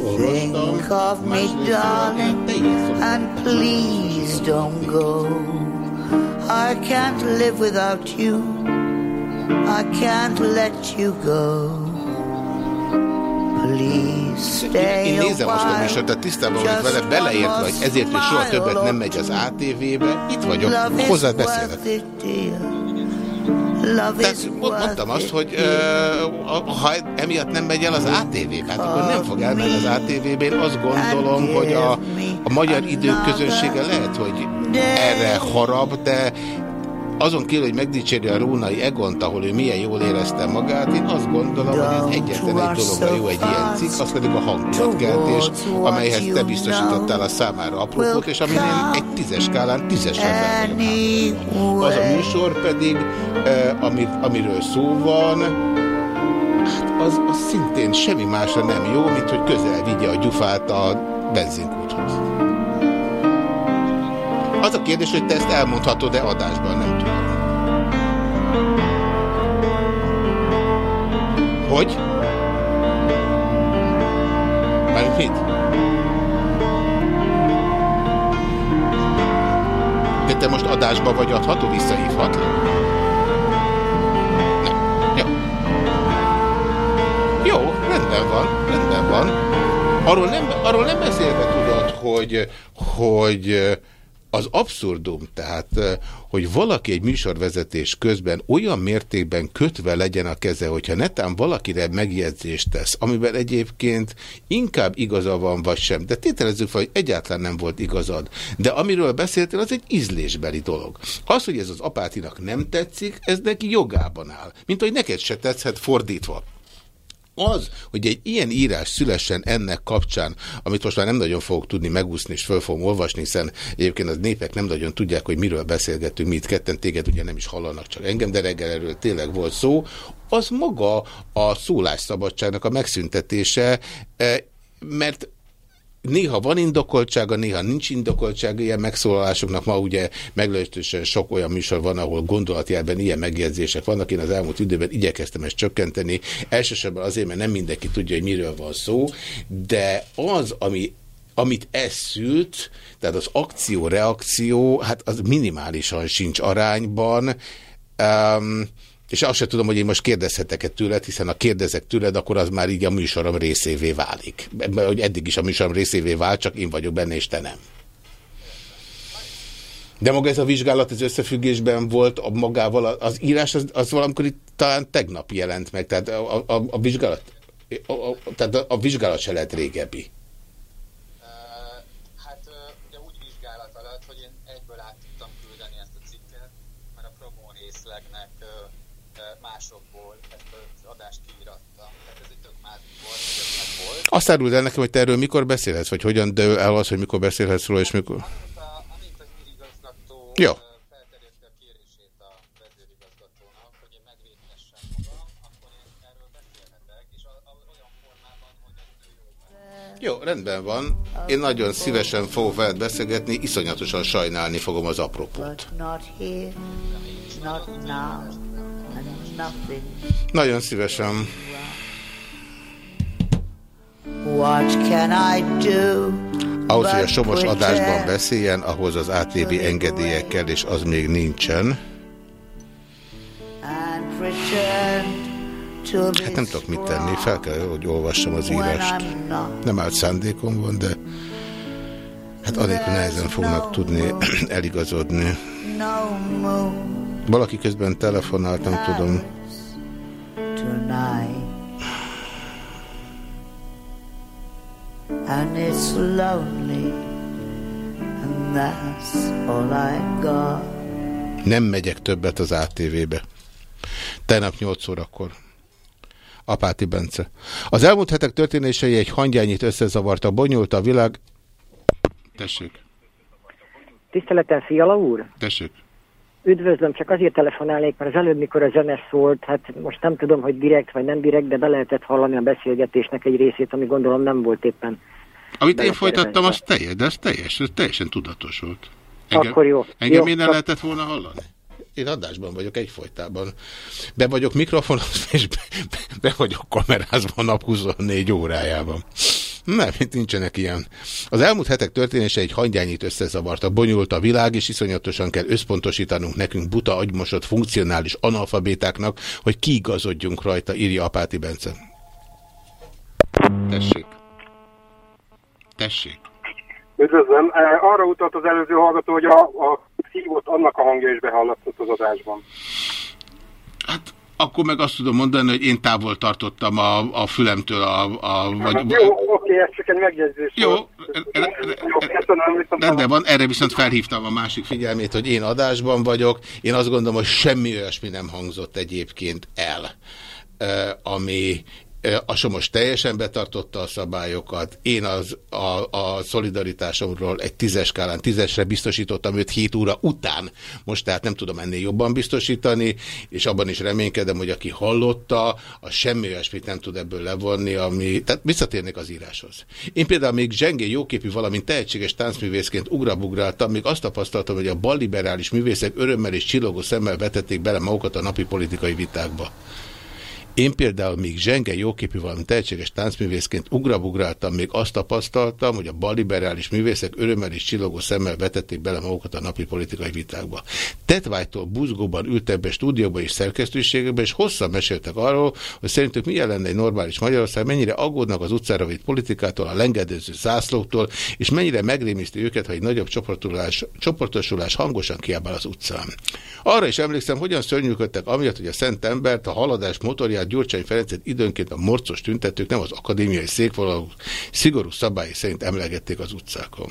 Think of me, darling, and please don't go. I can't live without you. I can't let you go. Én nézem most a műsort, tehát tisztában vagyok vele, beleértve, hogy ezért is soha többet nem megy az ATV-be. Itt vagyok, hozzád beszélek. Tehát mondtam azt, hogy uh, ha emiatt nem megy el az ATV, hát akkor nem fog elmenni az ATV-be. Én azt gondolom, hogy a, a magyar idők közönsége lehet, hogy erre harab, de azon kívül, hogy megdicséri a Rónai Egont, ahol ő milyen jól érezte magát, én azt gondolom, hogy ez egyetlen egy dologra jó egy ilyen cikk, az pedig a hangulatkeltés, amelyhez te biztosítottál a számára apropót, és amin én egy tízes skálán tízesre Az a műsor pedig, eh, amit, amiről szó van, hát az, az szintén semmi másra nem jó, mint hogy közel vigye a gyufát a benzinkúthoz. Az a kérdés, hogy te ezt elmondhatod-e adásban, nem tudom. Hogy? Mármint mit? De te most adásba vagy adható, visszahívhatlak. Nem. Jó. Jó, rendben van, rendben van. Arról nem, arról nem beszélve tudod, hogy, hogy az abszurdum, tehát, hogy valaki egy műsorvezetés közben olyan mértékben kötve legyen a keze, hogyha netán valakire megjegyzést tesz, amiben egyébként inkább igaza van, vagy sem, de tételezzük fel, hogy egyáltalán nem volt igazad. De amiről beszéltél, az egy ízlésbeli dolog. Az, hogy ez az apátinak nem tetszik, ez neki jogában áll. Mint hogy neked se tetszhet fordítva az, hogy egy ilyen írás szülessen ennek kapcsán, amit most már nem nagyon fogok tudni megúszni, és föl fogom olvasni, hiszen egyébként az népek nem nagyon tudják, hogy miről beszélgetünk, mi ketten. Téged ugye nem is hallanak, csak engem, de reggel erről tényleg volt szó, az maga a szólásszabadságnak a megszüntetése, eh, mert Néha van indokoltsága, néha nincs indokoltsága ilyen megszólalásoknak. Ma ugye meglehetősen sok olyan műsor van, ahol gondolatjelben ilyen megjegyzések vannak. Én az elmúlt időben igyekeztem ezt csökkenteni. Elsősorban azért, mert nem mindenki tudja, hogy miről van szó, de az, ami amit ez tehát az akció-reakció, hát az minimálisan sincs arányban. Um, És azt sem tudom, hogy én most kérdezhetek-e tőled, hiszen ha kérdezek tőled, akkor az már így a műsorom részévé válik. Hogy eddig is a műsorom részévé vált, csak én vagyok benne, és te nem. De maga ez a vizsgálat az összefüggésben volt a magával, az írás az, az valamikor itt talán tegnap jelent meg, tehát a, a, a vizsgálat, a, a, tehát a, a vizsgálat se lehet régebbi. Azt áruld el nekem, hogy te erről mikor beszélhetsz, vagy hogyan dől el az, hogy mikor beszélhetsz róla, és mikor... Jó. Jó, rendben van. Én nagyon szívesen fogok veled beszélgetni, iszonyatosan sajnálni fogom az apropót. Nagyon szívesen. What can I do? Ahhoz, hogy a Somos adásban beszéljen, ahhoz az ATV engedélyekkel, és az még nincsen. Hát nem tudok mit tenni, fel kell, hogy olvassam az írást. Nem állt szándékom van, de hát anélkül nehezen fognak tudni eligazodni. Valaki közben telefonált, nem tudom. Tonight. And it's lonely and that's all I got. Nem megyek többet az ATV-be. Tegnap 8 órakor. Apáti Bence. Az elmúlt hetek történései egy hangyányit összezavarta, bonyolult a világ. Tessék. Tiszteletem, Fiala úr? Tessék. Üdvözlöm, csak azért telefonálnék, mert az előbb, mikor a zene szólt, hát most nem tudom, hogy direkt vagy nem direkt, de be lehetett hallani a beszélgetésnek egy részét, ami gondolom nem volt éppen. Amit én folytattam, az teljes, de ez teljes, ez teljesen tudatos volt. Engem, Akkor jó. Engem jó, nem lehetett volna hallani? Én adásban vagyok egyfolytában. Be vagyok mikrofonos, és be, be, be vagyok kamerázva nap 24 órájában. Nem, nincsenek ilyen. Az elmúlt hetek történése egy hangyányit összezavarta, bonyolult a világ, és iszonyatosan kell összpontosítanunk nekünk buta agymosott funkcionális analfabétáknak, hogy kiigazodjunk rajta, írja Apáti Bence. Tessék. Tessék. Üdvözlöm. Arra utalt az előző hallgató, hogy a, a szívott annak a hangja is behallatszott az adásban. Hát akkor meg azt tudom mondani, hogy én távol tartottam a, a fülemtől a... a vagy, hát jó, oké, ez csak egy megjegyzés. Jó, rendben van, erre viszont felhívtam a másik figyelmét, hogy én adásban vagyok. Én azt gondolom, hogy semmi olyasmi nem hangzott egyébként el, ami a Somos teljesen betartotta a szabályokat, én az, a, a szolidaritásomról egy tízes skálán tízesre biztosítottam őt hét óra után, most tehát nem tudom ennél jobban biztosítani, és abban is reménykedem, hogy aki hallotta, a semmi olyasmit nem tud ebből levonni, ami, tehát visszatérnék az íráshoz. Én például még zsengé jóképű, valamint tehetséges táncművészként ugrabugráltam, még azt tapasztaltam, hogy a balliberális művészek örömmel és csillogó szemmel vetették bele magukat a napi politikai vitákba. Én például még zsenge jóképű valami tehetséges táncművészként ugrabugráltam, még azt tapasztaltam, hogy a balliberális művészek örömmel és csillogó szemmel vetették bele magukat a napi politikai vitákba. Tetvágytól buzgóban ültek be stúdióba és szerkesztőségekbe, és hosszan meséltek arról, hogy szerintük milyen lenne egy normális Magyarország, mennyire aggódnak az utcára vitt politikától, a lengedőző zászlóktól, és mennyire megrémiszti őket, ha egy nagyobb csoportosulás, csoportosulás hangosan kiábál az utcán. Arra is emlékszem, hogyan szörnyűködtek amiatt, hogy a szent embert, a haladás motorját Gyurcsány Ferencet időnként a morcos tüntetők nem az akadémiai székvonalú szigorú szabályi szerint emlegették az utcákon.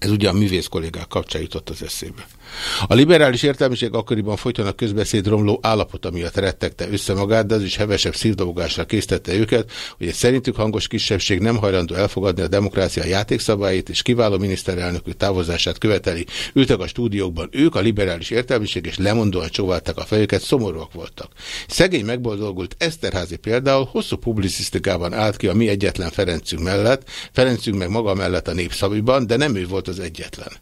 Ez ugye a művész kollégák kapcsán jutott az eszébe. A liberális értelmiség akkoriban folyton a közbeszéd romló állapota miatt rettegte össze magát, de az is hevesebb szívdobogásra késztette őket, hogy egy szerintük hangos kisebbség nem hajlandó elfogadni a demokrácia játékszabályait és kiváló miniszterelnökű távozását követeli. Ültek a stúdiókban ők, a liberális értelmiség, és lemondóan csóválták a fejüket, szomorúak voltak. Szegény megboldogult Eszterházi például hosszú publicisztikában állt ki a mi egyetlen Ferencünk mellett, Ferencünk meg maga mellett a népszaviban, de nem ő volt az egyetlen.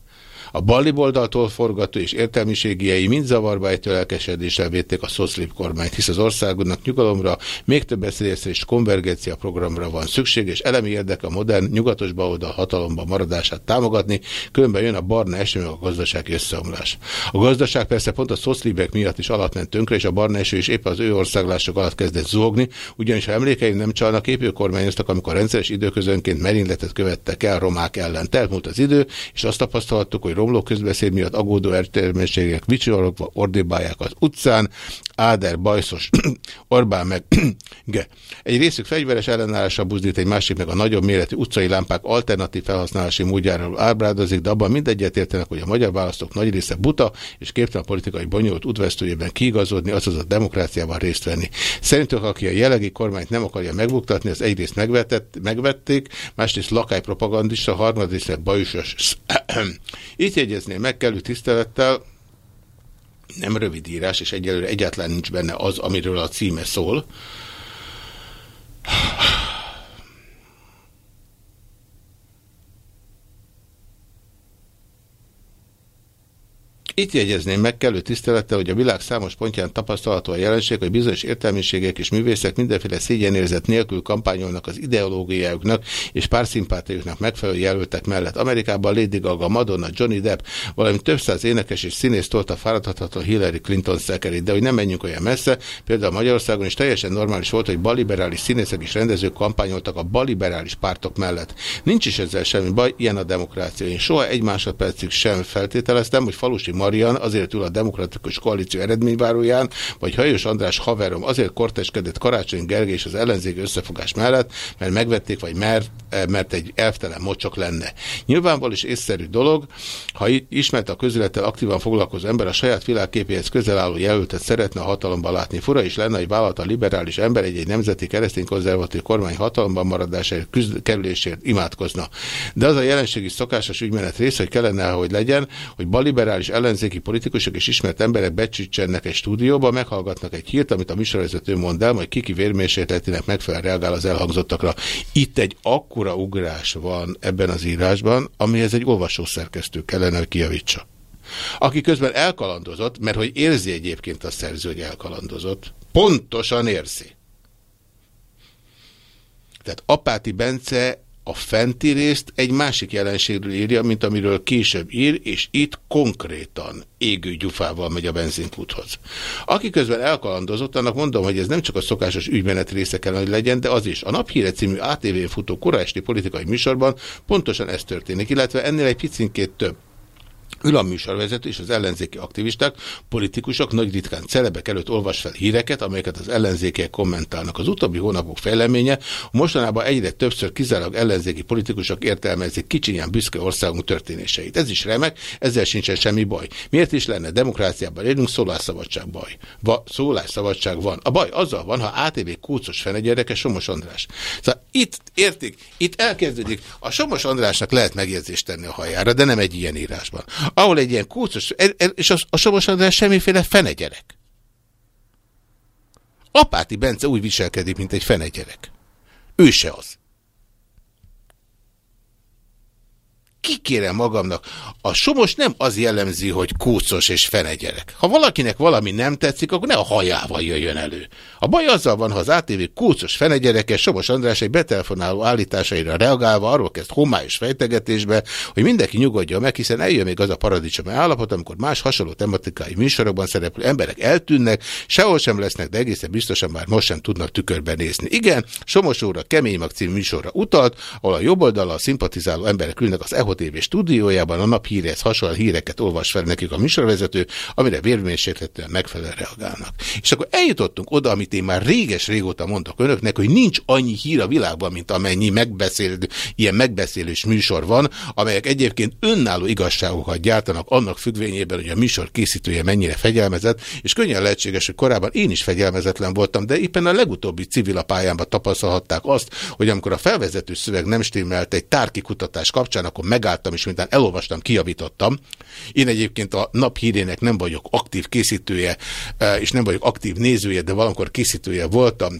A balli oldaltól forgató és értelmiségiei mind zavarba ejtő lelkesedéssel védték a Szoszlip kormányt, hisz az országnak nyugalomra, még több beszélésre és konvergencia programra van szükség, és elemi érdeke a modern nyugatos baloldal hatalomban maradását támogatni, különben jön a barna eső, a gazdasági összeomlás. A gazdaság persze pont a Szoszlibek miatt is alatt tönkre, és a barna eső is épp az ő országlások alatt kezdett zógni, ugyanis ha emlékeim nem csalnak, épőkormányoztak, amikor rendszeres időközönként merényletet követtek el romák ellen. Telmúlt az idő, és azt tapasztalhattuk, hogy romló közbeszéd miatt agódó értelmeségek vicsorogva ordibálják az utcán, Áder, Bajszos, Orbán meg Ge. Egy részük fegyveres ellenállásra buzdít, egy másik meg a nagyobb méretű utcai lámpák alternatív felhasználási módjáról ábrádozik, de abban mindegyet értenek, hogy a magyar választók nagy része buta és képtelen politikai bonyolult útvesztőjében kiigazodni, azaz a demokráciában részt venni. Szerintük, aki a jelenlegi kormányt nem akarja megbuktatni, az egyrészt megvetett, megvették, másrészt lakálypropagandista, harmadrészt bajusos. Itt jegyezném meg kellő tisztelettel, nem rövid írás, és egyelőre egyáltalán nincs benne az, amiről a címe szól. Itt jegyezném meg kellő tisztelettel, hogy a világ számos pontján tapasztalható a jelenség, hogy bizonyos értelmiségek és művészek mindenféle szégyenérzet nélkül kampányolnak az ideológiájuknak és pártszimpátiájuknak megfelelő jelöltek mellett. Amerikában Lady Gaga, Madonna, Johnny Depp, valamint több száz énekes és színész tolta fáradhatatlan Hillary Clinton szekerét, de hogy nem menjünk olyan messze, például Magyarországon is teljesen normális volt, hogy baliberális színészek és rendezők kampányoltak a baliberális pártok mellett. Nincs is ezzel semmi baj, ilyen a demokrácia. Én soha egy másodpercig sem feltételeztem, hogy falusi Marian azért ül a demokratikus koalíció eredményváróján, vagy Hajós András haverom azért korteskedett Karácsony Gergely és az ellenzék összefogás mellett, mert megvették, vagy mert, eh, mert egy elvtelen mocsok lenne. Nyilvánvaló és észszerű dolog, ha ismert a közülettel aktívan foglalkozó ember a saját világképéhez közel álló jelöltet szeretne a hatalomban látni. Fura is lenne, hogy vállalt a liberális ember egy-egy nemzeti keresztény konzervatív kormány hatalomban maradásáért kerülésért imádkozna. De az a jelenség is szokásos ügymenet része, hogy kellene, hogy legyen, hogy baliberális ellenzék ellenzéki politikusok és ismert emberek becsütsenek egy stúdióba, meghallgatnak egy hírt, amit a műsorvezető mond el, majd kiki vérmérsékletének megfelel reagál az elhangzottakra. Itt egy akkora ugrás van ebben az írásban, amihez egy olvasószerkesztő kellene, hogy kijavítsa. Aki közben elkalandozott, mert hogy érzi egyébként a szerző, hogy elkalandozott, pontosan érzi. Tehát Apáti Bence a fenti részt egy másik jelenségről írja, mint amiről később ír, és itt konkrétan égő gyufával megy a benzinkúthoz. Aki közben elkalandozott, annak mondom, hogy ez nem csak a szokásos ügymenet része kell, hogy legyen, de az is. A Naphíre című ATV-n futó koráesti politikai műsorban pontosan ez történik, illetve ennél egy picinkét több. Ül a műsorvezető és az ellenzéki aktivisták, politikusok nagy ritkán celebek előtt olvas fel híreket, amelyeket az ellenzékiek kommentálnak. Az utóbbi hónapok fejleménye mostanában egyre többször kizárólag ellenzéki politikusok értelmezik kicsinyán büszke országunk történéseit. Ez is remek, ezzel sincsen semmi baj. Miért is lenne? Demokráciában élünk, szólásszabadság baj. Va, szólásszabadság van. A baj azzal van, ha ATV kúcos fenegyereke Somos András. Szóval itt értik, itt elkezdődik. A Somos Andrásnak lehet megjegyzést tenni a hajára, de nem egy ilyen írásban ahol egy ilyen kúcos, és a, a Somos András semmiféle fenegyerek. Apáti Bence úgy viselkedik, mint egy fenegyerek. Ő se az. Kikérem magamnak. A somos nem az jellemzi, hogy kócos és fenegyerek. Ha valakinek valami nem tetszik, akkor ne a hajával jöjjön elő. A baj azzal van, ha az ATV kócos fenegyereke Somos András egy betelefonáló állításaira reagálva arról kezd homályos fejtegetésbe, hogy mindenki nyugodja meg, hiszen eljön még az a paradicsom állapot, amikor más hasonló tematikai műsorokban szereplő emberek eltűnnek, sehol sem lesznek, de egészen biztosan már most sem tudnak tükörben nézni. Igen, Somos óra Kemény Mag című műsorra utalt, ahol a jobb oldalal szimpatizáló emberek ülnek az EHO TV stúdiójában, a nap hírehez hasonló híreket olvas fel nekik a műsorvezető, amire vérmérsékletűen megfelelően reagálnak. És akkor eljutottunk oda, amit én már réges régóta mondok önöknek, hogy nincs annyi hír a világban, mint amennyi megbeszélő, ilyen megbeszélős műsor van, amelyek egyébként önálló igazságokat gyártanak annak függvényében, hogy a műsor készítője mennyire fegyelmezett, és könnyen lehetséges, hogy korábban én is fegyelmezetlen voltam, de éppen a legutóbbi civil pályámban tapasztalhatták azt, hogy amikor a felvezető szöveg nem stimmelt egy tárki kutatás kapcsán, akkor megálltam, és mintán elolvastam, kiavítottam. Én egyébként a nap hírének nem vagyok aktív készítője, és nem vagyok aktív nézője, de valamikor készítője voltam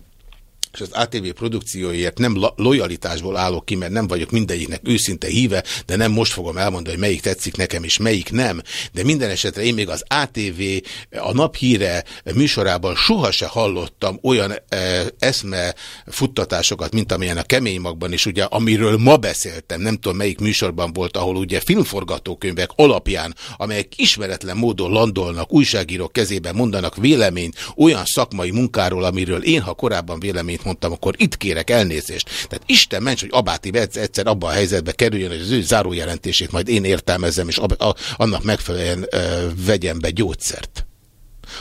és az ATV produkcióért nem lojalitásból állok ki, mert nem vagyok mindegyiknek őszinte híve, de nem most fogom elmondani, hogy melyik tetszik nekem, és melyik nem. De minden esetre én még az ATV a naphíre műsorában sohasem hallottam olyan e, eszme futtatásokat, mint amilyen a kemény magban is, ugye, amiről ma beszéltem, nem tudom melyik műsorban volt, ahol ugye filmforgatókönyvek alapján, amelyek ismeretlen módon landolnak, újságírók kezében mondanak véleményt olyan szakmai munkáról, amiről én, ha korábban véleményt mondtam, akkor itt kérek elnézést. Tehát Isten ments, hogy Abáti egyszer abban a helyzetbe kerüljön, hogy az ő zárójelentését majd én értelmezem, és annak megfelelően vegyem be gyógyszert.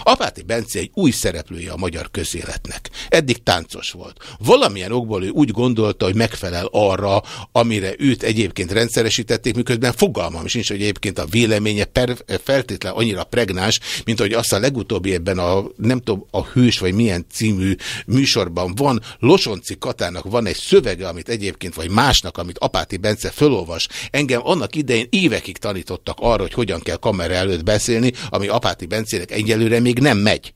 Apáti Bence egy új szereplője a magyar közéletnek. Eddig táncos volt. Valamilyen okból ő úgy gondolta, hogy megfelel arra, amire őt egyébként rendszeresítették, miközben fogalmam sincs, hogy egyébként a véleménye per, feltétlen annyira pregnáns, mint hogy azt a legutóbbi ebben a, nem tudom, a Hős vagy milyen című műsorban van. Losonci Katának van egy szövege, amit egyébként, vagy másnak, amit Apáti Bence fölolvas. Engem annak idején évekig tanítottak arra, hogy hogyan kell kamera előtt beszélni, ami Apáti Bencének egyelőre egyelőre még nem megy.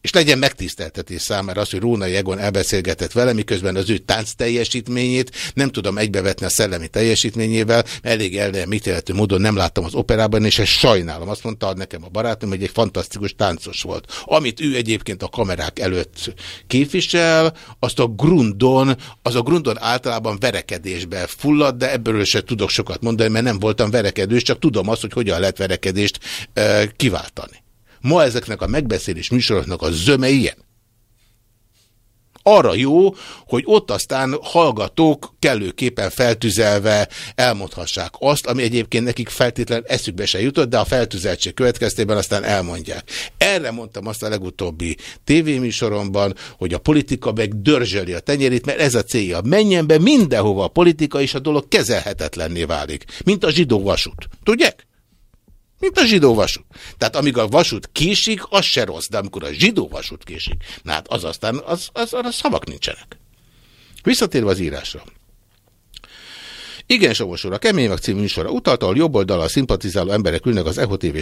És legyen megtiszteltetés számára az, hogy Rónai Egon elbeszélgetett vele, miközben az ő tánc teljesítményét nem tudom egybevetni a szellemi teljesítményével, elég elmítéletű módon nem láttam az operában, és ezt sajnálom. Azt mondta nekem a barátom, hogy egy fantasztikus táncos volt. Amit ő egyébként a kamerák előtt képvisel, azt a grundon, az a grundon általában verekedésbe fullad, de ebből se tudok sokat mondani, mert nem voltam verekedős, csak tudom azt, hogy hogyan lehet verekedést e, kiváltani. Ma ezeknek a megbeszélés műsoroknak a zöme ilyen. Arra jó, hogy ott aztán hallgatók kellőképpen feltüzelve elmondhassák azt, ami egyébként nekik feltétlen eszükbe se jutott, de a feltüzeltség következtében aztán elmondják. Erre mondtam azt a legutóbbi tévéműsoromban, hogy a politika meg dörzseli a tenyerét, mert ez a célja. Menjen be mindenhova a politika, és a dolog kezelhetetlenné válik. Mint a zsidó vasút. Tudják? Mint a zsidó vasút. Tehát amíg a vasút késik, az se rossz, de amikor a zsidó vasút késik, na hát az aztán, az, az, az, az szavak nincsenek. Visszatérve az írásra. Igen, Somos a Kemény Mag című műsorra utalta, ahol oldalal szimpatizáló emberek ülnek az EHO TV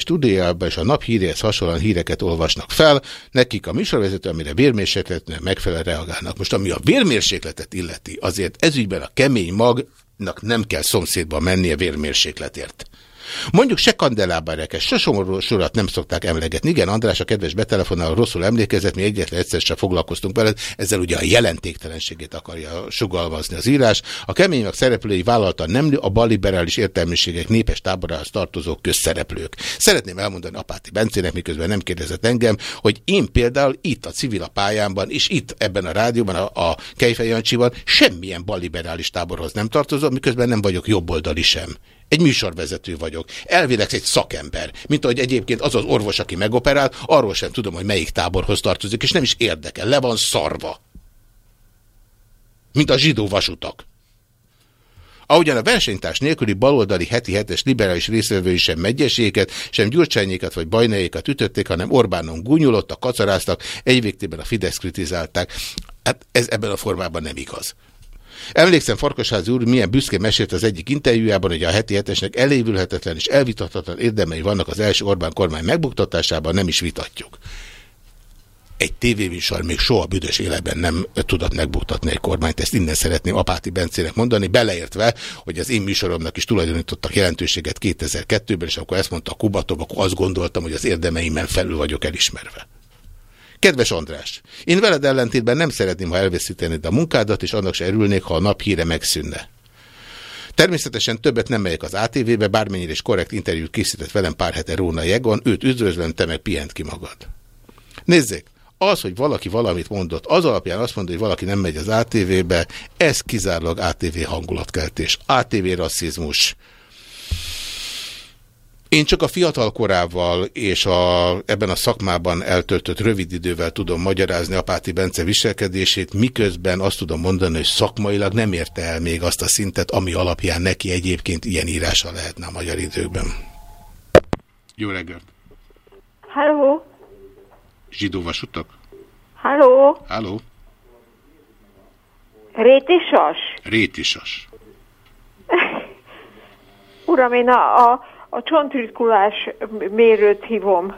és a nap híréhez hasonlóan híreket olvasnak fel. Nekik a műsorvezető, amire vérmérsékletnek megfelel reagálnak. Most ami a vérmérsékletet illeti, azért ezügyben a Kemény Magnak nem kell szomszédba mennie vérmérsékletért. Mondjuk se kandelában se sorat nem szokták emlegetni. Igen, András a kedves betelefonál, rosszul emlékezett, mi egyetlen egyszer sem foglalkoztunk vele, ezzel ugye a jelentéktelenségét akarja sugalmazni az írás. A kemények szereplői vállalta nem a balliberális értelmiségek népes táborához tartozó közszereplők. Szeretném elmondani Apáti Bencének, miközben nem kérdezett engem, hogy én például itt a civil a pályámban, és itt ebben a rádióban, a, a Kejfej Jancsiban semmilyen balliberális táborhoz nem tartozom, miközben nem vagyok jobboldali sem. Egy műsorvezető vagyok. Elvileg egy szakember. Mint ahogy egyébként az az orvos, aki megoperál, arról sem tudom, hogy melyik táborhoz tartozik, és nem is érdekel. Le van szarva. Mint a zsidó vasutak. Ahogyan a versenytárs nélküli baloldali heti hetes liberális részvevői sem megyeséket, sem gyurcsányékat vagy bajnejékat ütötték, hanem Orbánon gúnyolottak, kacaráztak, egy a Fidesz kritizálták. Hát ez ebben a formában nem igaz. Emlékszem Farkasházi úr milyen büszke mesélt az egyik interjújában, hogy a heti hetesnek elévülhetetlen és elvitathatatlan érdemei vannak az első Orbán kormány megbuktatásában, nem is vitatjuk. Egy tévéműsor még soha büdös életben nem tudott megbuktatni egy kormányt. Ezt innen szeretném Apáti Bencének mondani, beleértve, hogy az én műsoromnak is tulajdonítottak jelentőséget 2002-ben, és akkor ezt mondta a Kubatov, akkor azt gondoltam, hogy az érdemeimen felül vagyok elismerve. Kedves András, én veled ellentétben nem szeretném, ha elveszítenéd a munkádat, és annak se erülnék, ha a nap híre megszűnne. Természetesen többet nem megyek az ATV-be, bármennyire is korrekt interjút készített velem pár hete Róna Jegon, őt üdvözlöm, te meg pihent ki magad. Nézzék, az, hogy valaki valamit mondott, az alapján azt mondja, hogy valaki nem megy az ATV-be, ez kizárólag ATV hangulatkeltés, ATV rasszizmus, én csak a fiatal korával és a, ebben a szakmában eltöltött rövid idővel tudom magyarázni Apáti Bence viselkedését, miközben azt tudom mondani, hogy szakmailag nem érte el még azt a szintet, ami alapján neki egyébként ilyen írása lehetne a magyar időkben. Jó reggelt! Halló! Zsidó vasutak? Halló! Halló! Rétisas? Rétisas. Uram, én a, a a csontritkulás mérőt hívom.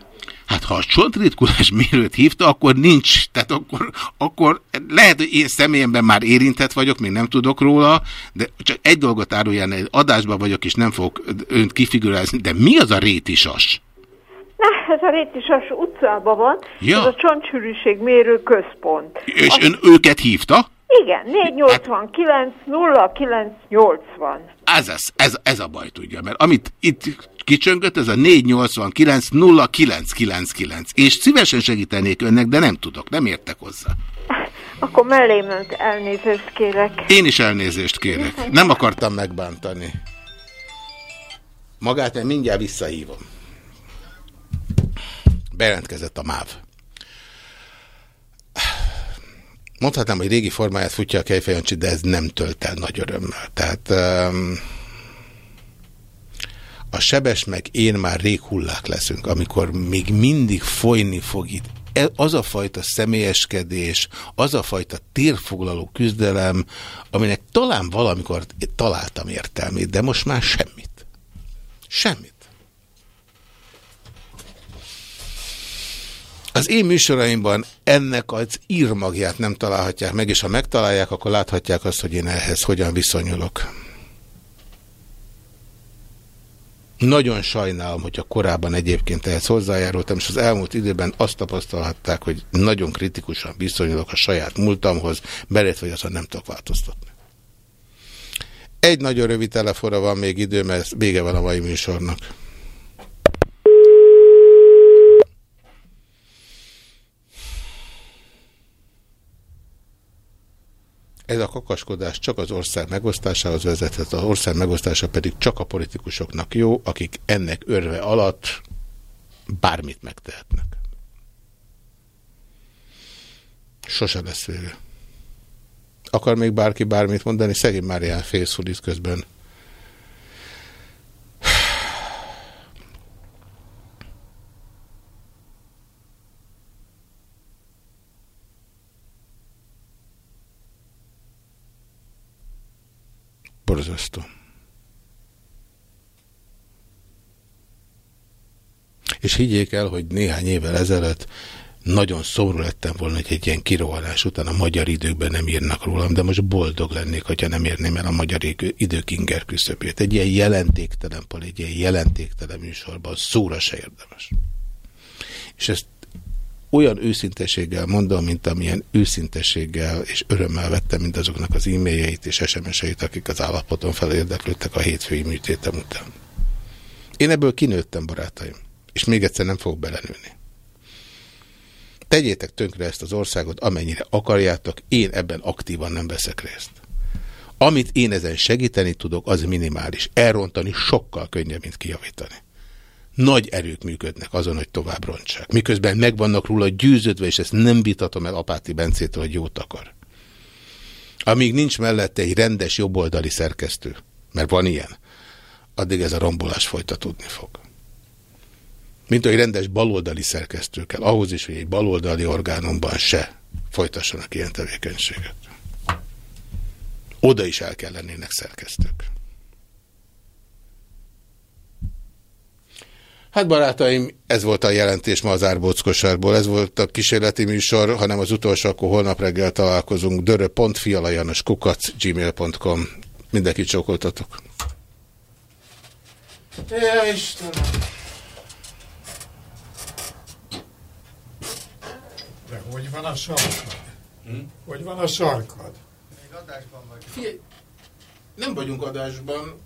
Hát ha a csontritkulás mérőt hívta, akkor nincs, tehát akkor, akkor lehet, hogy én személyemben már érintett vagyok, még nem tudok róla, de csak egy dolgot áruljan, egy adásban vagyok, és nem fogok önt kifigurázni, de mi az a rétisas? Na, ez a Rétisas utcában van, ja. ez a csontsűrűségmérő központ. És Azt... ön őket hívta? Igen, 489 0980. Ez, ez, ez, ez a baj, tudja, mert amit itt kicsöngött, ez a 489 0999. És szívesen segítenék önnek, de nem tudok, nem értek hozzá. Akkor mellé ment elnézést kérek. Én is elnézést kérek. Nem akartam megbántani. Magát én mindjárt visszahívom. Bejelentkezett a MÁV. Mondhatnám, hogy régi formáját futja a Kejfejancsi, de ez nem tölt el nagy örömmel. Tehát um, a sebes meg én már rég hullák leszünk, amikor még mindig folyni fog itt e, az a fajta személyeskedés, az a fajta térfoglaló küzdelem, aminek talán valamikor találtam értelmét, de most már semmit. Semmit. Az én műsoraimban ennek az írmagját nem találhatják meg, és ha megtalálják, akkor láthatják azt, hogy én ehhez hogyan viszonyulok. Nagyon sajnálom, hogyha korábban egyébként ehhez hozzájárultam, és az elmúlt időben azt tapasztalhatták, hogy nagyon kritikusan viszonyulok a saját múltamhoz, belét vagy azon nem tudok változtatni. Egy nagyon rövid telefonra van még idő, mert vége van a mai műsornak. Ez a kakaskodás csak az ország megosztásához vezethet, az ország megosztása pedig csak a politikusoknak jó, akik ennek örve alatt bármit megtehetnek. Sose lesz vége. Akar még bárki bármit mondani? Szegény Márián félszúr közben. Borzasztó. És higgyék el, hogy néhány évvel ezelőtt nagyon szomorú lettem volna, hogy egy ilyen kirohanás után a magyar időkben nem írnak rólam, de most boldog lennék, hogyha nem érném el a magyar idők inger küszöbét. Egy ilyen jelentéktelen pal, egy ilyen jelentéktelen műsorban szóra se érdemes. És ezt olyan őszintességgel mondom, mint amilyen őszintességgel és örömmel vettem mindazoknak az e-mailjeit és SMS-eit, akik az állapoton felérdeklődtek a hétfői műtétem után. Én ebből kinőttem, barátaim, és még egyszer nem fogok belenőni. Tegyétek tönkre ezt az országot, amennyire akarjátok, én ebben aktívan nem veszek részt. Amit én ezen segíteni tudok, az minimális. Elrontani sokkal könnyebb, mint kijavítani nagy erők működnek azon, hogy tovább rontsák. Miközben megvannak róla győződve, és ezt nem vitatom el Apáti Bencétől, hogy jót akar. Amíg nincs mellette egy rendes jobboldali szerkesztő, mert van ilyen, addig ez a rombolás folytatódni fog. Mint hogy rendes baloldali szerkesztő kell, ahhoz is, hogy egy baloldali orgánumban se folytassanak ilyen tevékenységet. Oda is el kell lennének szerkesztők. Hát barátaim, ez volt a jelentés ma az árbóckosárból, ez volt a kísérleti műsor, hanem az utolsó, akkor holnap reggel találkozunk. dörö.fialajanos kukac gmail.com Mindenkit csókoltatok. Ja, Istenem! De hogy van a sarkad? Hm? Hogy van a sarkad? Még adásban vagy. Figyelj, nem vagyunk adásban.